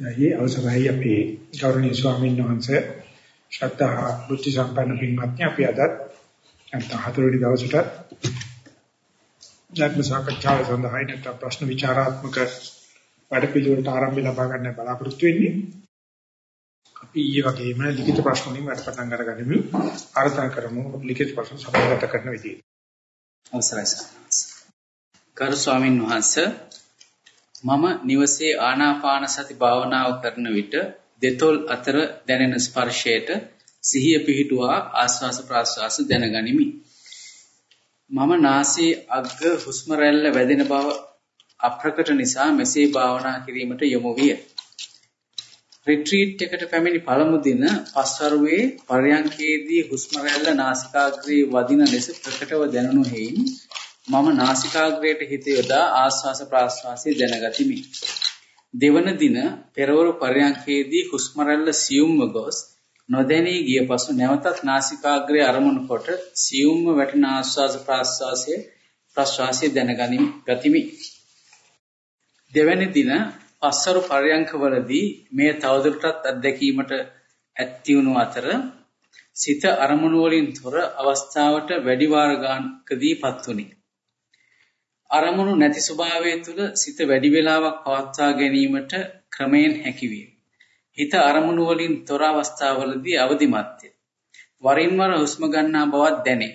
දැයි අවසරයි අපේ ගෞරවනීය ස්වාමීන් වහන්සේ ශ්‍රද්ධා බුද්ධ සම්පන්න පින්වත්නි අපි අද නැත්නම් හතරවෙනි දවසට ධර්ම සාකච්ඡාව සඳහා නැත්නම් ප්‍රශ්න විචාරාත්මක වැඩපිළිවෙලට ආරම්භය ලබා ගන්න බලාපොරොත්තු වෙන්නේ. අපි ඊයේ වගේම ලිඛිත ප්‍රශ්න වලින් වැඩ පටන් අරගනිමු. ආරාධනා කරමු ලිඛිත ප්‍රශ්න සභාගත කරන විදියට. අවසරයි සර්. කරු ස්වාමින් වහන්සේ මම නිවසේ ආනාපාන සති භාවනාව කරන විට දෙතොල් අතර දැනෙන ස්පර්ශයට සිහිය පිහිටුවා ආස්වාස ප්‍රාස්වාස දැනගනිමි. මම නාසයේ අග්ග හුස්ම රැල්ල වැදෙන බව අප්‍රකට නිසා මෙසේ භාවනා කිරීමට යොමු විය. රිට්‍රීට් එකට පැමිණි පළමු දින පස්වරුවේ පරයන්කේදී හුස්ම රැල්ල නාසිකාග්‍රේ වදින ලෙස ප්‍රකටව දැනුණු හේයින් මම නාසිකාග්‍රයට හිත යොදා ආස්වාස ප්‍රාස්වාසය දැනගතිමි. දෙවන දින පෙරවරු පරයන්කේදී හුස්ම රැල්ල සියුම්ව ගොස් නොදැනී ගිය පසු නැවතත් නාසිකාග්‍රය අරමුණු කොට සියුම්ව වැටෙන ආස්වාස ප්‍රාස්වාසයේ ප්‍රාස්වාසය දැනගනිමි ගතිමි. දෙවැනි දින පස්වරු පරයන්කවලදී මේ තවදුරටත් අත්දැකීමට ඇත්ති වුණු අතර සිත අරමුණු වලින් තොර අවස්ථාවට වැඩි වාර ගානකදීපත් වුනි. අරමුණු නැති ස්වභාවය තුළ සිත වැඩි වේලාවක් පවත්වා ගැනීමට ක්‍රමයෙන් හැකියිය. හිත අරමුණු වලින් තොර අවස්ථාවලදී අවදිමත්ය. වරින් වර හුස්ම ගන්නා බවක් දැනේ.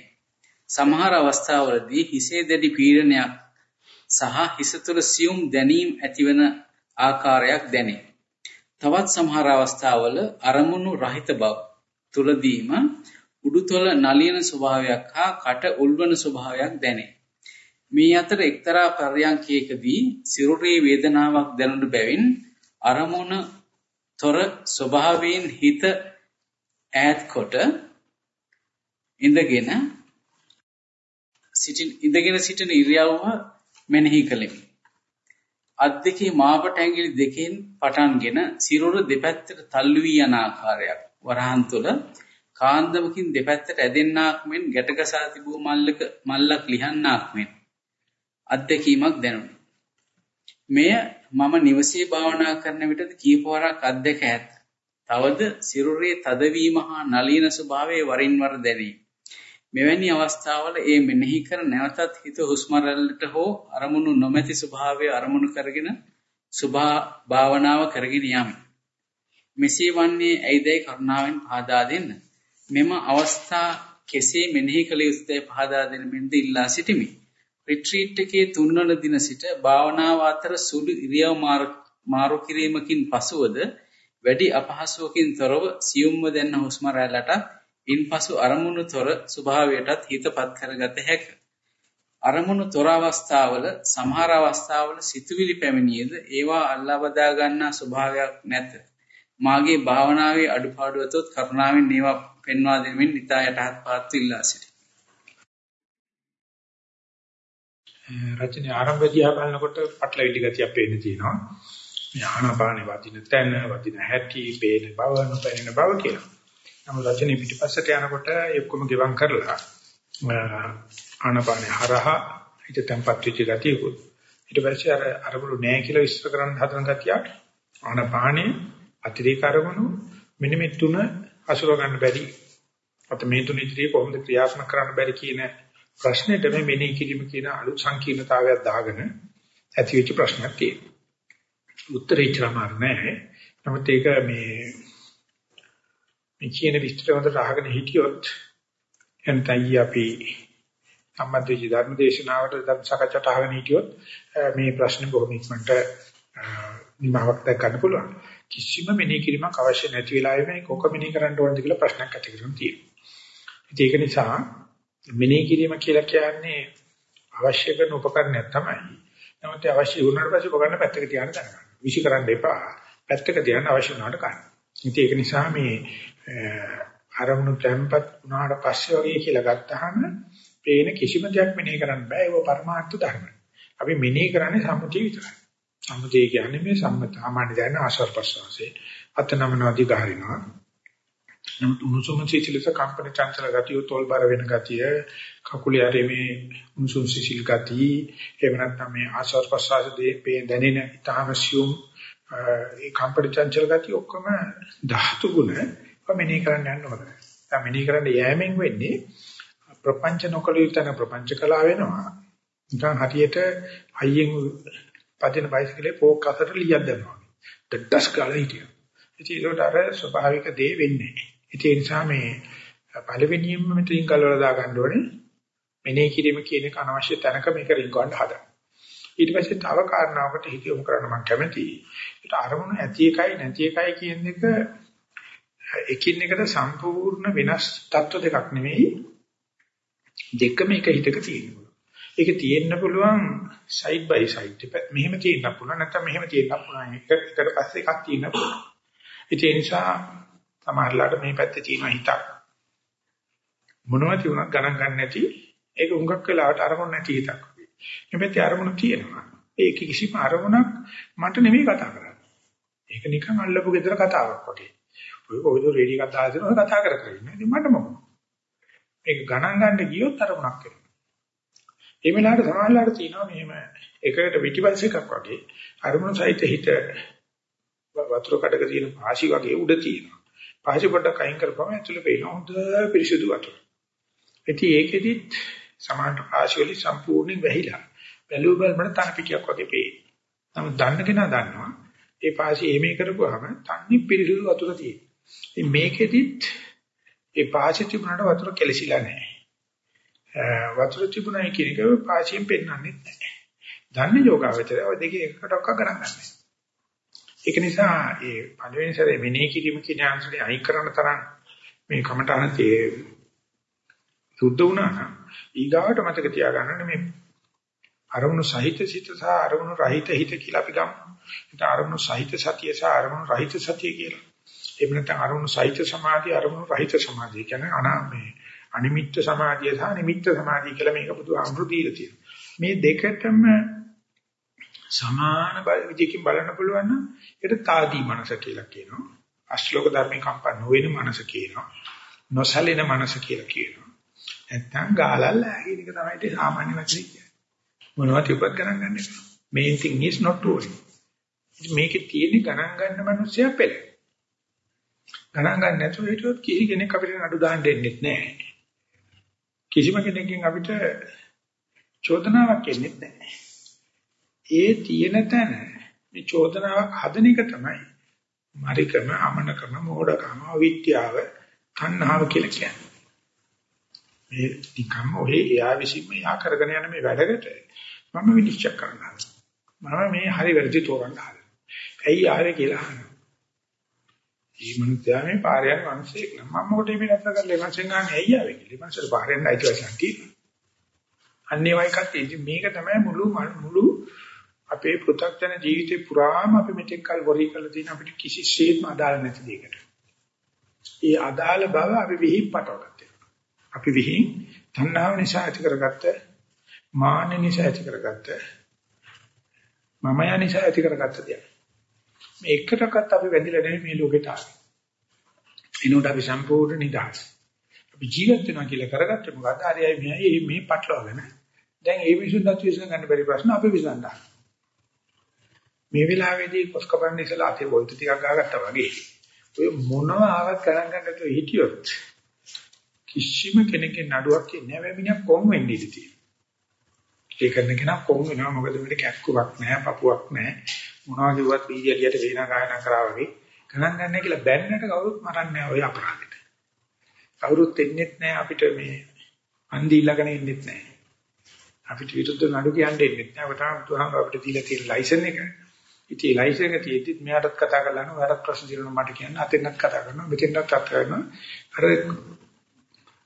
සමහර අවස්ථාවලදී හිසේ දැඩි පීඩනයක් සහ හිස තුළ සියුම් දැනීම් ඇතිවන ආකාරයක් දැනේ. තවත් සමහර අවස්ථාවල අරමුණු රහිත බව තුලදීම උඩුතල නලියන ස්වභාවයක් හා කට උල්වන ස්වභාවයක් දැනේ. මේ අතර එක්තරා පර්යන්කයකදී සිරුරේ වේදනාවක් දැනුණු බැවින් අරමුණ තොර ස්වභාවයෙන් හිත ඈත් කොට ඉඳගෙන සිටින ඉඳගෙන සිටින ඉරියව්ව මෙනෙහි කළෙමි. අත් දෙකේ මාපට ඇඟිලි දෙකෙන් පටන්ගෙන සිරුර දෙපැත්තට තල්ලු වී යන ආකාරයක් වරහන් තුල කාන්දමකින් දෙපැත්තට ඇදෙන්නාක් මෙන් ගැටගසා තිබූ මල්ලක මල්ලක් ලිහන්නාක් මෙන් අත්දැකීමක් දැනුනි. මෙය මම නිවසේ භාවනා කරන විටද කීප වරක් අත්දැක ඇත. තවද සිරුරේ තදවීම හා නලින ස්වභාවයේ වරින් වර දැනේ. මෙවැනි අවස්ථාවල ඒ මෙනෙහි කර නැවතත් හිත හුස්ම රැල්ලට හෝ අරමුණු නොමැති ස්වභාවය අරමුණු කරගෙන සුභා භාවනාව කරගෙන යමි. මෙසේ වන්නේ ඇයිදයි කරුණාවෙන් පහදා දෙන්න. මෙම අවස්ථා කෙසේ මෙනෙහි කළ යුතුදයි පහදා දෙන මෙන්ද ඉල්ලා සිටිමි. රිට්‍රීට් එකේ තුන්වන දින සිට භාවනාව අතර සුළු ඉරියව් මාරු කිරීමකින් පසුවද වැඩි අපහසුවකින් තොරව සියුම්ව දැන්න හුස්ම රැල්ලට ඉන්පසු අරමුණු තොර ස්වභාවයටත් හිතපත් කරගත හැක. අරමුණු තොර අවස්ථාවල සමහර අවස්ථාවල සිතුවිලි පැමිණියද ඒවා අල්ලා බදා ගන්නා ස්වභාවයක් නැත. මාගේ භාවනාවේ අඩුපාඩුවතොත් කරුණාවෙන් ඒවා පෙන්වා දෙමින් ඉතා යටහත් පාත්තු ඉල්ලා සිටි. රචනයේ ආරම්භදී බලනකොට පටලවිලි ගතියක් පේන්න තියෙනවා. මේ ආනාපානේ වදින තැන, වදින හැටි, පේන බව, නොපෙනෙන බව කියනවා. නමුත් රචනයේ පිටිපස්සට යනකොට එක්කම ගෙවම් කරලා ආනපානේ හරහා හිත තැම්පත් වෙච්ච ගතියකුත් ඊට පස්සේ අර අරමුණු නැහැ කියලා විශ්ල කරන්න හදන ගතියක් ආනපානේ අතිරේක අරමුණු මෙන්න මේ තුන අසුර ගන්න බැරි අත මේ තුන ඉදිරියේ කොහොමද ක්‍රියාත්මක කරන්න බැරි කියන ප්‍රශ්නෙට මේ මෙනෙහි කිරීම කියන අලුත් සංකීර්ණතාවයක් දාගෙන ඇති වෙච්ච ප්‍රශ්නයක් තියෙනවා. උත්තරේ ඉච්චාමාර නැහැ. නමුත් ඒක මේ මේ කියන විස්තර හොඳට අහගෙන හිටියොත් එන්ටයි අපි සම්බන්ධ ධර්ම දේශනාවට ධර්ම සාකච්ඡාට අහගෙන හිටියොත් මේ ප්‍රශ්නේ බොහොම ඉක්මනට නිමාවක් දක්වන්න පුළුවන්. කිසිම මෙනෙහි කිරීමක් අවශ්‍ය නැති වෙලාවෙ මේ කොක මෙනෙහි කරන්න ඕනද කියලා ප්‍රශ්නයක් ඇති කරගෙන තියෙනවා. ඒක නිසා මෙනෙහි කිරීම කියලා කියන්නේ අවශ්‍ය කරන උපකරණයක් තමයි. නමුත් අවශ්‍ය වුණාට පස්සේ උපකරණ පැත්තක තියන්න ගන්න. විශ් කරන්න එපා. පැත්තක තියන්න අවශ්‍ය වුණාට ගන්න. ඉතින් ඒක නිසා මේ අරමුණු තැම්පත් වුණාට පස්සේ වගේ කියලා ගත්තාම පේන කිසිම දෙයක් මෙනෙහි කරන්න බෑ ඒක පරමාර්ථ ධර්ම. අපි මෙනෙහි කරන්නේ සම්මුතිය විතරයි. සම්මුතිය කියන්නේ මේ සම්මත සාමාන්‍ය දැන ආශ්වාස ප්‍රශ්වාසයේ අතනමනවාදී ගහරිනවා. නමුත් උණුසුම සිසිලස කම්පන චංචල ගතිය තොල්බර වෙන ගතිය කකුලේ හරි මේ උණුසුම් සිසිල් ගතිය එහෙම නැත්නම් මේ ආශ්වාස ප්‍රශ්වාස දෙපේ දැනෙන ඊටාම සියුම් ඒ කම්පන චංචල ගතිය ඔක්කොම ධාතු ගුණ මෙනෙහි කරන්න යන්න ඕනේ. දැන් මෙනෙහි කරන්න යෑමෙන් වෙන්නේ ප්‍රපංච නොකළ යුතුන ප්‍රපංච කලා වෙනවා. නිකන් හරියට අයියෙන් පදින බයිසිකලේ පෝක් අතට ලියක් දැම්මා. ඩඩස් ගාලා හිටියා. ඉතින් ඒකට අර ස්වභාවික දේ වෙන්නේ නැහැ. ඒ නිසා මේ පළවෙනියෙන්ම මෙතනින් කල්වල දා ගන්න ඕනේ. මෙනෙහි කිරීම කියන එක අනවශ්‍ය තැනක මේක රින්ගවන්න හදන්න. ඊට පස්සේ තව කාරණාවකට හිත යොමු කරන්න මම කැමතියි. ඒක අරමුණු ඇති එකයි නැති එකයි කියන එක එකින් එකට සම්පූර්ණ වෙනස් තත්ත්ව දෙකක් නෙවෙයි. දෙකම එක හිතක තියෙනවා. ඒක තියෙන්න පුළුවන් සයිඩ් බයි සයිඩ් මෙහෙම තියෙන්න පුළුවන් නැත්නම් මෙහෙම තියෙන්න පුළුවන්. එක එකට පස්සේ එකක් තියෙන්න පුළුවන්. ඒ නිසා සමහරලාට මේ පැත්තේ තියෙන හිතක් මොනවද තියුණත් ගණන් ගන්න නැති ඒක හුඟක් වෙලාවට අරමුණ නැති හිතක්. හැබැයි අරමුණ තියෙනවා. ඒක කිසිම අරමුණක් මට නෙමෙයි කතා කරන්නේ. ඒක නිකන් අල්ලපු ගෙදර කතාවක් වගේ. ඔය කොහොමද රේඩිය කතා කරන කතා කර කර ඉන්නේ. ඉතින් මට මොකද? මේක ගණන් ගන්න ගියොත් අරමුණක් වෙනවා. ඒ වෙලාවට සමාජලාට තියෙනවා මෙහෙම එකකට පිටිපස්ස එකක් වගේ අරමුණු සහිත හිත වතුර කඩක තියෙන පාසි වගේ උඩ තියෙනවා. පාසි පොඩ්ඩක් අයින් කරපුවම ඇතුළේ පේන හොඳ පිරිසිදු වතුර. ඉතින් ඒකෙදිත් සමාන්ට පාශි සම්පූර්ණයෙන් වැහිලා. බැලුව බලමන තන පිටියක් වගේ පේන. නමුත් දන්න කෙනා දන්නවා ඒ පාශි එමේ කරපුවාම තන්නේ පිරිසිදු වතුර තියෙනවා. ඉතින් මේකෙදිත් ඒ පාශි තිබුණාට වතුර කෙලසිලා නැහැ. වතුර තිබුණයි කියන එක පාශියෙන් පෙන්වන්නේ නැහැ. දන්නේ යෝගාවචරය ඔය දෙකේ එකකට ඔක්ක කරන්නේ. ඒක නිසා ඒ පළවෙනි සැරේ මෙනෙහි කිරීම කියන අංශනේ අයින් කරන තරම් මේ කමඨානතේ සුද්ධ වුණා නම් ඊගාවට මතක තියාගන්න මේ අරමුණු සහිත සිත සහ අරමුණු රහිත හිත කියලා අපි ගමු. ඒක අරමුණු සහිත සතිය සහ අරමුණු රහිත සතිය කියලා. එහෙම නැත්නම් අරමුණු සහිත සමාධිය අරමුණු රහිත සමාධිය කියන්නේ අනාමේ අනිමිත්ත සමාධිය සහ නිමිත්ත සමාධිය කියලා මේක බුදුහාමුදුරු දීලා තියෙනවා. මේ දෙකටම සමාන විදිහකින් බලන්න පුළුවන් නම් ඒකට తాදී මනස කියලා කියනවා. අශ්ලෝක ධර්මේ කම්පා නොවන මනස කියනවා. නොසලින මනස කියලා කියනවා. නැත්තම් ගාලල්ල කියන එක තමයි ඒ සාමාන්‍ය වචනේ කියන්නේ. මොනවද උපත් ගණන් ගන්න එක. main thing is not to worry. මේකේ තියෙන ගණන් ගන්න මිනිස්සයා පෙළ. ගණන් ගන්න නැතුව හිටියොත් කිසි කෙනෙක් අපිට නඩු දාන්න දෙන්නේ නැහැ. කිසිම කෙනෙක්ගෙන් අපිට චෝදනාවක් එන්නේ නැහැ. ඒ තියෙන තැන මේ චෝදනාවක් හදන එක තමයි මරිකම අමනකම මෝඩකම අවිද්‍යාව තණ්හාව කියලා කියන්නේ. මේ නිකම්ම ඔය එයා විසින්ම යා කරගෙන යන මේ වැඩකට මම විනිශ්චය කරනවා. මම මේ හරි වැරදි තෝරන්න හදනවා. ඇයි ආවේ කියලා අහනවා. මේ මනුස්සයා මේ පාරේ යන මිනිස්සෙක් නම් මම මොකටද මේ නැත්තර කරලා මංසෙන් ගන්න ඇයි ආවේ කියලා. මංසල් පාරෙන් අයිතිවාසිකම් තියෙනවා. අන්නේ වයිකත් මේක තමයි මුළු මුළු අපේ පෘථග්ජන ජීවිතේ පුරාම අපි මෙතෙක් කල් වරි කළ තියෙන අපිට කිසිසේත්ම අදාළ නැති දෙයකට. ඒ අදාළ බව අපි විහිං පටවගත්තා. අපි විහිං තණ්හාව නිසා ඇති කරගත්ත මාන නිසා ඇති කරගත්ත මමය නිසා ඇති කරගත්ත දෙයක්. මේ එකටකත් අපි වැදිලා නැහැ මේ ලෝකෙට ආවේ. එනකොට අපි සම්පූර්ණ නිදහස්. අපි ජීවත් වෙනවා කියලා කරගත්තේ මොකද? හරියයි මෙයි මේ පටලවාගෙන. දැන් ඒ විසඳුම් විසඳ ගන්න බැරි ප්‍රශ්න අපි විසඳනවා. මේ වෙලාවේදී කොස්කපන්න ඉස්සලා අතේ වොල්ට් ටිකක් ගහගත්තා වගේ ඔය මොනව ආවත් ගණන් ගන්න නැතුව හිටියොත් කිසිම කෙනෙක්ගේ නඩුවක් කියන්නේ නැහැ මිනිහා කොම් වෙන්නේ ඉතින්. ඒ කරන කෙනා කොම් වෙනවා මොකද මෙතන කැක්කුවක් නැහැ පපුවක් නැහැ මොනවා කිව්වත් පීඩියට වේනා ගායනා කරා වගේ ගණන් ගන්න කියලා බැන්නට කවුරුත් මරන්නේ නැහැ ඔය අපරාධෙට. කවුරුත් එන්නේත් නැහැ අපිට මේ අන්දි ඊළඟන එන්නේත් නැහැ. අපිට විරුද්ධ නඩු කියන්න එන්නේත් නැහැ. ඔය තමයි බුදුහාම අපිට දීලා තියෙන ලයිසන් එක. ඉතින් ලයිසන් එක තියෙද්දිත් මෙයාටත් කතා කරලා නෝ වැරද්ද ප්‍රශ්න දිනන මට කියන්න. අතෙන්වත් කතා කරනවා මෙතෙන්වත් කතා කරනවා. අර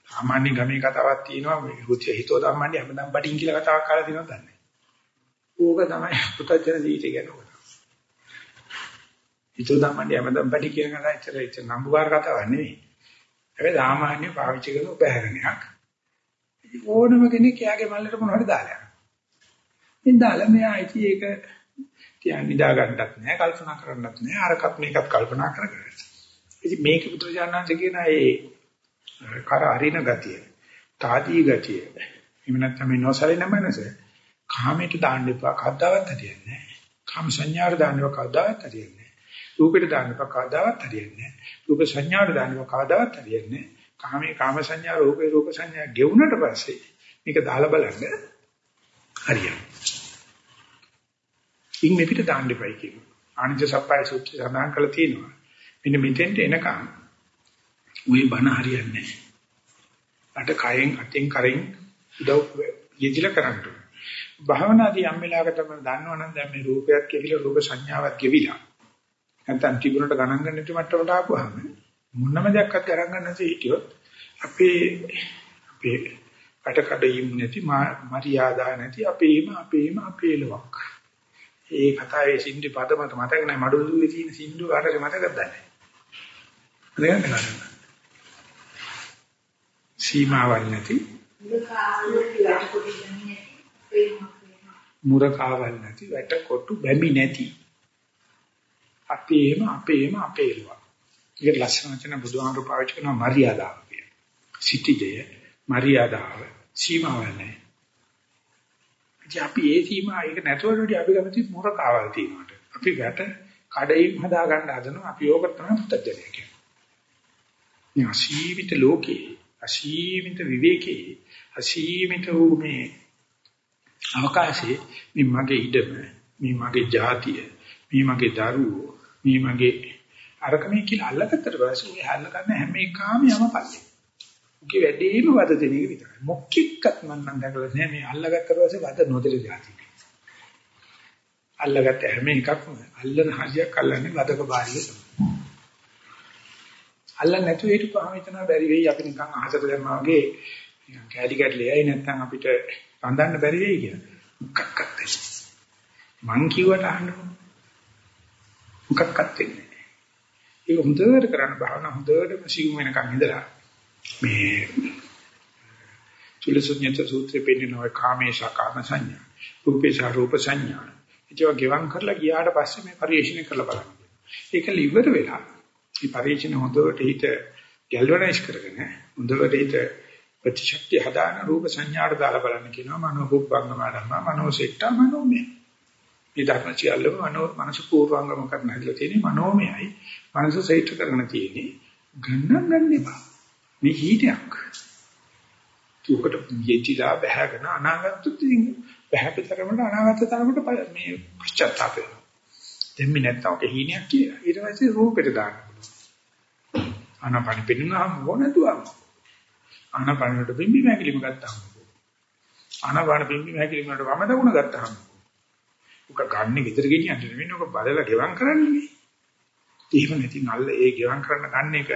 සාමාන්‍ය ගමේ කතාවක් තියෙනවා. මේ රුචි හිතෝ ධම්මන්නේ හැමදාම බඩින් කියලා කතාවක් කාලා දිනවද දන්නේ ඕක තමයි පුතජන ජීවිතය ගැන ඕක. හිතෝ ධම්මන්නේ හැමදාම බඩි කියන කතාව ඇත්තට ඇත්ත නම්බුකාර කතාවක් නෙවෙයි. හැබැයි සාමාන්‍ය පාවිච්චි කරන උපහැරණයක්. ඕනම කෙනෙක් එයාගේ මල්ලට මොනවද දාලා යනවා. ඉතින් දාලා මෙයා ඉතින් ඒක තියන් නිදා ගන්නත් නෑ කල්පනා කරන්නත් නෑ අරකට මේකත් කල්පනා කරගන්න. ඉතින් මේක බුදුජානනාංශ කියන ඒ කර අරින ගතිය, තාදී ගතිය. එහෙම නැත්නම් මේ නොසලින මනස කාමයට දාන්න එපා කද්දාවත් හරියන්නේ නෑ. කාම සංඥාට දාන්න එපා කද්දාවත් හරියන්නේ රූපෙට දාන්න බෑ කවදාවත් හරියන්නේ නැහැ. රූප සංඥාවට දාන්න බෑ කවදාවත් හරියන්නේ නැහැ. කාමේ කාම සංඥා රූපේ රූප සංඥා ගෙවුනට පස්සේ මේක දාලා බලන්න හරියන්නේ. ඉන් මේ පිට දාන්න එපයි කියනවා. ආනිජ සප්පයි සූත්‍රය සඳහන් කරලා තියෙනවා. මෙන්න මෙතෙන්ට එනකන් උයි බණ හරියන්නේ නැහැ. අට කයෙන් අතෙන් කරෙන් උදව් යෙදිලා කරන්න ඕනේ. භාවනාදී යම් වෙලාවක තමයි දන්නවනම් දැන් මේ රූපයක් කෙවිලා රූප සංඥාවක් කෙවිලා. නැත්නම් තිබුණට ගණන් ගන්න නැති මට්ටමට ආපුවාම මොනම දෙයක්වත් ගණන් ගන්න නැති හිටියොත් අපේ අපේ කටකඩින් නැති මරියාදා නැති අපේම අපේම අපේලවක්. ඒ කතාවේ සින්දු පද මත මතක නැහැ මඩුල්ලේ තියෙන සින්දු කාටද මතකද නැහැ. නේද නේද? සීමාවක් නැති මුරකාවල් නැති වැට කොටු බැමි නැති අපේම අපේම අපේලුවා. ඒක ලස්සන වචන බුදුහාමුදුරු පාවිච්චි කරන මරියාදාව කියන. සිටිජය මරියාදාව සීමාවක් නැහැ. ඉතින් අපි ඒ සීමා ඒක නැතුවට අපි කැමති මුරකාවල් තියනකට. අපි වැට කඩයින් හදා ගන්න හදනවා අපි ඕක තමයි පුතජනය කියන්නේ. මේ අසීමිත ලෝකේ අසීමිත විවේකයේ අසීමිත වූ මේ අවකාශයේ මේ මගේ ඉඩම මේ මගේ ජාතිය මේ මගේ දරුවෝ මේ මගේ අරකමේ කියලා අල්ලගත්තට පස්සේ ඔය හැල්ල ගන්න හැම එකම යමපල්ලේ. උගේ වැඩේම වද දෙන එක විතරයි. මොක්කික්කත් මම නම් දැකලා නෑ මේ අල්ලගත්ත පස්සේ වද නොදෙල જાති. අල්ලගත්ත හැම එකක්ම අල්ලන හරියක් අල්ලන්නේ වදක බාරිය තමයි. අල්ලන්නේ නැතුව හිටපුවාම හිතනවා බැරි වෙයි අපි නිකන් අහසට දැම්මා වගේ නිකන් කැඩි කැඩලියයි නැත්නම් අපිට රඳන්න බැරි වෙයි කියලා. මොකක්වත් නැහැ. මං කිව්වට අහන්නකො. මොකක්වත් වෙන්නේ නැහැ. ඒක හොඳට කරන්න භාවනා හොඳටම සිගුම් වෙනකන් ඉඳලා මේ චුල්ලසුඤ්ඤත සූත්‍රෙ පෙන්නනවා කාමේශා කාම සංඥා. රූපේශා රූප සංඥා. ඒක ගෙවම් කරලා ගියාට පස්සේ මේ පරිශීලනය කරලා බලන්න. ඒක liver වෙලා මේ පරිචින හොඳට හිත ගැල්වනයිස් කරගෙන හොඳට හිත ප්‍රතිශක්තිය හදාන රූප සංඥාට දාලා බලන්න කියනවා මනෝ බුද්ධංගම ධර්ම මනෝ සෙට්ටා මනෝමය. මේ ධර්ම සියල්ලම මනෝ මනස පූර්වංගම කරන හැදලා තියෙන්නේ මනෝමයයි. මනස සෙට් කරගෙන තියෙන්නේ ගණන් ගන්න එපා. මේ හීනයක්. උකට යෙචිලා බහැගෙන අනාගත තින් බහැපතරමට අනාගත තරමට මේ පශ්චාත්තාපය. දෙන්නේ නැත්නම් ඔක හීනයක් කියලා. ඊට පස්සේ රූපෙට දාන්න. ආනාපාන පෙන්නුනහම මොනදුවම ආනාපානට බිම්බි මහැකිලිම ගත්තාම ආනාපාන බිම්බි මහැකිලිම වලට වම දකුණ ගත්තාම උක ගන්න ගෙදර ගෙනියන්න නෙවෙයි උක බලලා ගෙවම් කරන්නේ එහෙම නැති නල්ල ඒ ගෙවම් කරන්න ගන්න එක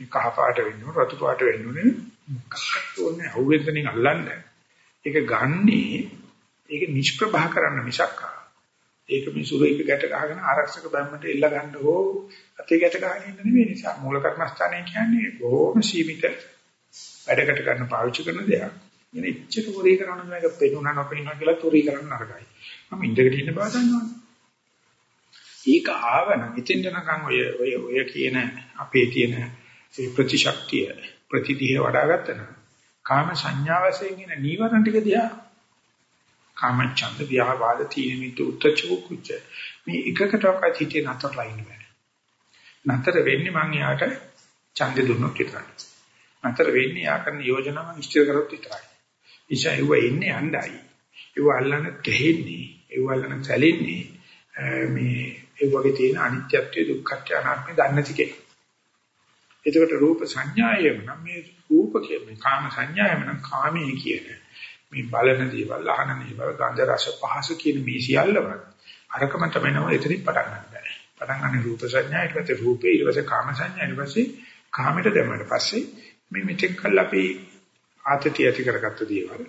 මේ කහ පාට වෙන්න ඕන රතු පාට වෙන්න ඕනේ මොකක්වත් ඕනේ අවුවෙන්දෙන් අල්ලන්නේ ඒක ගන්නේ ඒක නිෂ්ප්‍රභා කරන්න මිසක් ඒක මේ සුරේක ගැට ගහගෙන ආරක්ෂක බැම්මට එල්ල ගන්න හෝ අතේ ගැට ගහගෙන ඉන්න නෙවෙයි නිසා මූල කර්මස්ථානය කියන්නේ බොහොම සීමිත වැඩකට ගන්න පාවිච්චි කරන දෙයක්. මෙන්න ඉච්ඡිත පුරී කරන මේක පෙනුනා නොපෙනුනා කියලා තුරී කරන්න නරකයි. මම ඉඳගෙන ඉන්න බව දන්නවනේ. ඒක ආවන ඉතින් යනකම් ඔය ඔය ඔය කියන අපේ තියෙන ඒ ප්‍රතිශක්තිය ප්‍රතිදීහ වඩා ගත්තා කාම සංඥා වශයෙන් එන නීවරණ ටික දිහා. කාමච්ඡන්ද ව්‍යාපාද තීන මිද්ද උත්තචෝ කුච්ච. මේ එකකටවත් හිතේ නතරලා ඉන්න බෑ. නතර වෙන්නේ මං යාට ඡන්දෙ දුන්නොත් විතරයි. නතර වෙන්නේ යා කරන යෝජනාව මං ඉෂ්ට කරොත් විතරයි. ඉෂා ඒව එන්නේ යණ්ඩයි. ඒව අල්ලන දෙහෙන්නේ ඒව අල්ලන සැලෙන්නේ මේ ඒ වගේ තියෙන අනිත්‍යත්වයේ දුක්ඛත්වය අනාත්මය දන්නේ නැති කෙනෙක්. එතකොට රූප සංඥායම නම් මේ රූප කියන්නේ කාම සංඥායම නම් කාමයේ කියන්නේ මේ බලන දේවල්, අහන දේවල්, ගන්ධ රස පහස කියන මේ සියල්ලම අරකම තමයි නෝ එතනින් පටන් ගන්න බෑ. පටන් ගන්න රූප සංඥා ඊට පස්සේ රූපේ ඊට පස්සේ කාම සංඥා ඊට පස්සේ කාමයට දැම්මට පස්සේ මේ මෙතෙක් කල් අපි ආතතිය ඇති කරගත්ත දේවල්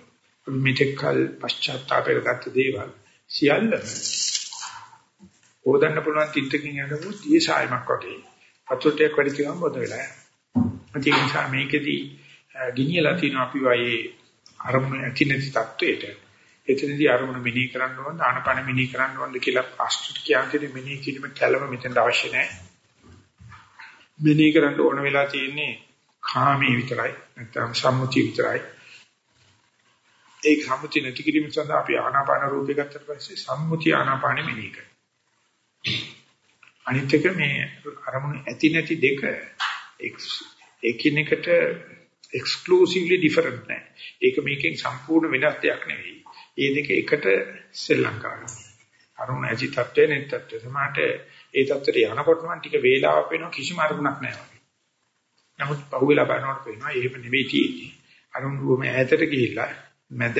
අපි මෙතෙක් කල් පශ්චාත්තාපයට ගත්ත දේවල් සියල්ලම ඕදන්න පුළුවන් තින්තකින් යනකොට දියසායමක් වගේ අතුටයක් වැඩි කියවම් බොද වෙලා යනවා. ඒ නිසා මේකෙදි ගිනියලා තියෙන අපි වයේ අරමුණ ඇති නැති තත්වයට එතනදී අරමුණ මෙනෙහි කරන්න ඕනද ආනපන මෙනෙහි කරන්න ඕනද කියලා ප්‍රශ්නට කියන්නේ මෙනෙහි කිරීම කැළම මෙතෙන්ට අවශ්‍ය නැහැ. මෙනෙහි කරන්න ඕන වෙලා තියෙන්නේ කාමී විතරයි නැත්නම් සම්මුති විතරයි. ඒ සම්මුති නැති කිරීම සඳහා අපි ආනාපාන රූපේ ගත්තට පස්සේ සම්මුති ආනාපානෙ මෙනෙහි කරනවා. අනිත් එක මේ අරමුණු ඇති නැති දෙක එකිනෙකට exclusively different නෑ. ඒක මේකෙන් සම්පූර්ණ වෙනස් දෙයක් නෙවෙයි. මේ දෙක එකට සෙල්ලම් කරනවා. අරමුණ ඇති තත්ත්වේ නැති තත්ත්වේ. සමහරට ඒ තත්ත්වයට යනකොට නම් ටික වේලාවක් වෙනවා කිසිම අරමුණක් නැහැ වගේ. නමුත් පහුවෙලා බලනකොට පේනවා එහෙම නෙවෙයි තියෙන්නේ. අරමුණුම ඈතට ගිහිල්ලා මැද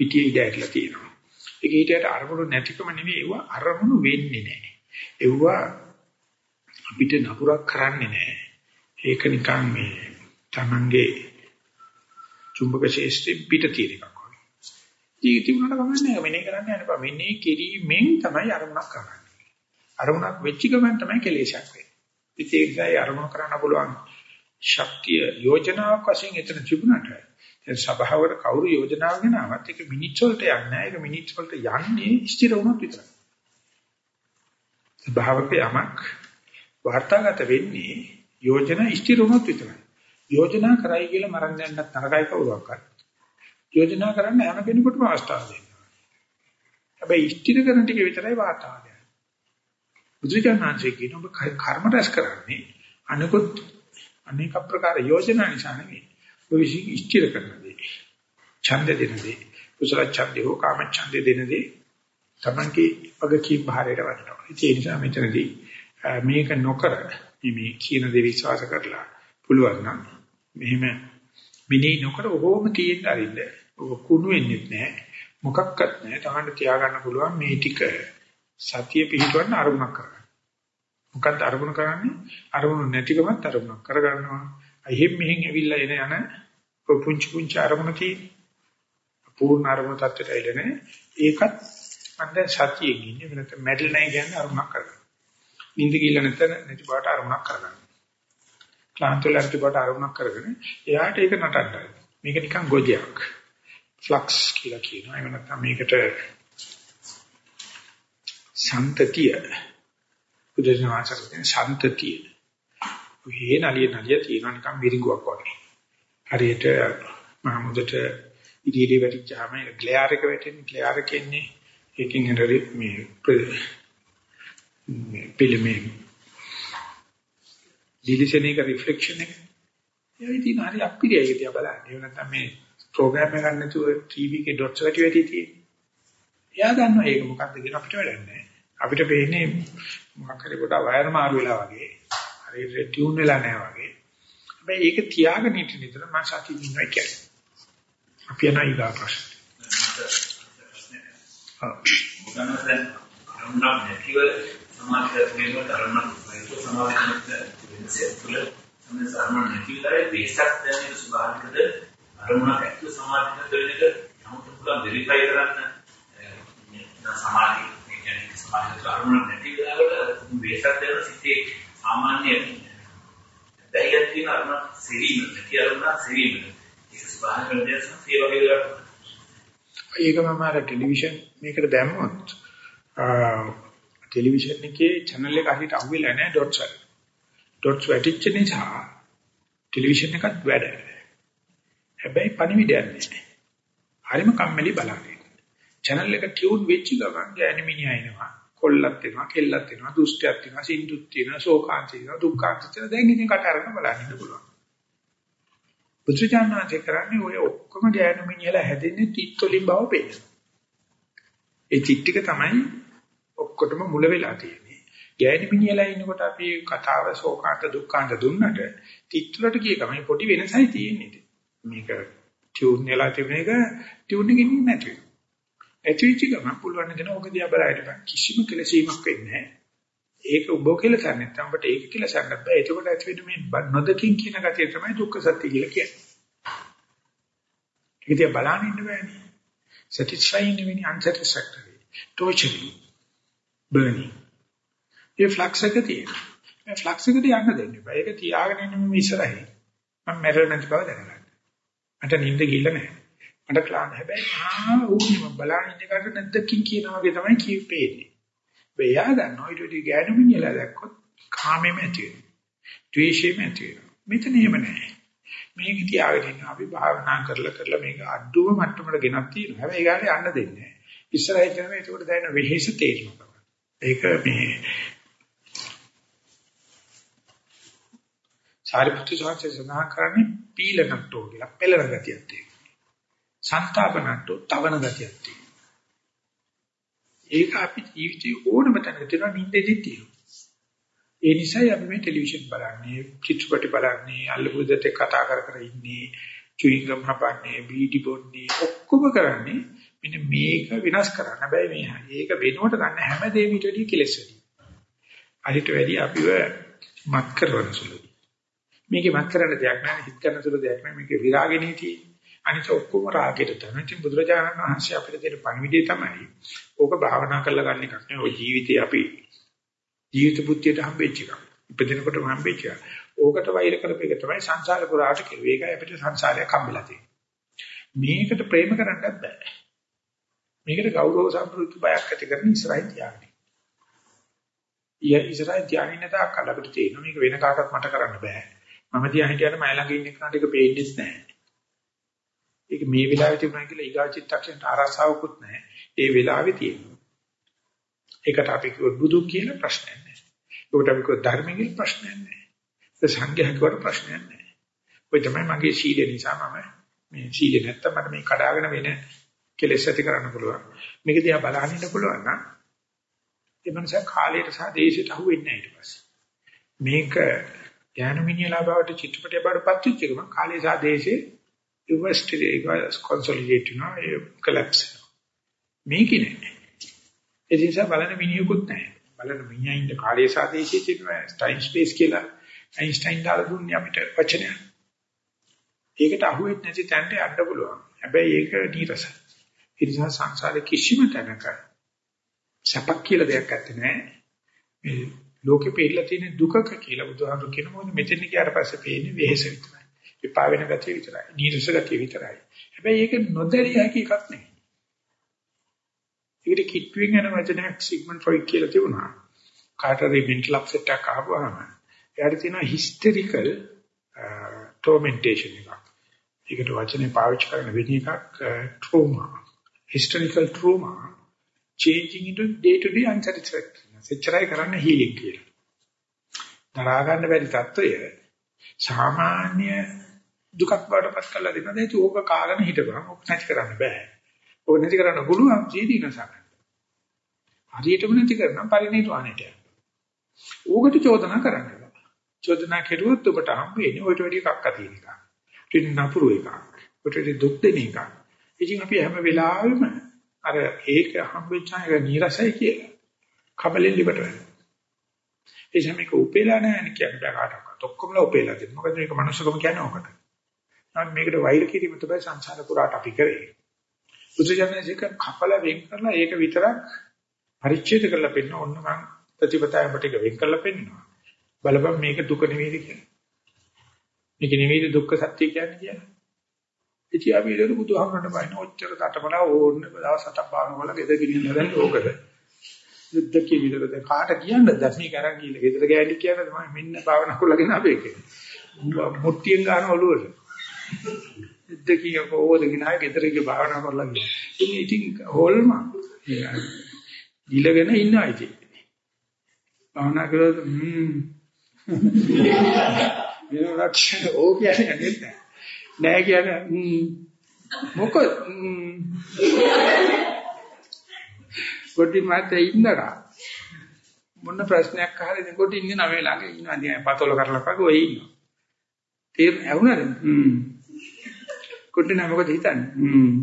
පිටියේ ඉඩ ඇట్లా තියෙනවා. ඒක හිතයට අරමුණු නැතිකම නෙවෙයි ඒව අරමුණු වෙන්නේ නැහැ. ඒව අපිට නපුරක් කරන්නේ නැහැ. ඒක නිකන් මේ Tamange චුම්බක ශේෂ්ත්‍රෙ පිට තියෙන එකක් වගේ. ජීවිතේ උනට කමන්නේ මෙනේ කරන්න යන්න බෑ. මෙනේ කිරීමෙන් තමයි අරමුණක් කරන්නේ. අරමුණක් වෙච්ච ගමන් තමයි කෙලෙසක් වෙන්නේ. ඉතින් ඒකයි අරමුණ කරන්න පුළුවන් ශක්තිය යෝජනාවක් වශයෙන් එතන තිබුණාට සභාවට කවුරු යෝජනාවක් ගෙනාවත් ඒක මිනිත්තු වලට යන්නේ නැහැ. ඒක මිනිත්තු වලට යන්නේ ස්ථිර වුණොත් විතරයි. සභාවක යමක් වාර්තාගත වෙන්නේ යෝජනා ස්ථිර වුණොත් විතරයි. යෝජනා කරයි කියලා මරන්න යන්නත් තරකයි කවුරක්වත්. යෝජනා කරන්න හැම කෙනෙකුටම අවස්ථාවක් දෙනවා. හැබැයි ස්ථිර කරන ටික විතරයි වාතාවරණය. බුදුචානන්සේ කියන ඔබ කර්ම රැස් කරන්නේ අනිකුත් අනේක ප්‍රකාර යෝජනා නිසා නෙවෙයි. ඔබ විශ්ි ස්ථිර කරන දේ. ඡන්ද දෙන දේ. කුසල ඡන්දේ හෝ කාම ඡන්දේ දෙන දේ තමන්ගේ වගකීම් භාරයට වටනවා. ඒ නිසා මෙතනදී මේක නොකර මේ කියන දේ විශ්වාස කරලා පුළුවන් නම් මෙහෙම මිනී නොකර ඕම තියෙන්න අරින්න. ඔක කුණු වෙන්නේ නැහැ. මොකක්වත් නැහැ. තමන්ට තියාගන්න පුළුවන් මේ ටික සතිය පිහිටවන්න අරමුණක් කරගන්න. මොකක්ද අරමුණ කරන්නේ? අරමුණ නැතිකමත් අරමුණක් කරගන්නවා. අහිම් මෙහෙන් ඇවිල්ලා එන යන පුංචි පුංචි අරමුණ තියෙන්නේ. පූර්ණ අරමුණ තත්ත්වයට ඇවිල්ලා ඒකත් මම දැන් සතියෙන් ඉන්නේ වෙනත මැඩල් නැහැ කියන්නේ අරමුණක් කරගන්න. නිින්ද කියලා නැතන නැති බවට අරමුණක් කරගන්න. ක්ලාන්ත වෙලා නැති බවට අරමුණක් කරගෙන එයාට ඒක නටන්න. මේක නිකන් ගොජයක්. ෆ්ලක්ස් කියලා කියනවා. එහෙම නැත්නම් මේකට සම්තතිය බුදුසසුනේ සම්තතිය උහේ නලිය නලිය තියෙන නිකන් මිරිඟුවක් වගේ හරියට මහමුදට ඉදිරියේ වැටිච්චාම ග්ලෙයාර් එක වැටෙන්නේ ග්ලෙයාර් එක එන්නේ ඒකෙන් එන මේ මේ පිළිමේ දිලිසෙනේක රිෆ්ලෙක්ෂන් එක ඒ ඉතින් හරි අපිරියයි කියලා බලන්න. ඒ නැත්නම් මේ ප්‍රෝග්‍රෑම් එක ගන්න නැතුව ටීවී එකේ ඩොට්ස් වැටි වැටි තියෙන්නේ. එයා දන්නවා ඒක මොකක්ද කියලා අපිට වැඩක් නැහැ. අපිට පේන්නේ මොකක් හරි කොට වයර් මාරු වෙලා වගේ හරියට ටියුන් වෙලා නැහැ වගේ. හැබැයි ඒක තියාගෙන ඉන්න විතර මම සතිය ඉන්නවා කියන්නේ. අපි යනවා ඊගා ප්‍රශ්න. මොකක්ද දැන් අරුණක් නැතිව සමාජයට මේව තරණක් වෙයි සමාජයට වෙනසක් තුළ සම්ම සාමාන්‍ය නැතිවලා දේශක් දැනෙන ස්වභාවිකද අරුණක් ඇතුළු සමාජයට දෙන එක නමුත් පුළුවන් වෙරිෆයි කරන්න සමාජයේ සමාජයට අරුණ නැති වෙලාවට වේසක් දෙන සිටේ සාමාන්‍ය දැයියක් තියෙන අරුණ සෙවීම නැති අරුණ සෙවීම ඒක ස්වභාවික දෙයක් ඒ වගේ දේවල් ඒක මම අර ටෙලිවිෂන් මේකට දැම්මොත් ටෙලිවිෂන් එකේ channel එක හරියට අහුවෙලා නැහැ ඩොට්ස් වල. ඩොට්ස් වැටිච්ච නිසා ටෙලිවිෂන් එකත් වැඩ. හැබැයි පණිවිඩයක් නැහැ. හරිම කම්මැලි බලන්නේ. channel එක ටියුන් වෙච්ච ගමන් ගෑනිමිනියා එනවා. කොල්ලක් වෙනවා, කෙල්ලක් වෙනවා, දුෂ්ටයක් වෙනවා, සින්දුත් තියෙනවා, ශෝකාන්ත තියෙනවා, දුක්ඛාන්ත තියෙනවා. දැන් ඉතින් කට අරගෙන බලන්න ඉන්න පුළුවන්. බුදුචානන්සේ කරන්නේ ඔය ඔක්කොම ගෑනුමිනියලා හැදෙන්නේ තිත් වලින් බව පේනවා. ඒ තිත් ටික තමයි ඔක්කොටම මුල වෙලා තියෙන්නේ. ගෑනුමිනියලා ඉන්නකොට අපි කතාව ශෝකාන්ත දුක්ඛාන්ත දුන්නට තිත් වලට ගිය ගමන් පොඩි වෙනසයි තියෙන්නේ. මේක ටියුන් වෙලා තිබෙන එක ටියුන් එකකින් නැති වෙනවා. ඇතිවිච ගමන් පුළුවන් දෙන ඕක දිහා බලන්න කිසිම කෙලසීමක් වෙන්නේ නැහැ. ඒක ඔබ කියලා සර් නැත්නම් ඔබට ඒක කියලා සර් බෑ. එතකොට ඇති වෙන මේ නොදකින් කියන ගතිය තමයි දුක්ඛ සත්‍ය කියලා කියන්නේ. ඒක දිහා බලන්න ඉන්න බෑනේ. Satisfying නෙවෙයි unsatisfactory. torturing. burning. ඒ ෆ්ලක්ස් එක තියෙනවා. මේ ෆ්ලක්ස් එකට යන්න දෙන්න එපා. ඒක තියාගෙන ඉන්න මේ ඉස්සරහින්. මම මැරෙන්නේ නැති බව දැනගන්න. මට නිින්ද ගිල්ල නැහැ. මට ක්ලාන්ත හැබැයි ආ ඌනේ බලන්න ඉන්නකට නැද්දකින් කියනවා වගේ තමයි කියපේන්නේ. බෙයා දන්නවා ඊට වඩා ගෑනුමිනියලා දැක්කොත් කාමෙම ඇති වෙනවා. ද්වේෂෙම ඇති වෙනවා. මෙතන එහෙම නැහැ. මේක තියාගෙන ඉන්න අපි භාවනා කරලා කරලා මේක අඩුව මට්ටමකට ගෙනත් තියෙනවා. හැබැයි ඒකට යන්න දෙන්නේ නැහැ. ඉස්සරහින් යනවා ඒකට දැනෙන වෙහෙස තේරෙනවා. ඒක මේ සාරිපුත්‍ර සාංශය සඳහන් කරන්නේ පීලනට්ටෝ කියලා පෙළන ගතියක් තියෙනවා. සංතාපනට්ටෝ තවන ගතියක් තියෙනවා. ඒක අපි ජීවිතේ ඕනම තැනක තියෙනවා නින්දෙදි තියෙනවා. ඒ නිසායි අපි මේ ටෙලිවිෂන් බලන්නේ, චිත්‍රපට බලන්නේ, අල්ලපුදට කතා කර කර ඉන්නේ, චුයින්ගම් හපන්නේ, බීඩි බොන්නේ ඔක්කොම කරන්නේ මෙන්න මේක විනාශ කරන්න. හැබැයි මේ ඒක වෙනුවට ගන්න හැම දෙයක්ම ඊට වැඩිය කෙලෙස් වැඩි. අරිට වැඩි අපිව මත් කරන සුළුයි. මේකේ මත් කරන්න දෙයක් නැහැ, හිත කරන සුළු දෙයක් නැහැ. මේකේ විරාගේ නීතිය. අනිත ඔක්කොම රාගයට තමයි. ඉතින් බුදුරජාණන් වහන්සේ අපිට දෙන පණිවිඩය තමයි. ඕක භාවනා කරලා ගන්න එකක් නෙවෙයි. ඔය ජීවිතේ අපි ජීවිත බුද්ධියට හම්බෙච්ච එකක්. ඉපදිනකොටම හම්බෙච්ච එකක්. ඕකට වෛර කරපේක තමයි සංසාර පුරාට කෙරුවේ. ඒකයි අපිට සංසාරයක් හම්බෙලා තියෙන්නේ. මේකට ප්‍රේම කරන්නත් බෑ. මේකට ගෞරව සම්ප්‍රයුක්ත බයක් ඇති කරගෙන ඉස්සරහින් තියාගන්න. ඊය ඉස්සරහින් තියාගෙන නැතා කලකට තියෙනවා. මේක වෙන කාටවත් මට කරන්න බෑ. මම තියා හිටියට මයි ළඟ ඉන්න කෙනාට ඒක පේන්නේ නැහැ. ඒක මේ වෙලාවේ තිබුණා කියලා ඊගා චිත්තක්ෂණට ආරසාවකුත් නැහැ. ඒ වෙලාවේ තියෙනවා. ඒකට අපි කිව්ව බුදු කියන ප්‍රශ්නයක් නැහැ. ඒකට අපි කිව්ව ධර්ම කියන ප්‍රශ්නයක් නැහැ. ඒ සංඝයා කියවට ප්‍රශ්නයක් නැහැ. ඔය තමයි මගේ සීල නිසා මම මේ සීල නැත්තම් මට මේ කඩාගෙන වෙන කෙලෙස් ඇති කරන්න පුළුවන්. මේක දිහා බලන්න ඉන්න පුළුවන් නම් ඒ මනස කාලයට සහ දේශයට අහු වෙන්නේ නැහැ ඊට පස්සේ. මේක ඥානමිනියලා බවට චිත්‍රපටය බවට පත් වෙච්ච එකම කාලේ සහ දේශේ ඉවස්ටි ඒක කොන්සොලිඩේට් වෙනවා ඒ කොලැප්ස් මේකේ නෑ. ඒ නිසා බලන මිනිහෙකුත් නැහැ. බලන මිනිහා ඉන්න කාලයේ සාදේශයේ තියෙන ටයිම් ස්පේස් කියලා අයින්ස්ටයින් දාලා දුන්නේ අපිට වචනයක්. ඒකට අහුවෙන්නේ නැති තැනට යන්න පුළුවන්. හැබැයි ඒක නීරස. ඒ නිසා සංසාරේ කිසිම තැනක සැපක් කියලා දෙයක් නැත්තේ මේ ලෝකෙ පිළිලා තියෙන දුකක කියලා බුදුහාමුදුරු කියන මොකද මෙතන ගියාට පස්සේ පේන්නේ වෙහෙස විතරයි. විපා වෙන ගතිය විතරයි. නීරස ගතිය විතරයි. හැබැයි ඒක නොදැරිය හැකි එකක් නෙවෙයි. ඒකට කිට්ටුවෙන් යන වචනයක් සිග්මන්ඩ් ෆ්‍රොයිඩ් කියලා තිබුණා. කාටරි මෙන්ටල් අප්සෙට් එකක් ආවම එයාට තියෙනවා හිස්ටරිකල් ටෝමෙන්ටේෂන් එකක්. ඒකට වචනේ පාවිච්චි කරන විදිහ එකක් trauma. historical trauma changing into day-to-day unsatisfactoriness. එච්චරයි කරන්න healing කියලා. දරා ගන්න බැරි தত্ত্বය සාමාන්‍ය දුකක් වඩපත් කළා දෙනවා. ඒක ඕක කාගෙන හිටපන්. ඕක නැති කරන්න බෑ. ඕක නැති කරන්න පුළුවන් ජීදී නසක්. හරියටම නැති කරනම් පරිණිරවාණයට යනවා. ඕකට චෝදනා කරන්න බෑ. චෝදනා කෙරුවොත් ඔබට හම්බ වෙන්නේ ඔයිට වැඩි එකක් අතින් එකක්. ටින් නපුරු එකක්. ඔයිට වැඩි දුක් දෙන එකක්. ඉතින් අපි හැම වෙලාවෙම අර ඒක හම්බෙච්චා එක නිරසයි කියලා. කබලෙන් liver වෙනවා. ඒ සමේක උපේලා නැහැ කියන්නේ බෑ කාටවත්. ඔක්කොමලා උපේලා දෙන්න. මොකද මේක මනුස්සකම කියන්නේ ඕකට. නමුත් මේකට වෛර කිරීම තමයි සංසාර පුරාට අපි කරේ. බුදුජානක කපල වෙන් කරලා ඒක විතරක් පරිච්ඡේද කරලා පෙන්න ඕන්න මං ප්‍රතිපදාවට ටික වෙන් කරලා පෙන්නනවා. බලපන් මේක දුක නෙවෙයි කියලා. මේක නෙවෙයි දුක්ඛ සත්‍ය කියන්නේ කියලා. ඉතින් අපි ඒක බුදුහාමරට බයින ඔච්චර තටමලා ඕන්න දවස් හතක් බානවල ගෙද ගිනින්න හදන්නේ ඕකද. යුද්ධ කී විතරද කාට කියන්නද දැස්මී කරන් කියලා ගෙදර ගෑණි කියනද මම මෙන්න භාවනා කරලාගෙන අපේ කියන්නේ. මුට්ටියෙන් ගන්න ඔළුවට. යුද්ධ කී කෝවද ගිනාය ගෙදර ගිහ භාවනා කරලා ගියා. ඉතින් ඉතින් හොල්ම දිලගෙන ඉන්නවා ඉතින්. භාවනා කරලා හ්ම්. විනෝඩක්ෂ ඕ කියන්නේ නැහැ. නෑ කියන්නේ මොකද කොටි මාත ඉන්නකා මොන ප්‍රශ්නයක් අහලා ඉතින් කොටි ඉන්නේ නම ළඟ ඉන්නවා. ඉතින් පතොල කරලා පග ඔය ඉන්නවා. තේර ඇහුණාද? හ්ම්. කොටි නම මොකද හිතන්නේ? හ්ම්.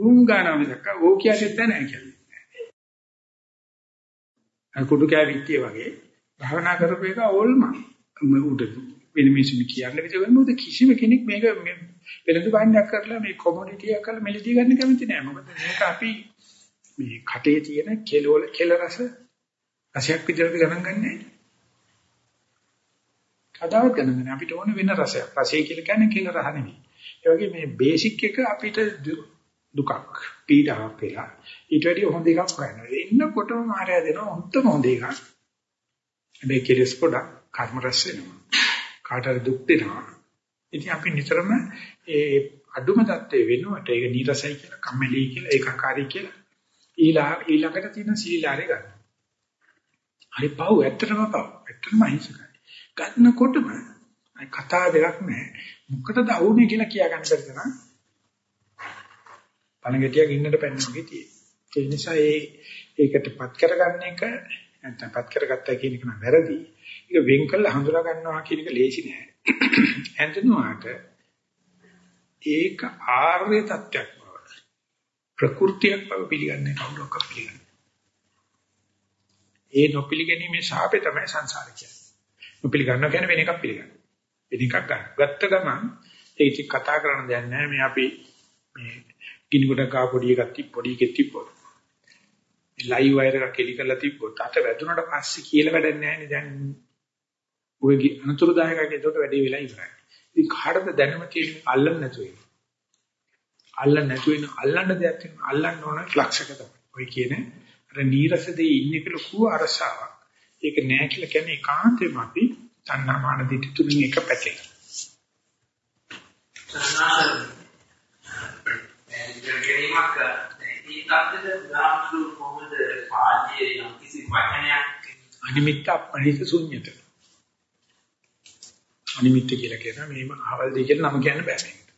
උන් ගානම දැක්ක ඕ කියන්නේ නැහැ කියන්නේ. අර කුඩු කෑවිත්තිය වගේ භවනා කරපු එක ඕල්ම. උඩ මිනිස්සු කියන්නේ විදිහ මොකද කිසිම කෙනෙක් මේක වෙනද බාණ්ඩයක් කරලා මේ කොමොඩිටි එකක් කරලා මෙලිදී ගන්න කැමති නෑ. මොකද මේක අපි මේ කටේ තියෙන කෙලවල කෙල රස රසයක් විදිහට ගණන් ගන්නෑ කදාවත් ගණන් ගන්න අපිට ඕන වෙන රසයක්. රසය කියලා කියන්නේ කෙල රහ නෙමෙයි ඒ වගේ මේ බේසික් එක අපිට දුකක් පීඩාවක් වෙලා ඊට වැඩිය හොඳ එකක් හොයනවා එන්නකොටම මායя දෙනවා හොඳම හොඳ එකක් හැබැයි කෙලස් පොඩක් කර්ම රැස් වෙනවා කාට හරි දුක් දෙනවා. ඉතින් අපි නිතරම ඒ අඩුම தත්ත්වයේ වෙනුවට ඒක නීරසයි කියලා, කම්මැලි කියලා, ඒකාකාරී කියලා ඊළා ඊළඟට තියෙන සීලාරේ ගන්න. හරි පව් ඇත්තටම පව්. ඇත්තටම අහිංසකයි. ගන්නකොටම කතා දෙකක් නැහැ. මොකටද අවුනේ කියලා කියා ගන්න බැරිද නම් පණගටියක් ඉන්නට පැන්නෝගේ තියෙන්නේ. ඒ නිසා ඒ ඒකටපත් කරගන්න එක නැත්නම් පත් කරගත්තා කියන එක නම් වැරදි. ඒක වෙන් කළා හඳුනා ගන්නවා කියන එක ලේසි නෑ. හැඳිනුවාට ඒක ආර්ය තත්ත්වයක් බව. ප්‍රകൃතියක් බව පිළිගන්නේ කවුරක්වත් පිළිගන්නේ. ඒ නොපිළිගැනීමේ ශාපේ තමයි සංසාරය කියන්නේ. නොපිළිගන්නවා කියන්නේ වෙන එකක් පිළිගන්න. වෙන එකක් ගන්න. ගත්ත ගමන් ඒක ඉතින් කතා කරන්න දෙයක් නෑ. මේ අපි මේ ගිනි ගොඩක් ආ පොඩි එකක් තිබ්බ පොඩි එකක් තිබ්බොත්. ලයිව් වයර් එකක් එලි කරලා තිබ්බොත් අත වැදුනට පස්සේ කියලා වැඩක් නැහැ නේ දැන් ඔය අනතුරුදායකගේ ඒකට වැඩේ වෙලා ඉවරයි. ඉතින් කාටද දැනුම තියෙන අල්ලන්න නැතුව ඉන්න. අල්ලන්න නැතුව ඉන්න අල්ලන්න දෙයක් තියෙනවා. අල්ලන්න ඕන ෆ්ලක්ෂක තමයි. ඔය කියන්නේ අර නීරසදී ඉන්නේ කියලා කෝ අරසාවක්. ඒක නෑ කියලා කියන්නේ ඒකාන්තයෙන්ම අපි තණ්හා මාන දිටි තුنين එක පැටලෙන. සනාතන දැන් ගැනීමක් ඒ තාත්තද උදාහරණ කොහොමද පාළියේ යම් කිසි වචනයක් අනිමිත්ත අපනිත ශුන්්‍යත. අනිමිත්ත කියලා කියන මේම අහවල දෙය කියලා නම් කියන්න බෑ මේකට.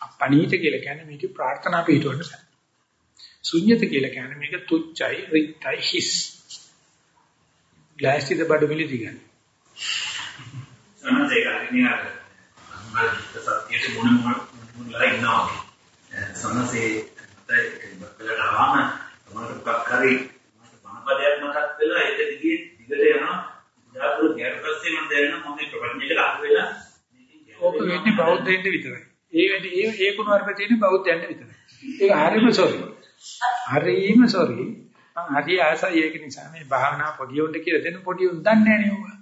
අපනිත කියලා කියන්නේ මේක ප්‍රාර්ථනා පිටවන්න බෑ. ශුන්්‍යත කියලා කියන්නේ මේක තුච්චයි රිත්යි හිස්. ග්ලාසිත බඩු මිලදී ගන්න. සමහර ඒක හරිනේ අර අම්මා සත්‍යයට මොන මොන මොනලා ඉන්නවා. සමහරසේ බක්කලට ආවම තමයි මොකක් හරි මනපදයක් මතක් වෙලා ඒක දිගේ දිගට යනවා උදාහරණ ගියාට පස්සේ මම දැනෙනවා මම ප්‍රපංචයකට අහු වෙලා ඕක වෙන්නේ බෞද්ධයින්ට විතරයි. ඒ ඒ ඒ කුණ වර්ග තියෙන බෞද්ධයන්ට විතරයි. ඒක හරිම සෝරි. හරිම සෝරි. මම හරි ආසයි ඒක නිසා මේ භාවනා පොඩි උන්ට කියලා දෙන්න පොඩි උන් දන්නේ නැහැ නේ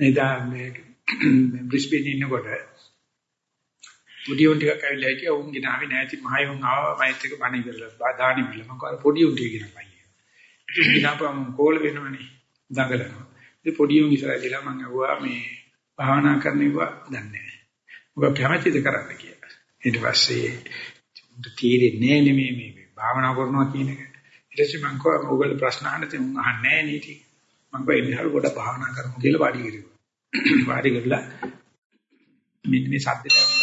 ඔවා. එදා මේ බ්‍රිස්බේන් ඉන්නකොට පොඩි උන් ටිකක් ඇවිල්ලා හිටියා. උන් ගෙනාවේ නැති මහයුන් ආවා මයිත් එක බණ ඉවරලා දානි බිල්ල මම කව පොඩි උන් ටික ගෙනපයි ඉතින් ගෙනාපුවම කෝල් වෙනවනේ. දඟලනවා. ඉතින් පොඩි උන් ඉස්සරහ ගිහලා මම අහුවා මේ භාවනා කරන්නේවා දන්නේ නැහැ ඔබ කැමැතිද කරන්න කියලා. ඊට පස්සේ උන්ට තීරෙන්නේ නැහැ මේ මේ භාවනා කරනවා කියන එක. ඊට පස්සේ මම කව ඔයගොල්ලෝ ප්‍රශ්න අහන්න තේ උන් අහන්නේ නැහැ නීති මම කව ඉන්නහල් කොට භාවනා කරමු කියලා වාඩි කිරුවා වාඩි කරලා මෙන්න මේ සද්දට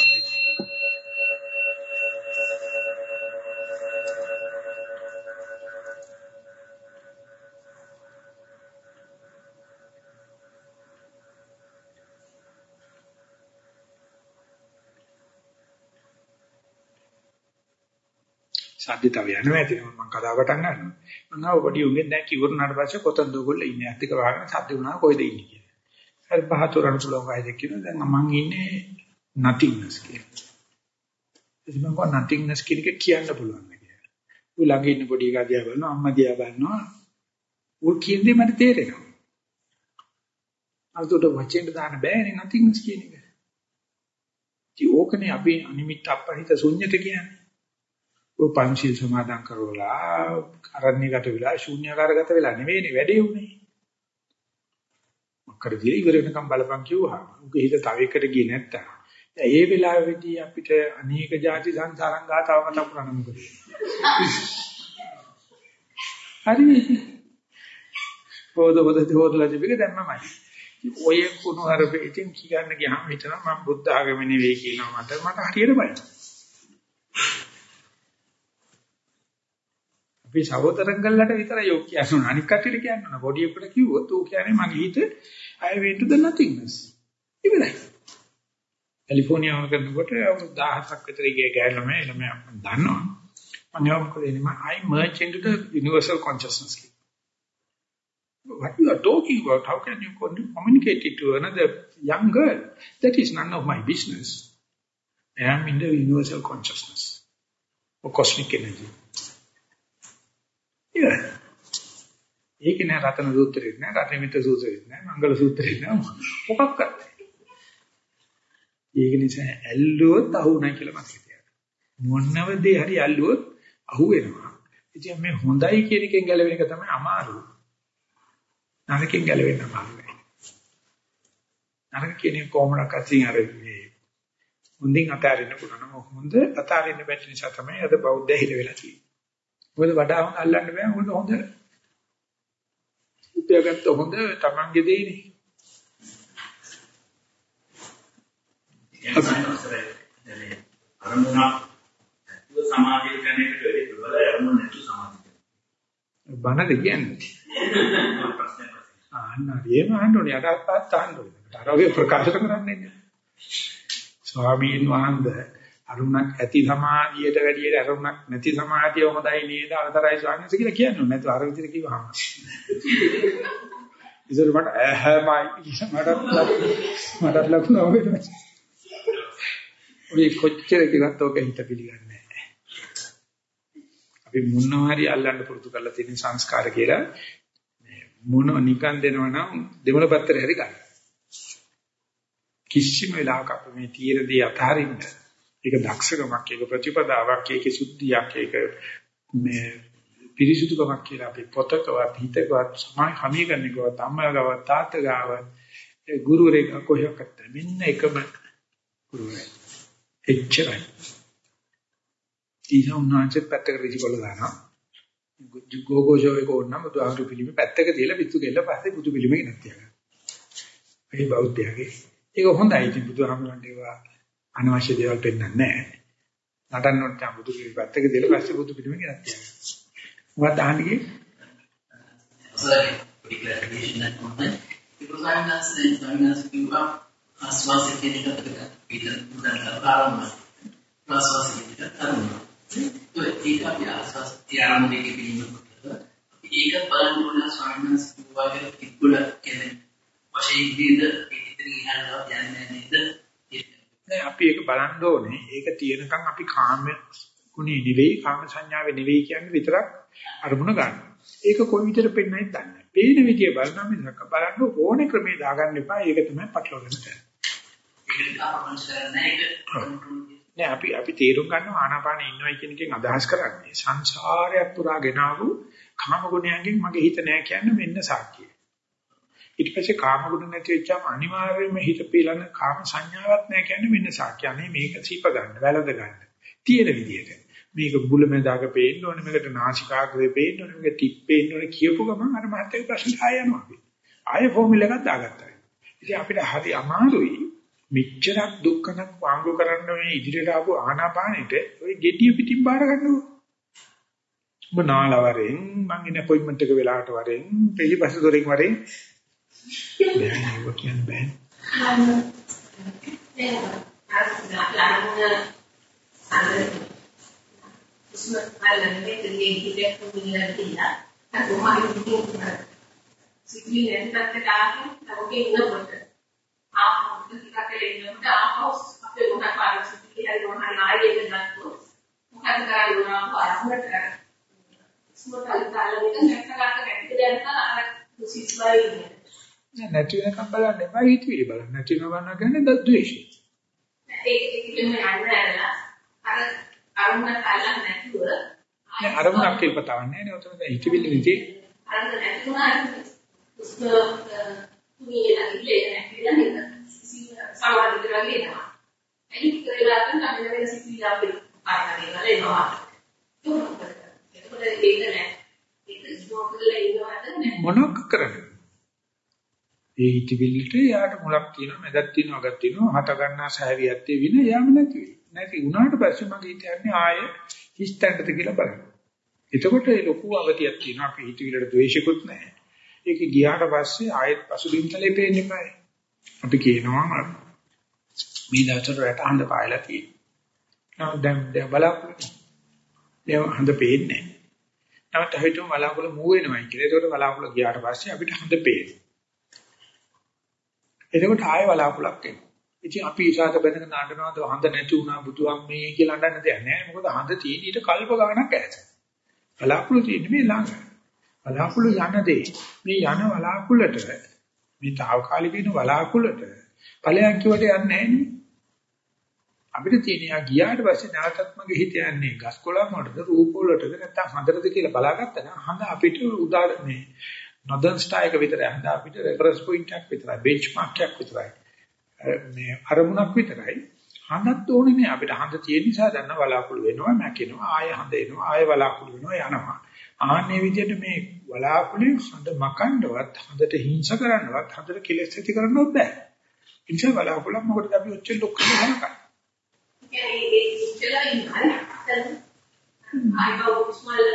සාධිතාව යනවා ඇති මම කතාව පටන් ගන්නවා. මම ආව පොඩි උගෙන් දැන් කිව්වුනාට පස්සේ කොතනද ඔයගොල්ලෝ ඉන්නේ? අත්තික වහගෙන සද්ද වුණා කොයිද ඉන්නේ කියලා. හරි බහතරන් පුළුවන් වයිද කියනවා දැන් මම ඉන්නේ nothingness කියලා. ඉතින් මම කව nothingness කියන එක කියන්න පුළුවන් කියලා. ඌ ළඟ ඉන්න පොඩි එකා දිහා බලනවා අම්මා දිහා බලනවා. ඌ කියන්නේ මට තේරෙනවා. අතට වචෙන් දාන්න බෑනේ nothingness කියන එක. ඉතින් ඕකනේ අපි අනිමිත් අපහිත ශුන්්‍යත කියන්නේ. ඔය පංචශීල සමාදන් කරවලා අරණ්‍යගත වෙලා ශූන්‍යකාරගත වෙලා නෙවෙයිනේ වැඩේ උනේ. මොකද ඉවර වෙනකම් බලපන් කිව්වා. උගේ හිත තව එකට ගියේ නැත්තම්. ඒ වෙලාවේදී අපිට අනේක ಜಾති සංසාරං ගාතාව මතක් කරන්න මොකද? හරි. පොද පොද තෝදලා තිබෙක දැම්මමයි. ඔය කුණු අරපෙ ඉතින් කියන්න ගියාම හිතනවා මම බුද්ධ ආගම නෙවෙයි කියනවා මට මට හරියට බයි. අපි සහෝදරන් ගල්ලට විතරයි ඔක් කියන්න අනික් කටියට කියන්න ඕන. බොඩි එකට කිව්වොත් ඌ කියන්නේ මගේ හිත I went to the nothingness. ඉවරයි. කැලිෆෝනියාව කරනකොට අවුරුදු 17ක් විතර ගිය ගෑල්ලම ළමයා දන්නවා. මම යවම කරේ මම I merge into the universal consciousness. What you are talking about, how can you communicate it to another young girl? That is none of my business. I am in the universal consciousness or cosmic energy. ඉවරයි. ඒක නෑ රතන සූත්‍රෙත් නෑ රතනිමිත සූත්‍රෙත් නෑ මංගල සූත්‍රෙත් නෑ මොකක්වත් ඒක නිසා ඇල්ලුවොත් අහු නැහැ කියලා මතක තියාගන්න. මොනව දේ හරි ඇල්ලුවොත් අහු වෙනවා. ඉතින් මේ හොඳයි කියන එකෙන් ගැලවෙන එක තමයි අමාරු. නරකෙන් ගැලවෙන්න අමාරු නෑ. නරක කියන්නේ කොහොමද කසින් අර මේ හොඳින් අතාරින්න පුළුවන්. හොඳ අතාරින්න බැරි නිසා තමයි අද බෞද්ධ හිල වෙලා තියෙන්නේ. මොකද වඩා හොඳ අල්ලන්න බෑ මොකද හොඳ උපයාගත්ත හොඳ තමන්ගේ දෙයිනේ කියන්නේ අරමුණක් නැතුව සමාධිය කියන එකට වැඩි ප්‍රබල අරමුණ නැතුව සමාධිය. බනද කියන්නේ. අන්න හරියම අහන්න යටපත් අහන්න ඕනේ. අරෝගේ ප්‍රකාශ කරන්නේ නැහැ. ස්වාමීන් වහන්සේ අරුණක් ඇති සමාධියට වැඩිය අරුණක් නැති සමාධිය හොඳයි නේද අතරයි ස්වාමීන් වහන්සේ කියලා කියන්නේ නැතු අර විදිහට කිව්වහම. ඉතින් මට ඇහැමයි මට මට ලකුණු වෙන්නේ. ඔය කොච්චර කිව්වත් ඔක හිත පිළිගන්නේ නැහැ. අපි මොනවා හරි අල්ලන්න පුරුදු කරලා තියෙන සංස්කාර කියලා මොන නිකන් දෙනවනම් දෙමළ පත්‍රය හරි ගන්න. කිසිම වෙලාවක අපි මේ තීරදී අතහරින්න ඒක දක්ෂකමක් ඒක ප්‍රතිපදාවක් ඒක සුද්ධියක් ඒක මේ පිරිසුදුකමක් කියලා අපි පොතකවත් හිතකවත් සමාන කමීකරණයකවත් අම්මගාව තාත්තගාව ඒ ගුරුවරයෙක් කොහොක්වත් මෙන්න එකම ගුරුවරයෙක් එච්චරයි ඊසුනාංශෙත් පැත්තකට විසිකොල දානවා ගෝගෝෂෝ එක ඕනනම් බුදුහාමුදුරු පිළිමේ පැත්තක තියලා පිටු ගෙල්ල පස්සේ බුදු පිළිමේ ගෙනත් තියගන්න. ඒ බෞද්ධයාගේ ඒක හොඳයි ඉතින් බුදුහාමුදුරන්ට ඒවා අනවශ්‍ය දේවල් පෙන්නන්නේ නැහැ. නටන්නට නම් බුදු පිළිමේ පැත්තක තියලා පස්සේ බුදු පිළිමේ ගෙනත් තියගන්න. මොකක්ද අහන්නේ? සර් පොඩි ක්ලැරිෆිකේෂන් එකක් මොකද? ඉපසයන්ස් සයන්ස් කිව්වා ආස්වාස කියන එකට පිටර උදන් කරපාරම. ආස්වාස කියන එකට අරුණා. ඒක අපි ආස්වාස් ධ්‍යානයේ පිළිබඳව ඒක බලන්න ඕන ස්වාමීන් වහන්සේ වගේ පිටුල කියන්නේ වශයෙන් විදිහට පිටින් ඉහළව යන්නේ නේද නෑ අපි ඒක බලන්න ඕනේ ඒක තියෙනකන් අපි කාම ගුණේ නෙවෙයි කාම සංඥාවේ නෙවෙයි කියන්නේ විතරක් අරමුණ ගන්න. ඒක කොයි විදිහට පෙන්නයිද දන්නේ නැහැ. පේන විදිය බලනවා මිසක බලන්න ඕනේ ක්‍රමේ දාගන්න එපා. ඒක තමයි පටලවගෙන තියෙන්නේ. අපි අපි තේරුම් ගන්නවා ආනාපානෙ ඉන්නවයි කියන එකෙන් අදහස් කරන්නේ සංසාරයක් පුරා ගෙනාවු කාම ගුණයන්ගෙන් මගේ හිත නෑ කියන්නේ මෙන්න සාක්කිය. ඊට පස්සේ කාම ගුණ නැති වෙච්චාම අනිවාර්යයෙන්ම හිත පිළන කාම සංඥාවක් නෑ කියන්නේ මෙන්න සාක්කිය. අනේ මේක සීප ගන්න, වැළඳ ගන්න. තියෙන විදියට. මේක බුලමෙදාක පේන්න ඕනේ, මේකට නාසිකාග්‍රේ පේන්න ඕනේ, මේක ටිප් පේන්න ඕනේ කියපු ගමන් අර මහත්තයා ප්‍රශ්න ආය යනවා අපි. ආය ෆෝමියුලා එකක් දාගත්තා. ඉතින් අපිට හරි අමාරුයි මෙච්චරක් දුක්ඛනක් වාංගු කරන්න මේ ඉදිරියට ආපු ආනාපානෙට ඔය gediya පිටින් බාර ගන්නකො. ඔබ නාලවරෙන් මං ඉන්න අපොයින්ට්මන්ට් එක වෙලාවට වරෙන් පිළිපස්ස දොරින් වරෙන් බෑ නේද කියන්න බෑ. සිග්නල් එකකට ආවම තමයි ඉන්නකොට ආපහු ටිකක් එන්නකොට ආපහු අපේ මොකක් පාරසිටි කියලා මොන හරි ආයෙත් ගන්නකො මොකද කරන්නේ මොනවා පාරකට ස්මෝටල් තාලෙක නැක්කකට නැති දැනන අර සිස්වයි ඉන්නේ නැති වෙනකම් බලන්න එපා හිතවිලි බලන්න. නැති වෙනවා කියන්නේ ද්වේෂය. ඒක ඒකෙම යන්නලා අර අරුණ කල්ලක් නැතුව නෑ අරමුණක් කියලා පතාවන්නේ නේ උතන දැන් හිතවිලි නෙති අර නැති වුණාට උස්ම තුනියලා ඉල්ලේ නැතිලා නේද සමහර විට වගේ එනවා. ටික වෙලාවකින් තමයි වෙන සිතිවිලි අපේ වල එනවා. එතකොට ඒක නෑ. ඒක ඉස්මෝක් කරලා ඉන්නවද. මොනක් කරන්නේ? ඒ හිතවිල්ලට යාට මුලක් තියෙනවා, මැදක් තියෙනවා, අගක් තියෙනවා, හත ගන්නා සහැවියක් තියෙන යාම නැති වෙයි. නැති වුණාට පස්සේ මගේ හිතන්නේ ආය හිස්තැන්නද කියලා බලන්න. එතකොට ඒ ලොකු අවතියක් තියෙනවා. අපි හිතවිල්ලට ද්වේෂිකුත් නැහැ. ඒක ගියාට පස්සේ ආයෙත් පසුබිම්තලේ පේන්න එපායි. අපි කියනවා මේ දවස්වල රට හඳ පායලා තියෙනවා. නමුත් දැන් දැන් බලාපොරොත්තු දැන් හඳ පේන්නේ නැහැ. නමුත් හිතුව බලාපොරොත්තු මූ වෙනවයි කියලා. ඒකට බලාපොරොත්තු ගියාට පස්සේ අපිට හඳ පේනවා. එතකොට ආයෙ බලාපොරොත්තුක් එනවා. ඉතින් අපි ඉසాత බඳගෙන නඩනවාද හඳ නැති වුණා බුදුහාමී කියලා නඩන්න දෙයක් නැහැ. මොකද හඳ තියෙන ඊට කල්ප ගණක් ඈත. බලාපොරොත්තු තියෙන්නේ මේ ළඟ. බලාකුළු යන දේ මේ යන බලාකුළට මේ తాවකාලික ඉන්න බලාකුළට ඵලයක් කිවට යන්නේ නැහැ අපිට තියෙන යා ගියාට පස්සේ නැවතත් මගේ හිත යන්නේ ගස් කොළන් වලටද රූප වලටද නැත්නම් හඳටද කියලා බලාගත්තා නම් හඳ අපිට උදා මේ නොදන් ස්ටායක විතරයි හඳ අපිට රෙෆරන්ස් පොයින්ට් එකක් විතරයි බෙන්ච්මාර්ක් එකක් විතරයි මේ අරමුණක් විතරයි හඳත් ඕනේ නෑ අපිට හඳ තියෙන නිසා දැන් බලාකුළු වෙනවා මැකෙනවා ආය හඳ එනවා ආය බලාකුළු වෙනවා යනවා ආන්නේ විදිහට මේ බලාකුළු හඳ මකන්නවත් හඳට හිංස කරන්නවත් හඳට කෙලෙස් ඇති කරන්නවත් බෑ ඉතින් බලාපොරොත්තු මොකටද අපි ඔච්චර ලොක්කම හලකන්නේ? ඒ ඉස්සෙල්ලා ඉන්න ආයිබෝ ස්මල්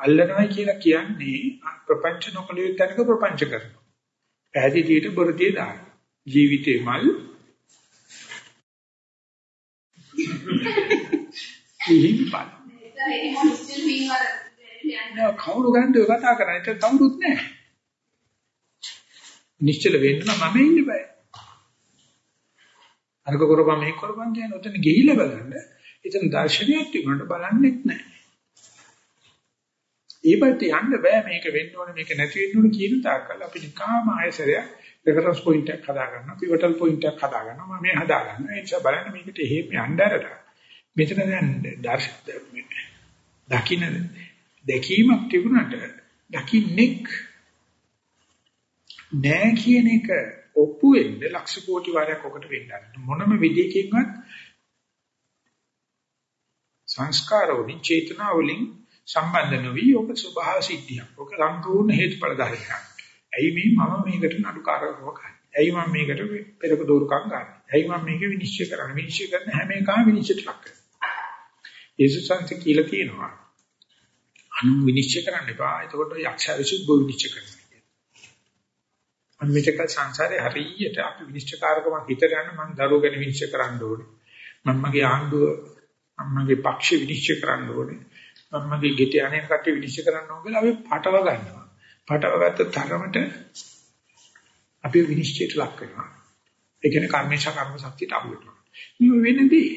අල්ලනවා කියලා කියන්නේ ප්‍රපංච නොකළ යුත්තනක ප්‍රපංච කරනවා. පැහැදිලියට බොරදියේ දාන. ජීවිතේ මල් වල නෑ කවුරු ගන්නද ඔය කතා කරන්නේ? ඒක කවුරුත් නෑ. නිශ්චල වෙන්න මම ඉන්න බෑ. අරක කරපම් මේක කරපම් කියන උතන ගිහිල්ලා බලන්න. එතන දර්ශනයක් තිබුණාට බලන්නෙත් නෑ. ඊපත් යන්න බෑ මේක වෙන්න ඕනේ මේක නැති වෙන්න ඕනේ කියන තාක්කල් අපි නිකාම ආයසරයක් රෙෆරන්ස් පොයින්ට් එකක් හදා ගන්නවා පිවටල් පොයින්ට් එකක් හදා ගන්නවා මම මේ හදා ගන්නවා. ඒ නිසා බලන්න මේකට එහෙම යන්න ඇරලා මෙතන දැන් දර්ශන දකින්න දැකීමක් තිබුණාට දකින්නෙක් නෑ කියන එක ඔප්පු වෙන්න ලක්ෂ කෝටි වාරයක් ඔකට වෙන්න මොනම විදියකින්වත් සංස්කාර වලින් චේතනා වලින් සම්බන්ධ නොවි ඔක ස්වභාව සිද්ධියක්. ඔක සම්පූර්ණ හේතුඵල ධර්මයක්. ඇයි මේ මම මේකට නඩුකාරකව ගන්න? ඇයි මම මේකට පෙරක දෝරුකම් ගන්න? ඇයි මම මේක විනිශ්චය කරන්නේ? විනිශ්චය කරන හැම එකම විනිශ්චයට ලක් කරනවා. යේසුස් වහන්සේ කියලා කියනවා. අනු විනිශ්චය කරන්න එපා. එතකොට යක්ෂයා විසින් බෝ විනිශ්චය කරනවා. අනිමිතක සංසාරේ හරියට අපි විනිශ්චයකාරකම හිත ගන්න මම දරුවෝ ගැන විනිශ්චය කරන්න ඕනේ. මම මගේ ආණ්ඩුව මමගේ පක්ෂ විනිශ්චය කරන්න ඕනේ. මමගේ ගෙට යන්නේ කට්ටිය විනිශ්චය කරන්න ඕන කියලා අපි පටව ගන්නවා. පටව ගත්ත තරමට අපි විනිශ්චයට ලක් වෙනවා. ඒ කියන්නේ කර්මේශ කර්ම ශක්තියට අහු වෙනවා. මේ වෙනදී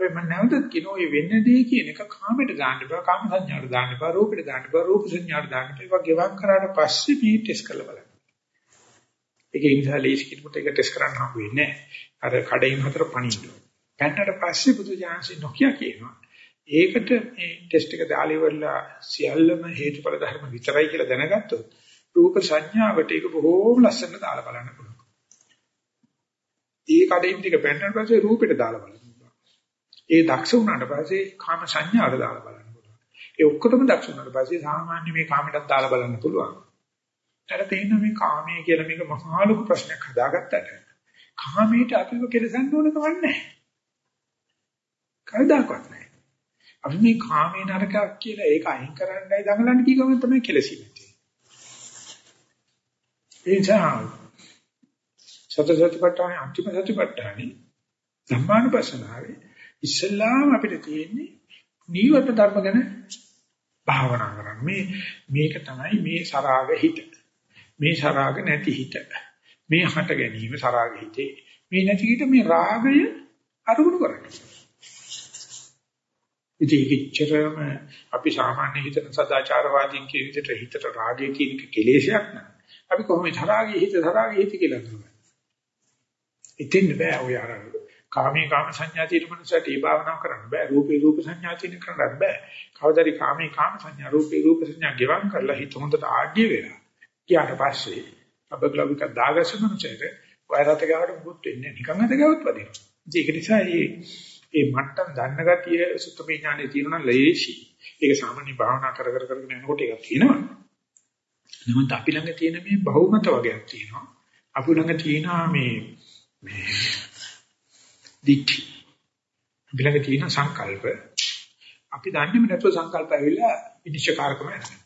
ඒ මම නැවතත් කියනවා මේ වෙනදී කියන එක කාමයට දාන්න බෑ කාම සංඥාට දාන්න බෑ රූපෙට දාන්න බෑ රූප සංඥාට දාන්න බෑ ඒක ගෙවක් කරාට පස්සේ මේ ටෙස්ට් කරලා බලන්න. ඒක ඉන්සාව ලේසි කෙනෙකුට ඒක ටෙස්ට් කරන්න හම්බ වෙන්නේ නැහැ. අර කඩේම හතර පණින්න. පැන්නට පස්සේ බුදු ජානසි නොකිය කියනවා. ඒකට මේ ටෙස්ට් එක දාලා ඉවරලා සියල්ලම හේතුඵල ධර්ම විතරයි කියලා දැනගත්තොත් රූප සංඥාවට ඒක බොහෝම ලස්සනට දාලා බලන්න පුළුවන්. ඒ කඩේම ටික පෙන්නන පස්සේ රූපෙට දාලා බලන්න පුළුවන්. ඒ දක්ෂ වුණාට පස්සේ කාම සංඥාවට දාලා බලන්න පුළුවන්. ඒ ඔක්කොටම දක්ෂ වුණාට පස්සේ සාමාන්‍ය මේ කාමයටත් දාලා බලන්න පුළුවන්. ඊට තේින්න මේ කාමයේ කියලා මේක මහා ලොකු ප්‍රශ්නයක් හදාගත්තට කාමයට අපිව කෙලසන්න ඕන කමක් නැහැ. කවදාකවත් නැහැ. අපි මේ කාමේ නරකක් කියලා ඒක අයින් කරන්නයි දඟලන්නේ කී ගමන් තමයි කෙලසින්නේ. ඒ නිසා සතර සතිපට්ඨානේ අන්තිම සතිපට්ඨානේ ධම්මානුපස්සනාවේ ඉස්සල්ලාම අපිට තියෙන්නේ නීවරණ ධර්ම ගැන භාවනා කරන්න. මේ මේක තමයි මේ සරාග හිත. මේ සරාග නැති හිත. මේ හට ගැනීම සරාග හිතේ. මේ නැති හිත මේ රාගය අරුණු කරන්නේ. ඉතින් ඒකෙච්චරම අපි සාමාන්‍ය හිතන සදාචාරවාදීන් කියන විදිහට හිතට රාගය කියන එක කෙලේශයක් නෑ. අපි කොහොමද තරාගේ හිත තරාගේ හිත කියලා කරන්නේ? ඉතින් බෑ ඔය අර කාමී කාම සංඥා තියෙන මනසට ඒ භාවනාව කරන්න බෑ. රූපේ රූප සංඥා තියෙන කරන්න බෑ. කවදාරි කාමී කාම සංඥා රූපේ රූප සංඥා ගෙවම් කරලා හිත හොඳට ආඩ්‍ය වෙලා. ඊට පස්සේ අබගලවික දාගස මනසට වයරත ගාවට මුත් වෙන්නේ නිකන් අත ගාවත් වදිනවා. ඒක නිසා මේ ඒ මට්ටම් දන්න ගතිය සුත්තමේ ඥානෙ තියෙනවා නම් ලේසි. ඒක සාමාන්‍ය භාවනා කර කර කරගෙන යනකොට ඒක තියෙනවා. නමුත් අපි ළඟ තියෙන මේ බහුමත වගේක් තියෙනවා. අපි ළඟ තියෙනවා මේ මේ දික්ටි. අපි ළඟ තියෙන සංකල්ප. අපි දන්නේ නැතුව සංකල්ප ඇවිල්ලා විනිශ්චයකාරකම යනවා.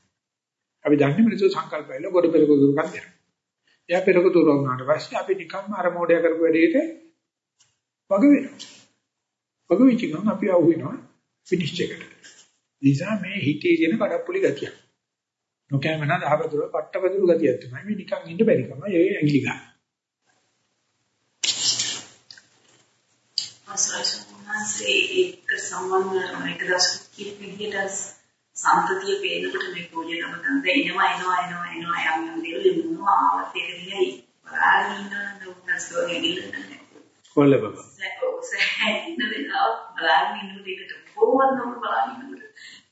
අපි දන්නේ නැතුව සංකල්ප ඇවිල්ලා ගොඩ පෙරක දුරකම් දෙනවා. එයා පෙරක දුර වුණාට පස්සේ අපි නිකම්ම අර මොඩය කරපු වැඩේට වග වෙනවා. වග වෙච්ච ගමන් අපි ආව වෙනවා විනිශ්චයකට. නිසා මේ හිතේ තියෙන කඩප්පුලි ගතිය. නොකෑමන දහවතුර පට්ටපදුරු ගතියක් තමයි මේ නිකන් ඉන්න බැරි කම ඒ ඇඟිලි ගන්න. අසයිසුනාසේ ඒක සම්බන්ධ එක දවසක් කියපු විදිහට සම්පතිය පේනකොට මේ පොජේ නම තන්ද එනවා එනවා එනවා එනවා යම් යම් දේවල් මොනවා ආවත් ඒක දිහා බලාගෙන ඉන්නවනේ උන්සෝගේ ගිල්ලන්නේ. කොල්ල බබා. සෑහෙන වෙලාවක් බලාගෙන ඉන්නකොට ඒකට පොවන්නම බලාගෙන ඉන්නකොට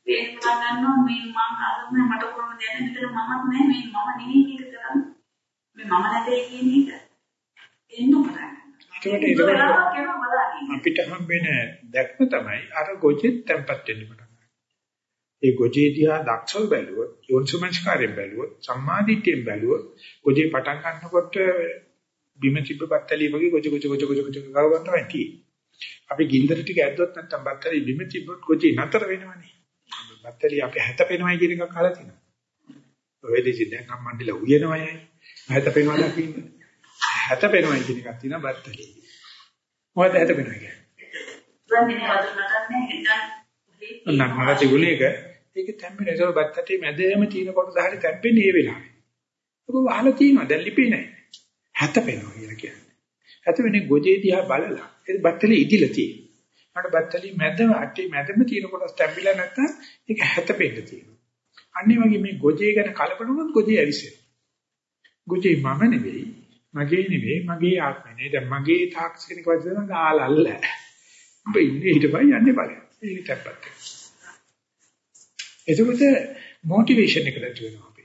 මේ පටන් ගන්නවා මේ මම අරම මට කොහොමද දැනෙන්නේ මෙතන මමත් නෑ මේ මම නෙවෙයි මේක කරන්නේ මේ මම නැතේ කියන එක එන්න පටන් ගන්නවා අපිට හම්බෙන දැක්ම තමයි අර ගොජෙත් තැම්පත් වෙන්න පටන් ඒ ගොජේ දිහා දක්ෂව බැලුවොත්, යෝනිසමංස්කාරයෙන් බැලුවොත්, සම්මාදිට්ඨියෙන් බැලුවොත්, ගොජේ පටන් ගන්නකොට බිම තිබ්බ බත්තලිය වගේ ගොජ ගොජ ගොජ ගොජ ගොජ ගාව ගන්න තමයි තියෙන්නේ. අපි ගින්දර ටික ඇද්දොත් නැත්නම් බත්තලිය බිම තිබ්බොත් ගොජේ නතර වෙනවනේ. බත්තලිය අපි හැතපෙනවයි කියන එකක් අහලා තියෙනවා. ඔය දෙසි දැන් අම්මන්ඩිලා උයනවයයි. හැතපෙනවා දකින්න. හැතපෙනවයි කියන එකක් තියෙනවා බත්තලිය. මොකද හැතපෙනවා කියන්නේ? නන්නලා තිබුණේ එක ඒක තැම්බෙන ඒක බත්තටි මැදම තියෙන කොටස හරි තැම්බෙන්නේ ඒ වෙලාවේ. ඒක වහලා තියෙනවා දැන් ලිපේ නැහැ. හැතපෙනවා කියලා කියන්නේ. හැතපෙන්නේ ගොජේ දිහා බලලා ඒ බත්තලේ ඉදිලා තියෙනවා. මට බත්තලේ මැදම අටි මැදම තියෙන කොටස් තැම්බිලා නැත්තම් ඒක හැතපෙන්න තියෙනවා. අන්නේ වගේ මේ ගොජේ ගැන කලබල වුණොත් ගොජේ ඇවිස්සෙනවා. ගොජේ මම නෙවෙයි මගේ නෙවෙයි මගේ ආත්මය නේ. දැන් මගේ තාක්ෂණික වචන ගාලල්ල. ඔබ ඉන්නේ හිටපයි යන්නේ බලන්න. ඒක තැප්පත්. එතකොට මොටිවේෂන් එක නැති වෙනවා අපේ.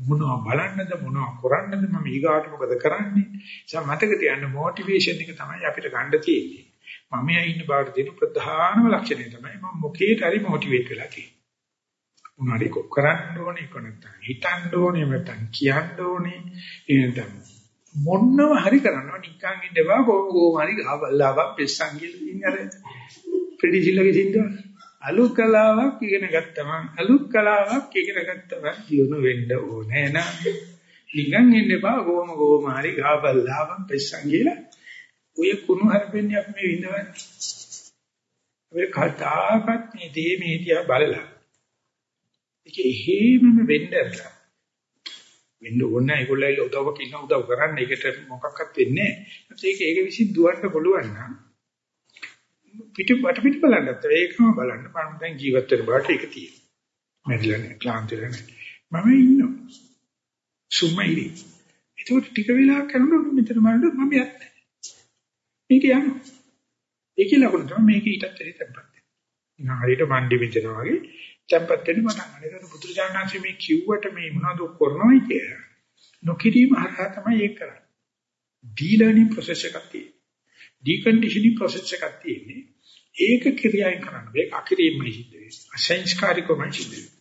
මොනවා බලන්නද මොනවා කරන්නද මම ඊගාට මොකද කරන්නේ? ඒ මතක තියාගන්න මොටිවේෂන් එක තමයි අපිට ගන්න තියෙන්නේ. මම යයි ඉන්න බාට දෙන ප්‍රධානම ලක්ෂණය තමයි මම මොකේට හරි මොටිවේට් වෙලා තියෙන්නේ. උනාරි කො කරන්න ඕනේ කො නැත්නම් හිතන්න ඕනේ නැත්නම් කියන්න ඕනේ එහෙනම් මොන්නව හරි කරනවා නිකන් ඉඳවා කොහොම කොහොම හරි ගහබල්ලාවක් පෙස්සන් කියලා අර ප්‍රතිශීලකෙ සින්දුව අලුත් කලාවක් ඉගෙන ගත්තම අලුත් කලාවක් ඉගෙන ගත්තම දිනු වෙන්න ඕනේ නෑ. නිකන් ඉඳපා කොහොම කොහොම හරි ගහබල්ලාවක් පෙස්සන් කියලා. ඔය කුණු හරපෙන්නේ අපි මේ විඳවන්නේ. අපේ කතාපත් මේ දේ මේ දිහා බලලා. ඒක එහෙමම වෙන්න ඇත්තා වෙන්න ඕනේ ඒගොල්ලෝ උදව්වක් ඉන්න උදව් කරන්න. ඒකට මොකක්වත් වෙන්නේ නැහැ. ඒක ඒක විසින් දුවන්න පුළුවන් නම් පිට වට පිට බලන්නත් ඒකම බලන්න මම දැන් ජීවත් වෙන බාට ඒක තියෙනවා. මැරිලා නැහැ, ක්ලාන්ත වෙලා නැහැ. මම ඉන්නවා. සුමයිරි. ඒක ටික වෙලාවක් කරනකොට මෙතන මරන්න මම යන්නේ. මේක යනවා. ඒකේ ලකුණු තමයි මේක ඊටත් වැඩි තැම්පත් වෙනවා. නිකන් හරියට මණ්ඩි මෙතනවා වගේ තැම්පත් වෙන්න පටන් ගන්න. ඒක පුදුරජානනාංශ මේ කිව්වට මේ මොනවද කරනවයි කියලා. නොකිරීම හරහා තමයි ඒක කරන්නේ. ඩීලර්නින් ප්‍රොසෙස් එකක් තියෙනවා. ඩිකන්ඩිෂනින් ප්‍රොසෙස් එකක් තියෙන්නේ. ඒක ක්‍රියාවෙන් කරන්න බෑ. අකිරීමයි සිද්ධ වෙන්නේ. අසංස්කාරිකවමයි සිද්ධ වෙන්නේ.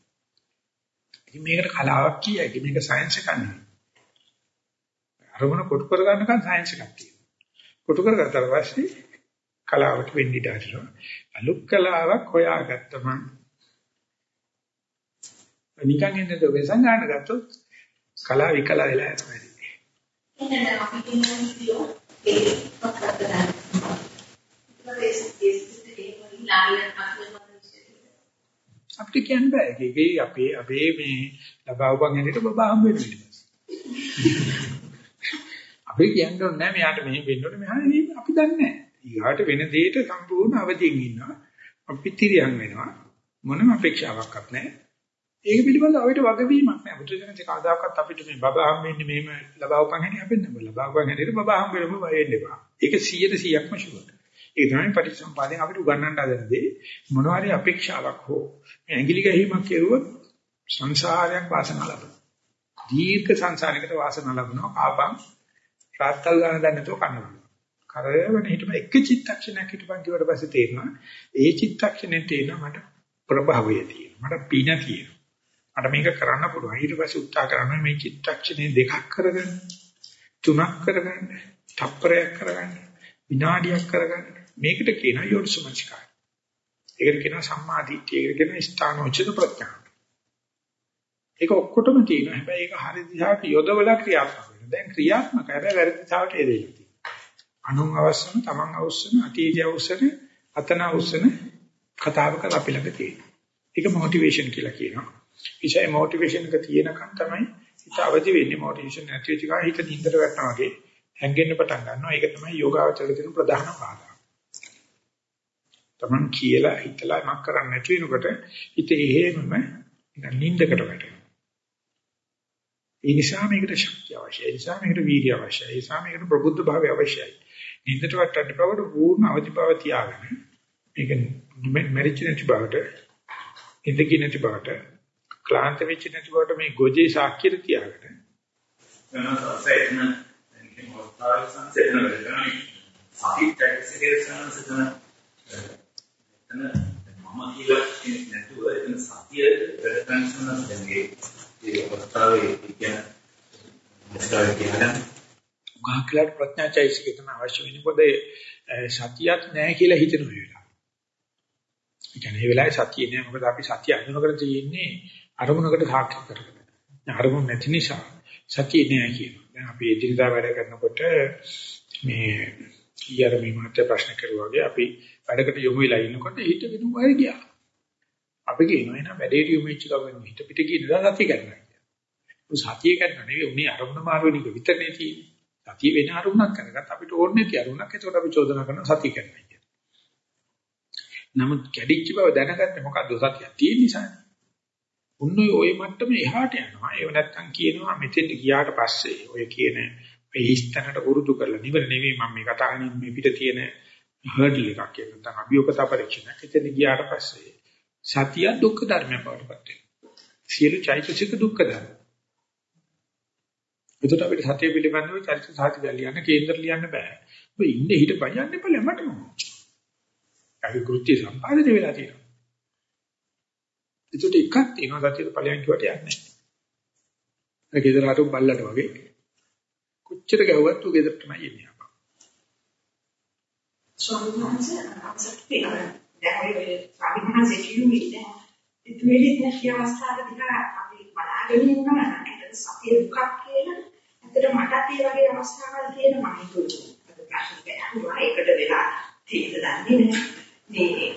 ඉතින් මේකට කලාවක් කියයි. මේක සයන්ස් එකක් නෙවෙයි. අරමුණ කොටු කර ගන්නකන් සයන්ස් එකක් තියෙනවා. කොටු කරගත්තාට පස්සේ කලාවට වෙන්න ඉඩ හරිනවා. අලුත් කලාවක් හොයාගත්තම නිකන් ඉන්නද වෙසන් ගන්න ගත්තොත් කලාව විකලා වෙලා යනවා. එහෙනම් අපි කියනවා විදියෝ ඒ පොතක් ගන්න. අපිට කියන්න බෑ. ඒකේ අපේ අපේ මේ ලබාවපන් හැටියට බබා හම්බ වෙන විදිහ. අපි කියන්න ඕනේ නෑ මෙයාට මෙහෙම වෙන්න ඕනේ මෙහා අපි දන්නේ නෑ. ඊගාට වෙන දෙයක සම්පූර්ණ අවදියෙන් ඉන්නවා. අපි තිරියන් වෙනවා. මොනම අපේක්ෂාවක්වත් නෑ. ඒක පිළිබඳව අපිට වගවීමක් නෑ. බුදුසෙන්සේ කවදාකවත් අපිට මේ බබා හම්බෙන්නේ මෙහෙම ලබාවපන් හැටි අපෙන්න බෑ. ලබාවපන් හැටියට බබා හම්බෙන්නම බය වෙන්න එපා. ඒක 100%ක්ම ෂුවර්. ඒක තමයි පටිච්චසමුපාදයෙන් අපිට උගන්වන්න හදන දේ. මොනවා හරි අපේක්ෂාවක් හෝ මේ ඇඟිලි ගැහිමක් කෙරුවොත් සංසාරයක් වාසනාව ලබනවා. දීර්ඝ සංසාරයකට වාසනාව ලබනවා. ආපම් රාත්තල් ගන්න දැන් නැතුව කනවා. කරවන හිටම එක චිත්තක්ෂණයක් හිටපන් කිව්වට පස්සේ තේරෙනවා ඒ චිත්තක්ෂණේ තේරෙනවා මට ප්‍රභවය තියෙනවා. මට පින තියෙනවා. මට මේක කරන්න පුළුවන්. ඊට පස්සේ උත්සාහ කරනවා මේ චිත්තක්ෂණේ දෙකක් කරගන්න. තුනක් කරගන්න. තප්පරයක් කරගන්න. විනාඩියක් කරගන්න. මේකට කියනවා යෝනිසමංස්කාරය. ඒකට කියනවා සම්මාදිට්ඨිය. ඒකට කියනවා ස්ථානෝචිත ප්‍රඥා. ඒක ඔක්කොටම තියෙනවා. හැබැයි ඒක හරි දිහාට යොදවලා ක්‍රියාත්මක වෙනවා. දැන් ක්‍රියාත්මක හැබැයි වැරදි දිහාට එදෙලා තියෙනවා. අනුන් අවශ්‍යම, තමන් අවශ්‍යම, අතීතය අවශ්‍යම, අතන අවශ්‍යම කතාවක අපි ළඟ තියෙනවා. ඒක මොටිවේෂන් කියලා කියනවා. විෂය මොටිවේෂන් එක තියෙනකන් තමයි හිත අවදි වෙන්නේ මොටිවේෂන් නැති වෙච්ච ගමන් හිත නින්දට වැටෙනවා වගේ හැංගෙන්න පටන් ගන්නවා. ඒක තමයි යෝගාවචරයේ තියෙන ප්‍රධාන බාධා. Taman කියලා හිතලා මක් කරන්නේ නැති වෙනකොට හිත එහෙමම නින්දකට වැටෙනවා. ඒ නිසා මේකට ශක්තිය අවශ්‍යයි. ඒ නිසා මේකට වීර්යය අවශ්‍යයි. ඒ නිසා මේකට ප්‍රබුද්ධ භාවය අවශ්‍යයි. නින්දට වටන්න බවට පූර්ණ අවදි බව තියාගන්න. මේක මෙරිච් නැති බවට, ඉඳගි නැති බවට, ක්ලාන්ත වෙච්ච නැති බවට මේ ගොජේ සාක්කියට තියාගන්න. වෙනස් අසෙන්න එනික මොස්තාල් සංසෙන්න වෙනවා. අපි ටැක්ස් එකේ සංසෙන්න එතන මම කියලා කෙනෙක් නැතුව එතන සතිය වැඩ කරන සම්බන්ධයෙන් ඒ අවස්ථාවේ කියන ඉස්සරහ කියන උගහකලට ප්‍රඥාචෛසිකේ තමයි අවශ්‍ය වෙන්නේ පොද සතියක් නැහැ කියලා හිතන වෙලාව. ඒ කියන්නේ මේ වෙලාවේ සතිය නෑ මොකද අපි සතිය අඳුනගෙන තියෙන්නේ අරමුණකට සාක්ෂි කරගෙන. අරමුණ නැති නිසා සතිය නෑ කියනවා. දැන් අපි එදිනදා වැඩ කරනකොට මේ ඊයර මේ මාත්‍ය ප්‍රශ්න කරුවාගේ අපි වැඩකට යොමු වෙලා ඉන්නකොට හිත වෙනු වහර ගියා. අපි කියනවා එහෙනම් වැඩේට යොමු වෙච්ච ගමන් හිත පිට ගිය නිසා සතිය ගන්නවා කියලා. ਉਹ සතිය ගන්න නෙවෙයි උනේ අරමුණ මාරු වෙන එක විතරනේ තියෙන්නේ. සතිය වෙන අරමුණක් කරගත්ත අපිට ඕනේ නැති අරමුණක් ඒකට අපි චෝදනා කරනවා සතිය කරනවා කියලා. නමුත් කැඩිච්ච බව දැනගත්තේ මොකද්ද සතිය තියෙන නිසානේ. උන්නේ ওই මට්ටම එහාට යනවා. ඒව නැත්තම් කියනවා මෙතෙන් ගියාට පස්සේ ඔය කියන මේ හිස්තැනට උරුදු කරලා නිවර නෙවෙයි මම මේ කතා කරන්නේ මේ පිට තියෙන හර්ඩල් එකක් කියන නැත්නම් අභියෝගතා පරීක්ෂණයක්. එතෙන් ගියාට පස්සේ සතිය දුක්ඛ ධර්මයක් බවට පත් වෙනවා. සියලු චෛතසික දුක්ඛ ධර්ම. එතකොට අපිට සතිය පිළිබඳව චරිත සාහිත්‍ය ලියන්න කේන්දර ලියන්න බෑ. ඔබ ඉන්නේ හිට බයන්න එපා මට මොකද? අපි කෘත්‍ය සම්පාදනය වෙලා තියෙනවා. ඒකට එකක් තියෙනවා සතියේ ඵලයන් කිව්වට යන්නේ නැහැ. ඒ ගෙදර හතු බල්ලට වගේ කොච්චර ගැහුවත් ඌ ගෙදරට තමයි එන්නේ අපා. ස්වාමීන් වහන්සේ අපසත් දැන් ඔය ස්වාමීන් වහන්සේ කිව්වේ දැන් ඉතුවේලි නැති අවස්ථාවක දිහා අපි බලාගෙන ඉන්නවා නම් ඒක සතිය දුකක් කියලා. ඇත්තට මටත් ඒ වගේ අවස්ථාවල් තියෙනවා මම හිතුවා. අද ප්‍රශ්න ගහනවා ඒකට වෙලා තේද දන්නේ නැහැ. මේ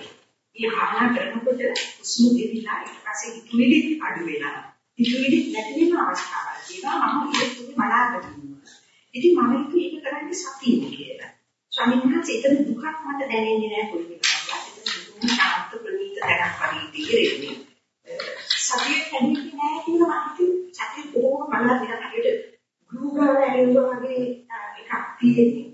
ඉහහා කරනකොට උස්ම දෙවිලා ඊට පස්සේ ඉතුවේලි අඩු වෙනවා. ඉතුවේලි නැති වෙන අවස්ථාවල් තියෙනවා මම ඒක බලාගෙන ඉන්නවා. ඉතින් මම ඒක කරන්නේ සතියේ කියලා. ස්වාමීන් වහන්සේ එතන දුකක් මට දැනෙන්නේ නැහැ පොඩි වෙනවා. එතන ශාන්ත ප්‍රණීත දැනක් වගේ තීරෙන්නේ. සතිය කැඩෙන්නේ නැහැ කියලා මම හිතුවේ. සතිය කොහොම මල්ලා දින හරියට ගුරුගාව ඇවිල්ලා වගේ එකක් තියෙන්නේ.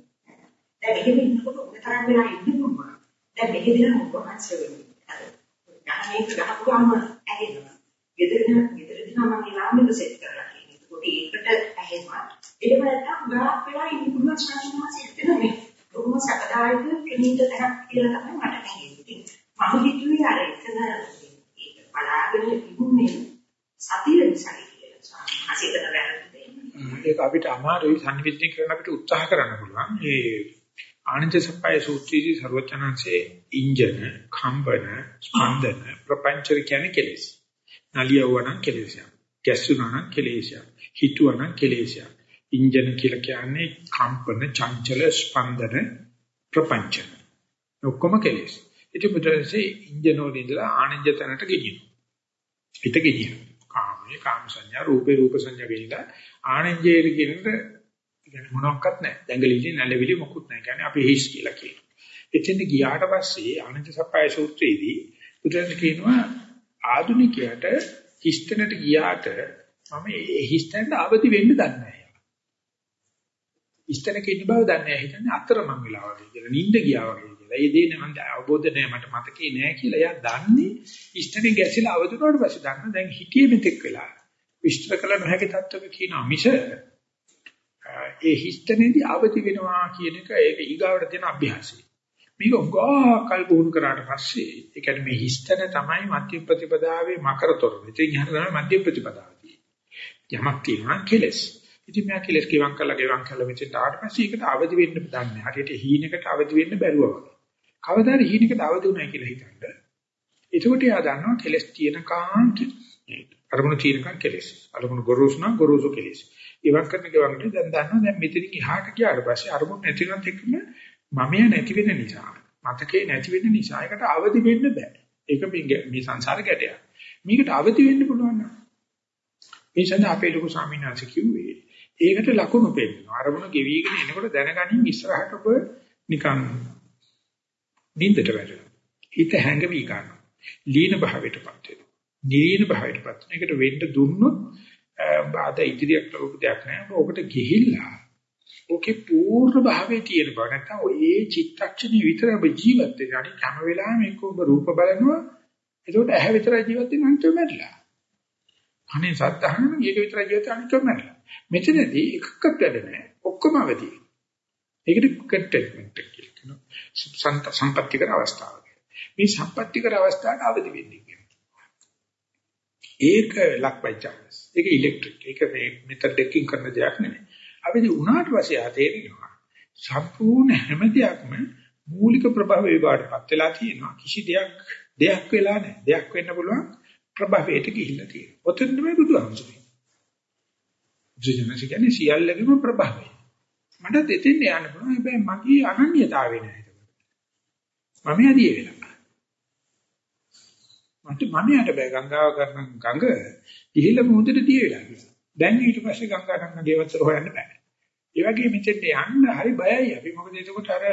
දැන් එහෙම ඉන්නකොට ඔය තරම් වෙලා ඉන්න පුළුවන්. දැන් මෙහෙ දින මොකක්ද වෙන්නේ? ගහන්නේ ගහපුවාම ඇහෙනවා. ගෙදර ගෙදර දින මම ඊළඟට සෙට් කරලා තියෙනවා. ඒකට ඇහෙනවා. එහෙම නැත්නම් ගාක් වෙලා ඉන්න පුළුවන් ශාස්ත්‍රමාසෙ හිතෙනවා. බොහොම සකදායක ප්‍රණීත තැනක් කියලා තමයි මට තේරෙන්නේ. මම හිතුවේ අර එතන ඒක බලාගෙන ඉන්නේ සතිය නිසා කියලා. ආසිතන වැරද්ද ඒක අපිට අමාරුයි සංවිධානය කරන්න අපිට උත්සාහ කරන්න පුළුවන්. ඒ ආනන්ද සප්පයි සූත්‍රයේදී ਸਰවචනංශේ ඉන්ජන, කම්බන, ස්පන්දන, ප්‍රපංචර කියන්නේ කෙලෙස්. නලියවනම් කෙලෙසයක්. ගැස්සුනනම් කෙලෙසයක්. හිතුවනම් කෙලෙසයක්. ඉන්ජන කියලා කියන්නේ කම්පන, චංචල, ස්පන්දන, ප්‍රපංචන. ඔක්කොම කෙලෙස්. ඉතින් බුදුරජාණන්සේ ඉන්ජන වලින් ඉඳලා ආනන්ද තැනට ගෙනියනවා. හිත ගෙනියනවා. කාමයේ කාම සංඥා, රූපේ රූප සංඥා ගෙනිලා ආනන්දයේ කියනට කියන්නේ මොනවත් නැහැ. දැඟලිලි නැලවිලි මොකුත් නැහැ. කියන්නේ අපි හිස් කියලා කියනවා. එතෙන් ගියාට පස්සේ ආනන්ද සප්පයි සූත්‍රයේදී බුදුරජාණන් කියනවා ආදුනිකයට හිස්තැනට ගියාට මම ඒ හිස්තැනට අවදි වෙන්න දන්නේ නැහැ. ඉස්තනක ඉන්න බව දන්නේ නැහැ. හිතන්නේ අතරමං වෙලා වගේ කියලා. නිින්ද ගියා වගේ කියලා. ඒ දේ නම් අවබෝධ නැහැ මට මතකේ නැහැ කියලා. එයා දන්නේ ඉස්තනේ ගැසිලා අවදුනාට පස්සේ දන්න දැන් හිතියේ මෙතෙක් වෙලා. විස්තර කළ නොහැකි තත්ත්වක කියනවා මිස ඒ හිස්තනේදී අවදි වෙනවා කියන එක ඒක ඊගාවට දෙන අභ්‍යාසය. මේක උගාකල් පුහුණු කරාට පස්සේ ඒ කියන්නේ මේ හිස්තන තමයි මධ්‍ය ප්‍රතිපදාවේ මකරතොර. ඉතින් යහන තමයි මධ්‍ය ප්‍රතිපදාව තියෙන්නේ. යමක් තියෙනවා කෙලස්. ඉතින් මෙයා කෙලස් ගෙවම් කරලා ගෙවම් කරලා මෙතෙන් ආවට පස්සේ ඒකට අවදි වෙන්න දන්නේ. හරියට හීනකට අවදි වෙන්න බැරුවා වගේ. කවදාද හීනකට අවදි වුණා කියලා හිතන්න. එතකොට එයා දන්නවා කෙලස් තියෙන කාන්ත අරමුණු තියෙනකන් කෙලස්. අරමුණු ගොරෝසු නම් ගොරෝසු කෙලස්. ඉවක් කරන ගෙවම්ට දැන් දන්නවා දැන් මෙතනින් එහාට ගියාට පස්සේ අරමුණු නැතිනත් එක්කම මමයා නැති වෙන නිසා මතකේ නැති වෙන නිසා ඒකට අවදි වෙන්න බෑ. ඒක මේ සංසාර ගැටයක්. මේකට අවදි වෙන්න පුළුවන් නම් මේ සඳහා අපේ ලොකු ස්වාමීන් වහන්සේ කිව්වේ ඒකට ලකුණු පෙන්නනවා. අරමුණ ගෙවිගෙන එනකොට දැනගනින් ඉස්සරහට ඔබ නිකන් නින්දට වැටෙනවා. හිත හැංගවි ගන්නවා. ලීන භාවයටපත් වෙනවා. නිරීන භාවයටපත් වෙනවා. ඒකට වෙන්න දුන්නොත් බාධා ඉදිරියට ලොකු දෙයක් නෑ. ඔකට ගිහිල්ලා ඔකේ පූර්ණ භාවයේ තියෙන බව නැත්නම් ඔය චිත්තක්ෂණේ විතර ඔබ ජීවත් වෙන්නේ. අනිත් හැම වෙලාවෙම එක්ක ඔබ රූප බලනවා. ඒකට ඇහැ විතරයි ජීවත් වෙන්නේ අනිත් මැරිලා. අනේ සත්‍යහනම මේක විතරයි ජීවිත අනිත් මැරිලා. මෙතනදී එකක්වත් වැඩ නැහැ. ඔක්කොම අවදි. ඒකට කන්ටෙන්ට්මන්ට් කියලා කියනවා. සම්පත්‍ති කර අවස්ථාව. මේ සම්පත්‍ති කර අවස්ථාවට අවදි වෙන්නේ කියලා. ඒක ලක්බයි chance. ඒක ඉලෙක්ට්‍රික්. ඒක මේ මෙතඩ් එකකින් කරන දෙයක් නෙමෙයි. අවදි වුණාට පස්සේ ආතේරිනවා. සම්පූර්ණ හැම දෙයක්ම මූලික ප්‍රභාවය වඩපත් වෙලා තියෙනවා. කිසි දෙයක් දෙයක් වෙලා නැහැ. දෙයක් වෙන්න පුළුවන් ප්‍රභාවයට ගිහිල්ලා තියෙනවා. ඔතන තමයි බුදුහාමුදුරුවෝ. ජීජනස කියන්නේ සියල්ලගේම ප්‍රභාවය. මට දෙතින් යන්න පුළුවන්. හැබැයි මගේ අනන්‍යතාවය නෑ ඒක. මම යදී වෙලා. මට මම යට බෑ ගංගාව කරන ගඟ ඉහිල මොහොතේ දිය වෙලා කියලා. දැන් ඊට පස්සේ ගංගා ගංගා ගෙවතර හොයන්න බෑ. ඒ වගේ මෙතෙන්ට යන්න හරි බයයි අපි. මොකද එතකොට අර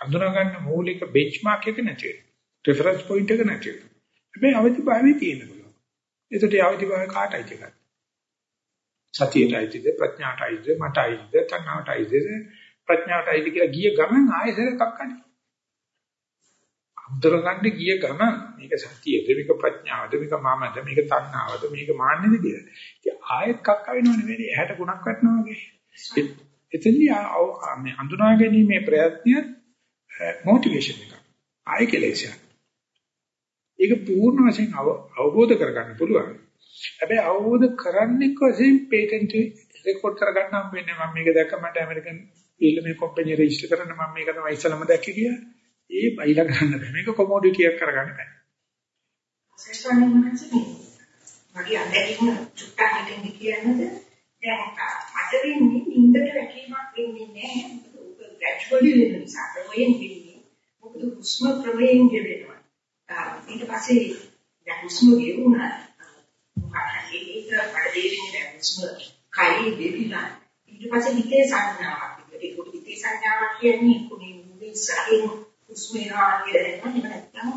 අඳුනා ගන්න මූලික බෙන්ච්මාර්ක් එක නැති වෙනවා. රෙෆරන්ස් පොයින්ට් එක නැති වෙනවා. හැබැයි අවදි භාවයේ තියෙන්න පුළුවන්. එතකොට අවදි භාවය කාටයිද ගන්න? සතියටයිද ප්‍රඥාටයිද මටයිද තණ්හාවටයිද ප්‍රඥාවටයිද කියලා ගිය ගමන් ආයෙසර කක්කනේ. අන්තර ගන්න ගිය ගමන් මේක සතියද මේක ප්‍රඥාවද මේක මමද මේක තණ්හාවද මේක මාන්නේද කියලා. ඉතින් ආයෙත් කක්ක වෙනව නෙවෙයි ඇහැට ගුණක් වටනවා වගේ. එතෙන්දී මේ අඳුනා ගැනීමේ ප්‍රයත්නය මොටිවේෂන් එක. ආයෙ කෙලෙසයක්. ඒක පූර්ණ වශයෙන් අවබෝධ කරගන්න පුළුවන්. හැබැයි අවබෝධ කරන්නේ වශයෙන් පේටන්ට් රෙකෝඩ් කරගන්න හම් වෙන්නේ මම මේක දැක්ක මට ඇමරිකන් ෆිල්ම් එක කම්පැනි රෙජිස්ටර් කරන්න මම මේක තමයි ඉස්සලම දැක්කේ කියලා. ඒ බයිලා ගන්න බෑ. මේක කොමෝඩිටි එකක් කරගන්න බෑ. සෙස්වන්නේ මොනවද මගේ අත්දැකීම චුට්ටක් හිතෙන්ද කියන්නද? දැන් මට වෙන්නේ නින්දට වැටීමක් වෙන්නේ නැහැ. මොකද ග්‍රැජුවලි වෙන නිසා ප්‍රවේගයෙන් වෙන්නේ. මොකද හුස්ම ප්‍රවේගයෙන් ගෙවෙනවා. ඊට පස්සේ දැන් හුස්ම ගෙවුණා ඒක පඩේරින් දැක්ස්ම කයි දෙවිලා ඊට පස්සේ හිතේ සංඥාවක් ඒක හිතේ සංඥාවක් කියන්නේ කුණි මුගේ සහින් උස්මේනවා කියලා එහෙම නැත්නම්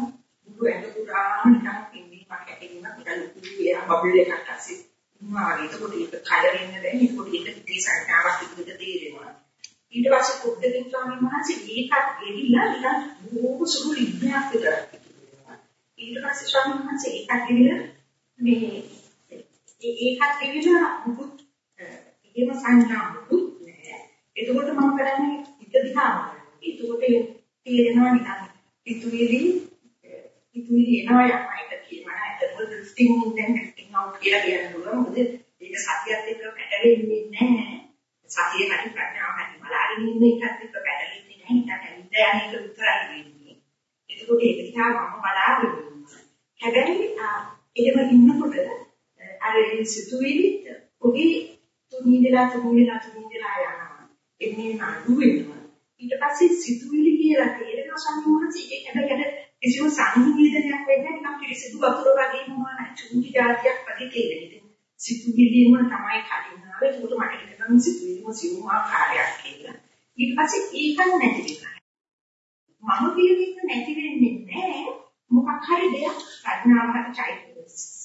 මුළු ඇඟ පුරාම නිකන් පිම්බීමක් ඇතිවීමක් නිකන් ලොකු එයා බබල් එකක් ඇස්සේ ඉන්නවා ඒකකොට ඒක කලරින්න දැන් ඒකකොට ඒක හිතේ සංඥාවක් විදිහට තේරෙනවා ඊට පස්සේ කුද්දකින් ස්වාමීන් වහන්සේ මේකත් ගෙවිලා නිකන් බොහොම සුළු ලිබ්බයක් විතර ඊට පස්සේ ස්වාමීන් වහන්සේ ඒකත් ගෙවිලා මේ ඒකත් ගෙවිලා මුකුත් එහෙම සංඥා මුකුත් නෑ. එතකොට මම කරන්නේ හිත දිහා බලනවා. එතකොට තේරෙනවා නිකන් ඉතුවිලි ඉතුවිලි එනවා යනවා කියනවා. ඒක ඩ්‍රිෆ්ටිං දැන් ඩ්‍රිෆ්ටිං අවුට් කියලා කියන්න පුළුවන්. මොකද ඒක සතියත් එක්ක පැටලෙන්නේ නැහැ. සතිය හරි ප්‍රඥාව හරි බලාගෙන ඉන්න එකත් එක්ක පැටලෙන්නේ නැහැ. හිතට ඇවිත් යන එක විතරයි වෙන්නේ. එතකොට ඒක දිහා මම බලාගෙන ඉන්නවා. හැබැයි එහෙම ඉන්නකොට අර සිතුවිලි ඔහි තුනීදලා තුනීදලා තුනීදලා යනවා. එන්නේ නඩු වෙනවා. ඊට පස්සේ සිතුවිලි කියලා තේරෙන සම්මෝහසි ඒක හැබැයි කිසිම සංනිවේදනයක් වෙන්නේ නිකන් පිළිසිදු වතුර වගේ මොනවා චුංචි જાතියක් වගේ තේරෙන්නේ. සිතුවිලිම තමයි කඩිනාව. ඒකට මට හිතෙනවා සිතුවිලිම සිවුම් ආකාරයක් කියලා. ඊට පස්සේ ඒක නැති වෙනවා. මම කියන එක නැති වෙන්නේ නැහැ. මොකක් හරි දෙයක් ප්‍රඥාවට චෛත්‍ය